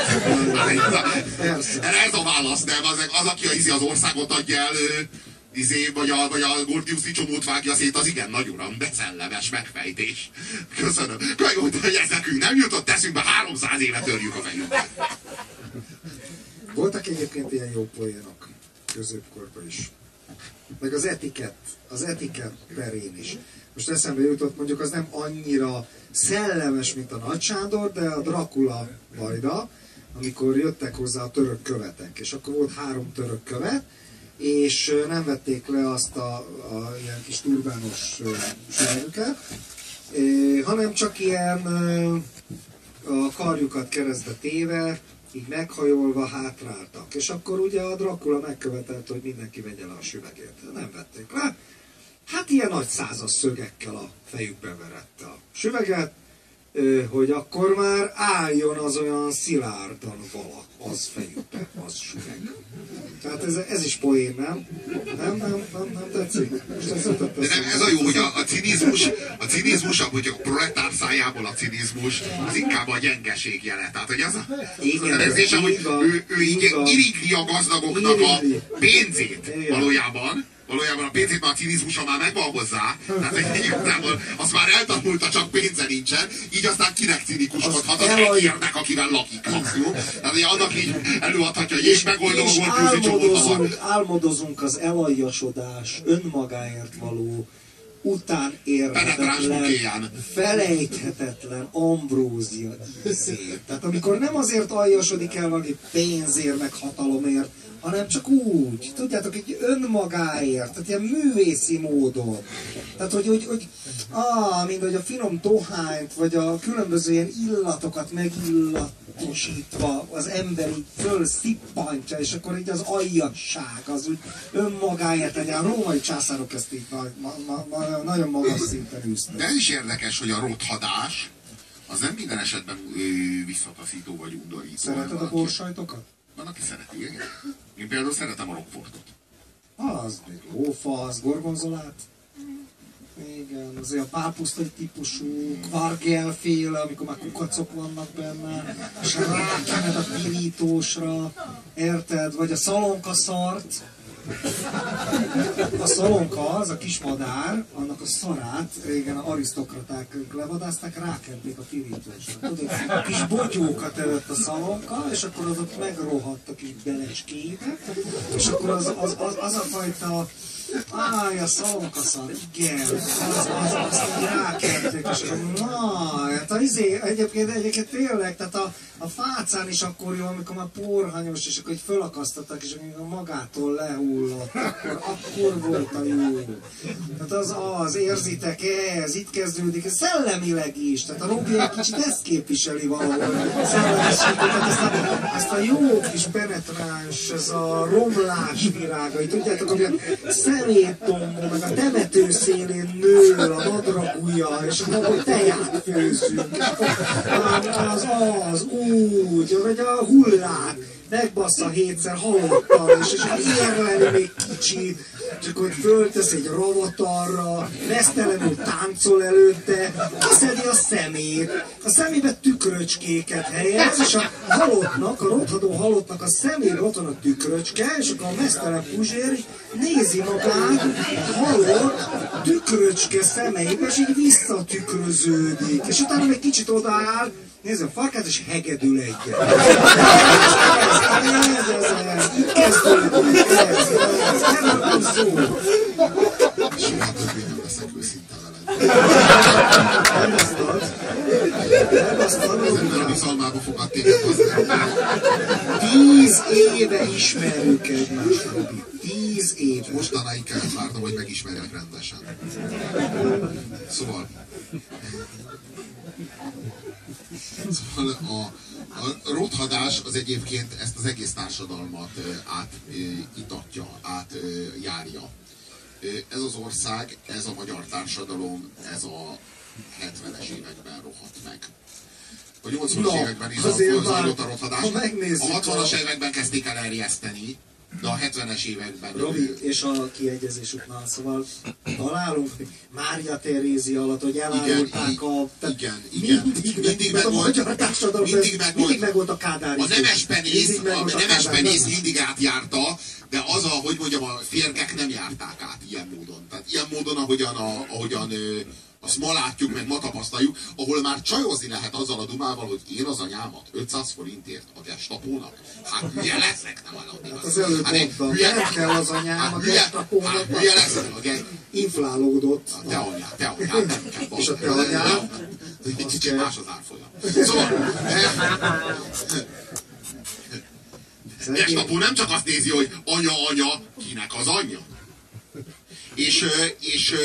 Speaker 2: Erre ez a válasz, nem? Az, az aki az, az országot adja elő, izé, vagy a, vagy a Gordiuszi csomót vágja szét, az igen, nagy uram, de szellemes megfejtés. Köszönöm. Köszönöm, hogy ez nekünk nem jutott eszünkbe, 300 éve törjük a fejünket.
Speaker 1: Voltak egyébként ilyen jó poénok középkorban is. Meg az etikett, az etikett perén is. Most eszembe jutott, mondjuk az nem annyira szellemes, mint a Nagy Sándor, de a Dracula vajda, amikor jöttek hozzá a török követek, és akkor volt három török követ, és nem vették le azt a, a ilyen kis turbános sárgukat, hanem csak ilyen a karjukat keresztbe téve, így meghajolva hátráltak. És akkor ugye a Dracula megkövetelt, hogy mindenki vegye le a süvegét. Nem vették le. Hát ilyen nagy százas szögekkel a fejükbe verette a süveget, hogy akkor már álljon az olyan szilárdan vala, az fejükbe, az süveg. Tehát ez, ez is poén, nem? Nem, nem, nem, nem tetszik? Most ez,
Speaker 2: De nem, ez a jó, hogy a, a cinizmus, a cinizmus, hogy a proletár szájából a cinizmus, az inkább a gyengeség jele. Tehát, hogy az a,
Speaker 1: Igen,
Speaker 2: az érzésem, hogy ő, ő így irigli a gazdagoknak a pénzét valójában, valójában a pénzét már a cinizmusa már megvan hozzá, tehát igazából azt már eltanulta, csak pénze nincsen, így aztán kinek cinikuskodhat az elaj... egyérnek, akivel lakik maximum. Tehát annak így előadhatja, hogy és megoldom
Speaker 1: és
Speaker 2: a álmodozunk,
Speaker 1: álmodozunk az elaljasodás, önmagáért való után érhetetlen, felejthetetlen ambrózia ízét. Tehát amikor nem azért aljasodik el valami pénzért, meg hatalomért, hanem csak úgy, tudjátok, egy önmagáért, tehát ilyen művészi módon. Tehát, hogy, hogy, hogy ah, mint hogy a finom dohányt, vagy a különböző ilyen illatokat megillatosítva az emberi fölszippantja, és akkor így az aljasság, az úgy önmagáért legyen. A római császárok ezt így ma, ma, ma, ma, nagyon magas szinten űztek.
Speaker 2: De is érdekes, hogy a rothadás, az nem minden esetben visszataszító vagy undorító.
Speaker 1: Szereted a borsajtokat?
Speaker 2: Van, aki szereti, igen. Én például szeretem a Rockfortot.
Speaker 1: Az még lófasz, gorgonzolát. Igen, azért a pálpusztai típusú, kvargel féle, amikor már kukacok vannak benne, és rákened a pirítósra, érted? Vagy a szalonkaszart, a szalonka, az a kis madár, annak a szarát régen a arisztokraták levadázták, rákenték a pirítósra. Tudod, a kis bogyókat evett a szalonka, és akkor az ott megrohadt a kis belecskébe, és akkor az, az, az, az a fajta Áj, a szalonkaszar, igen, az, az, azt így rákenték, és na, hát a izé, egyébként, egyébként tényleg, tehát a, a fácán is akkor jó, amikor már porhanyos, és akkor így fölakasztottak, és amikor magától lehullott, akkor, akkor volt a jó. Tehát az az, érzitek ez, itt kezdődik, ez szellemileg is, tehát a Robi egy kicsit ezt képviseli valahol, szellemiséget, tehát ezt a, ezt a jó kis penetráns, ez a romlás virágai, tudjátok, hogy a szeméttombon, meg a temető szélén nő a madragúja, és akkor teját főzünk, az az, úgy, hogy a hullák, megbassza hétszer halottal, és, és érleli még kicsi, csak hogy föltesz egy ravatarra, mesztelenül táncol előtte, kiszedi a szemét, a szemébe tükröcskéket helyez, és a halottnak, a rothadó halottnak a szemébe ott van a tükröcske, és akkor a mesztelen puzsér nézi magát, halott, tükröcske szemeibe, és így visszatükröződik, és utána még kicsit odaáll, Nézd a farkát, és hegedül egyet. Ez, ez, ez, kezdődik, ez, ez, erről szó.
Speaker 2: Soha többé nem leszek őszinte veled.
Speaker 1: Nem basztad. Nem basztad,
Speaker 2: Az ember a bizalmába fogad téged.
Speaker 1: Tíz éve ismerjük egymást, Robi. Tíz éve.
Speaker 2: Mostanáig kellett várnom, hogy megismerjek rendesen. Szóval... Szóval a, a rothadás az egyébként ezt az egész társadalmat átitatja, átjárja. Ez az ország, ez a magyar társadalom, ez a 70-es években rohadt meg. A 80-as
Speaker 1: Na,
Speaker 2: években is zajlott a rothadás. A 60-as
Speaker 1: a-
Speaker 2: években kezdték el erjeszteni, de a 70-es években
Speaker 1: Robi, és a kiegyezés után, szóval találunk Mária Terézi alatt, hogy elárulták
Speaker 2: Igen,
Speaker 1: a...
Speaker 2: igen, igen.
Speaker 1: Mindig,
Speaker 2: Mindig
Speaker 1: mert a
Speaker 2: megvolt-
Speaker 1: magyar társadalom,
Speaker 2: mindig
Speaker 1: mindig,
Speaker 2: megvolt-
Speaker 1: mindig megvolt a kádári.
Speaker 2: A
Speaker 1: Mindig
Speaker 2: a
Speaker 1: megvolt
Speaker 2: nemes
Speaker 1: kádári.
Speaker 2: penész mindig átjárta, de az, a, hogy mondjam, a férgek nem járták át ilyen módon. Tehát ilyen módon, ahogyan, a, ahogyan azt ma látjuk, meg ma tapasztaljuk, ahol már csajozni lehet azzal a dumával, hogy én az anyámat 500 forintért a gestapónak. Hát hülye leszek, nem adni.
Speaker 1: Hát az előbb mondtam, nem kell az anyám
Speaker 2: hát
Speaker 1: a
Speaker 2: hülye,
Speaker 1: gestapónak.
Speaker 2: hát hülye leszek, a ge-
Speaker 1: Inflálódott.
Speaker 2: te anyád, te anyád, nem kell.
Speaker 1: És a te anyád?
Speaker 2: Egy kicsit más az árfolyam. Szóval, eh, Gestapo nem csak azt nézi, hogy anya, anya, kinek az anyja. És, ö, és ö,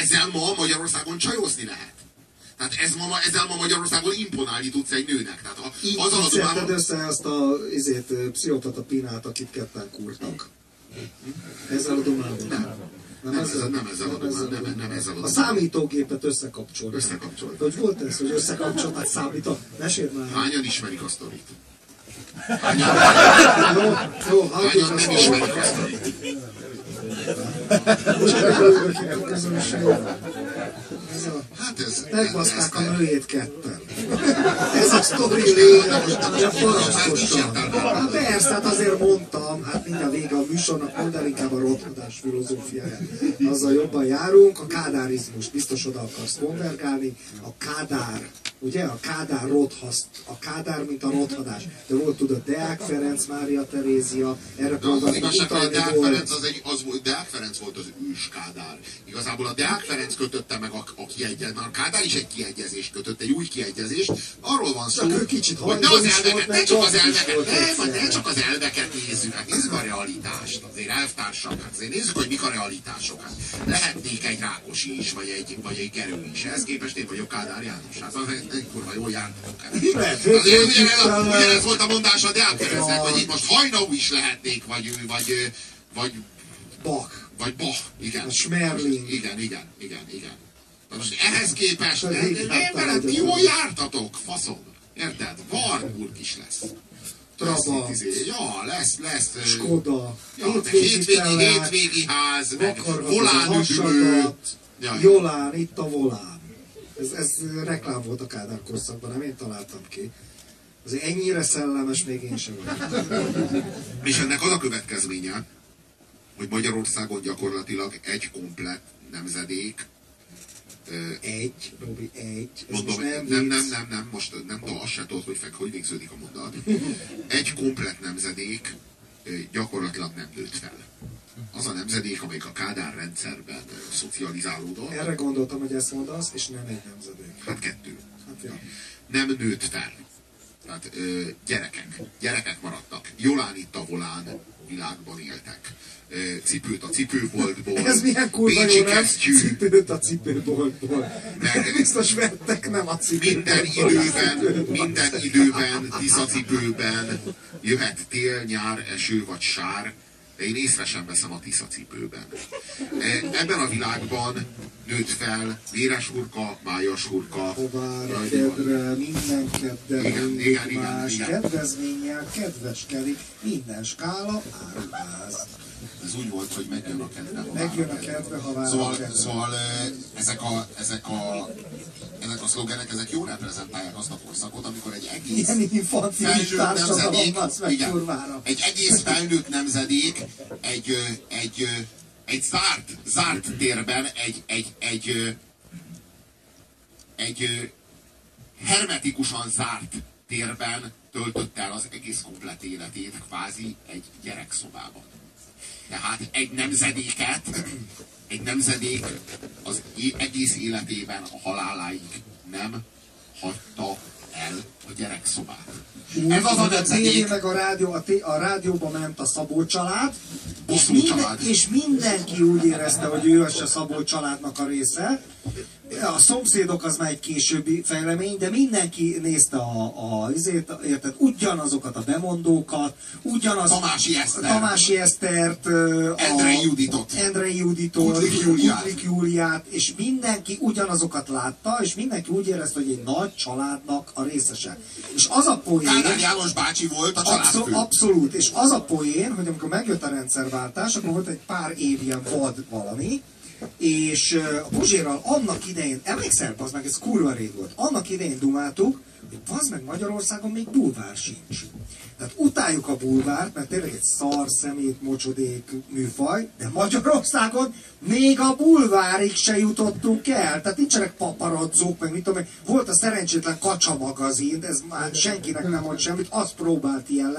Speaker 2: ezzel ma Magyarországon csajozni lehet. Tehát ez ma, ezzel ma Magyarországon imponálni tudsz egy nőnek. Tehát a,
Speaker 1: Így,
Speaker 2: azzal a
Speaker 1: így szedted
Speaker 2: dumával,
Speaker 1: össze azt a izét, pszichopata pinát, akit ketten kurtak. Ezzel a dumával. Nem,
Speaker 2: Nem ezzel- nem ezzel a dumával, nem- nem ezzel a
Speaker 1: A számítógépet összekapcsolt.
Speaker 2: Összekapcsolt.
Speaker 1: Hogy volt ez, hogy összekapcsolták számítót? Meséld már.
Speaker 2: hányan ismerik a sztorit?
Speaker 1: Jó, jó, hagyjuk
Speaker 2: Hányan nem
Speaker 1: a
Speaker 2: ismerik a sztorit? Hát ez...
Speaker 1: Megbaszták a nőjét ketten. Ez a sztori lényeg, hogy a
Speaker 2: értelme.
Speaker 1: Hát persze, hát azért mondtam, hát mindjárt vége a műsornak, mondd inkább a rothadás filozófiáját. Azzal jobban járunk, a kádárizmus biztos oda akarsz konvergálni, a kádár, ugye, a kádár rothaszt, a kádár, mint a rothadás. De volt tudod, Deák Ferenc, Mária Terézia, erre
Speaker 2: De az igazság, hogy a
Speaker 1: utalni
Speaker 2: Deák
Speaker 1: volt.
Speaker 2: Ferenc, az egy, az volt, Deák Ferenc volt az őskádár. Igazából a Deák Ferenc kötötte meg a, a kiegyezést, mert a Kádár is egy kiegyezést kötött, egy új kiegyezést. Arról van szó,
Speaker 1: Csak ő kicsit
Speaker 2: hogy ne az elveket, ne csak az elveket, ne, csak az elveket nézzük, hát nézzük a realitást, azért elvtársak, hát azért nézzük, hogy mik a realitások. Hát lehetnék egy Rákosi is, vagy egy, vagy egy Gerő is. Ehhez képest én vagyok Kádár János. Hát az egy, kurva jól jártam.
Speaker 1: Lehet,
Speaker 2: Azért ugyanez, ugyanez volt a mondás a
Speaker 1: Ja.
Speaker 2: hogy itt most hajnau is lehetnék, vagy, vagy, vagy,
Speaker 1: Bach.
Speaker 2: vagy Bach. Igen.
Speaker 1: A Schmerling.
Speaker 2: Igen, igen, igen, igen. Na most ehhez képest,
Speaker 1: láttam,
Speaker 2: emberek, ti jól jártatok, faszom. Érted? Warburg is lesz.
Speaker 1: Trabant.
Speaker 2: izé. Ja, lesz, lesz.
Speaker 1: Skoda,
Speaker 2: Ja,
Speaker 1: hétvégi
Speaker 2: hétvégi, hétvégi ház, meg volán üdülő. ja.
Speaker 1: Jolán, itt a volán. Ez, ez reklám volt a Kádár korszakban, nem én találtam ki. Azért ennyire szellemes még én sem vagyok.
Speaker 2: És ennek az a következménye, hogy Magyarországon gyakorlatilag egy komplett nemzedék,
Speaker 1: Egy, Robi, egy.
Speaker 2: Mondom, nem,
Speaker 1: nem,
Speaker 2: nem, nem, nem, most nem tudom, azt se tudod, hogy, fek, hogy végződik a mondat. Egy komplett nemzedék gyakorlatilag nem nőtt fel. Az a nemzedék, amelyik a Kádár rendszerben szocializálódott,
Speaker 1: Erre gondoltam, hogy ezt mondasz, és nem egy nemzedék.
Speaker 2: hát kettő.
Speaker 1: Hát ja.
Speaker 2: nem nőtt fel. Tehát ö, gyerekek, gyerekek maradtak. Jolán itt a volán világban éltek. Cipőt a cipőboltból.
Speaker 1: Ez milyen kurva jó, nem? Cipőt a cipőboltból.
Speaker 2: Meg-
Speaker 1: Biztos vettek, nem a
Speaker 2: minden
Speaker 1: cipőboltból.
Speaker 2: időben, minden időben, tiszacipőben jöhet tél, nyár, eső vagy sár, de én észre sem veszem a tiszacipőben. E, Ebben a világban nőtt fel véres hurka, májas hurka,
Speaker 1: Hová,
Speaker 2: jaj,
Speaker 1: kedre, minden kedden
Speaker 2: Igen, igen, igen,
Speaker 1: más,
Speaker 2: igen.
Speaker 1: kedvezménnyel kedveskedik, minden skála áruház.
Speaker 2: Ez úgy volt, hogy megjön a kedve. ha
Speaker 1: Megjön a kedve, ha vár a
Speaker 2: Szóval,
Speaker 1: kedve.
Speaker 2: szóval ezek a, ezek a, ezek a szlogenek, ezek jól reprezentálják azt a korszakot, amikor egy egész felnőtt nemzedék, igen, egy egész felnőtt nemzedék egy, egy, egy zárt, zárt térben, egy, egy, egy, egy hermetikusan zárt térben töltötte el az egész komplet életét, kvázi egy gyerekszobában. Tehát egy nemzedéket, egy nemzedék az egész életében a haláláig nem hagyta el a gyerekszobát. Ez az a nemzedék,
Speaker 1: meg a rádió, a, té, a rádióba ment a Szabó család, és,
Speaker 2: Bosszú
Speaker 1: minden,
Speaker 2: család.
Speaker 1: és mindenki úgy érezte, hogy ő az a Szabó családnak a része. A szomszédok az már egy későbbi fejlemény, de mindenki nézte a, a izét, érted, ugyanazokat a bemondókat, ugyanaz
Speaker 2: Tamási Eszter.
Speaker 1: Tamási Esztert,
Speaker 2: Endrei Juditot.
Speaker 1: Endrei Juditot,
Speaker 2: Kudlik Júliát.
Speaker 1: Kudlik Júliát, és mindenki ugyanazokat látta, és mindenki úgy érezte, hogy egy nagy családnak a részese. És az a poén...
Speaker 2: Kádár János bácsi volt a családfő.
Speaker 1: Abszol, abszolút, és az a poén, hogy amikor megjött a rendszerváltás, akkor volt egy pár év ilyen vad valami, és a Puzsérral annak idején, emlékszel, az meg ez kurva rég volt, annak idején dumáltuk, hogy az meg Magyarországon még bulvár sincs. Tehát utáljuk a bulvárt, mert tényleg egy szar, szemét, mocsodék műfaj, de Magyarországon még a bulvárig se jutottunk el. Tehát nincsenek paparazzók, meg mit tudom én. Volt a szerencsétlen Kacsa magazin, ez már senkinek nem mond semmit, azt próbált ilyen.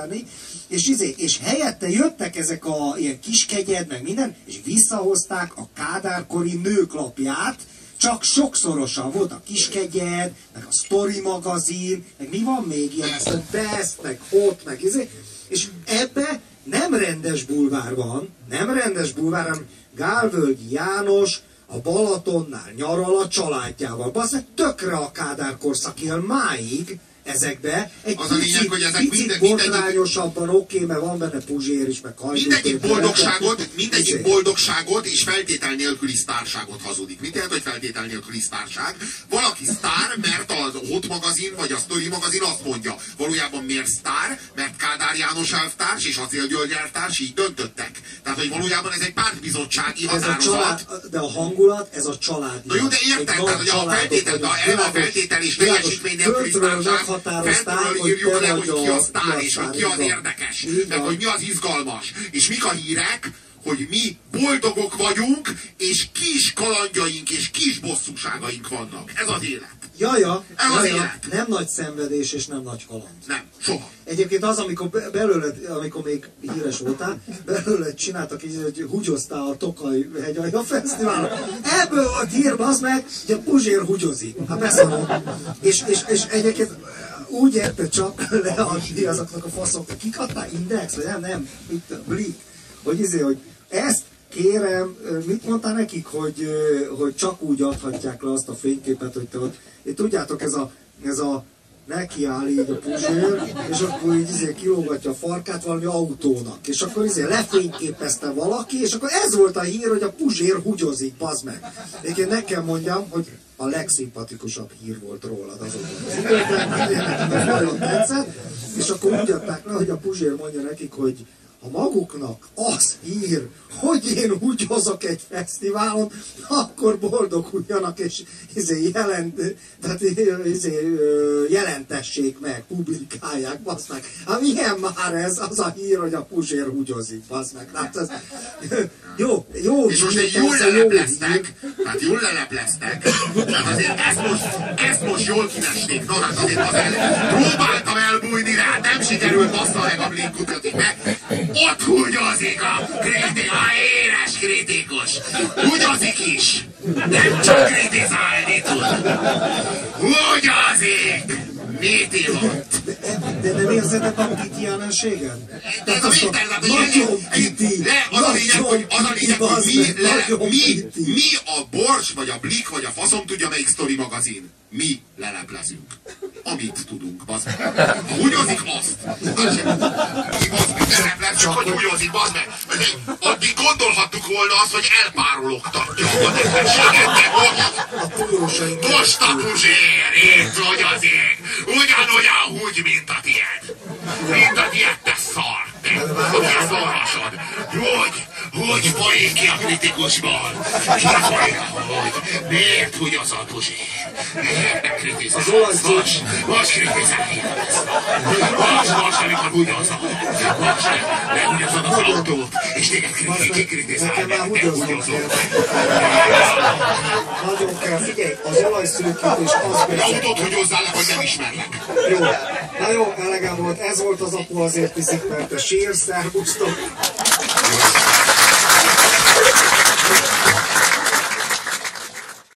Speaker 1: És, izé, és helyette jöttek ezek a ilyen kiskegyed, meg minden, és visszahozták a Kádárkori nőklapját, csak sokszorosan volt a kiskegyed, meg a Story magazin, meg mi van még ilyen, a Best, meg Hot, meg izé, és ebbe nem rendes bulvár van, nem rendes bulvár, hanem Gálvölgyi János a Balatonnál nyaral a családjával. Basz, tökre a Kádár korszak él máig ezekbe. Egy
Speaker 2: Az a lényeg, hogy ezek minden-
Speaker 1: botrányosabban, oké, mert van benne Puzsér is, meg Hajdú
Speaker 2: Mindegyik boldogságot,
Speaker 1: de-
Speaker 2: mindegyik
Speaker 1: izé.
Speaker 2: boldogságot és feltétel nélküli sztárságot hazudik. Mit jelent, hogy feltétel nélküli sztárság? Valaki sztár, mert a Hot magazin vagy a Story magazin azt mondja. Valójában miért sztár? Mert Kádár János elvtárs és Acél György elvtárs így döntöttek. Tehát, hogy valójában ez egy pártbizottsági
Speaker 1: Ez a
Speaker 2: határozat.
Speaker 1: család, de a hangulat, ez a család.
Speaker 2: Na jó, de érted, tehát, hogy a feltétel, eleve a feltétel és teljesítmény nélküli sztárság, fentről írjuk le, hogy ki a sztár, és hogy ki az érdekes, meg hogy mi az izgalmas, és mik a hírek, hogy mi boldogok vagyunk, és kis kalandjaink és kis bosszúságaink vannak. Ez az élet.
Speaker 1: Jaja,
Speaker 2: Ez az
Speaker 1: jaja,
Speaker 2: élet.
Speaker 1: nem nagy szenvedés és nem nagy kaland.
Speaker 2: Nem, soha.
Speaker 1: Egyébként az, amikor be- belőled, amikor még híres voltál, belőled csináltak így, hogy húgyoztál a Tokaj hegyalja fesztiválon. Ebből volt hír, az meg, hogy a Puzsér húgyozik. Hát beszarom. És, és, és egyébként úgy érte csak leadni azoknak a faszoknak. Kik adták Index? Vagy nem, nem. Mit, Blik. Hogy izé, hogy ezt kérem, mit mondtál nekik, hogy, hogy csak úgy adhatják le azt a fényképet, hogy te ott, és tudjátok, ez a, ez a nekiáll így a puzsér, és akkor így izé kilógatja a farkát valami autónak, és akkor izé lefényképezte valaki, és akkor ez volt a hír, hogy a puzsér húgyozik, bazd meg. Egyébként nekem mondjam, hogy a legszimpatikusabb hír volt rólad azokban az időkben, nagyon tetszett, és akkor úgy adták le, hogy a Puzsér mondja nekik, hogy ha maguknak az hír, hogy én úgy hozok egy fesztiválon, akkor boldoguljanak és izé jelent, tehát izé, jelentessék meg, publikálják, basz meg. Hát milyen már ez, az a hír, hogy a Puzsér húgyozik, basz meg. Hát ez, jó, jó.
Speaker 2: És most egy jól lelepleztek, tehát jól lelepleztek, tehát azért ezt most, ezt most jól kinesték. No, hát azért azért próbáltam elbújni rá, nem sikerült bassza meg a blinkutot, mert ott húgyozik a kritikus, a éres kritikus. Húgyozik is. Nem csak kritizálni tud. Húgyozik. Ivott?
Speaker 1: De nem érzed a piti jelenséget?
Speaker 2: De ez a hogy nagyon piti, az a lényeg, hogy, az a lényeg, hogy mi, le, mi, mi a Bors, vagy a Blik, vagy a faszom tudja melyik sztori magazin. Mi leleplezünk. Amit tudunk, bazd meg. Ha húgyozik, azt. Mi bazd meg, leleplezünk, hogy húgyozik, bazd meg. Addig gondolhattuk volna azt, hogy elpárologtatja a népességet, de most, most a puzsér, itt húgyozik. Ugyanolyan húgy, mint a tiéd. Mint a tiéd, te szar. A szarhasod. Hogy, hogy folyik ki a kritikusból? Ki folyik, hogy? Miért húgyozol, puzsér? Miért nem kritizálsz? Most, most kritizálj. Most, most, amikor húgyozol. Most, lehúgyozod az autót, és téged kikritizálj, mert te húgyozol.
Speaker 1: Nagyon kell, figyelj, az olajszűkítés az
Speaker 2: De autót húgyozzál le, hogy nem ismerlek.
Speaker 1: Jó, na jó, elegem volt, ez volt az apu azért iszik, mert te sírsz, szervusztok.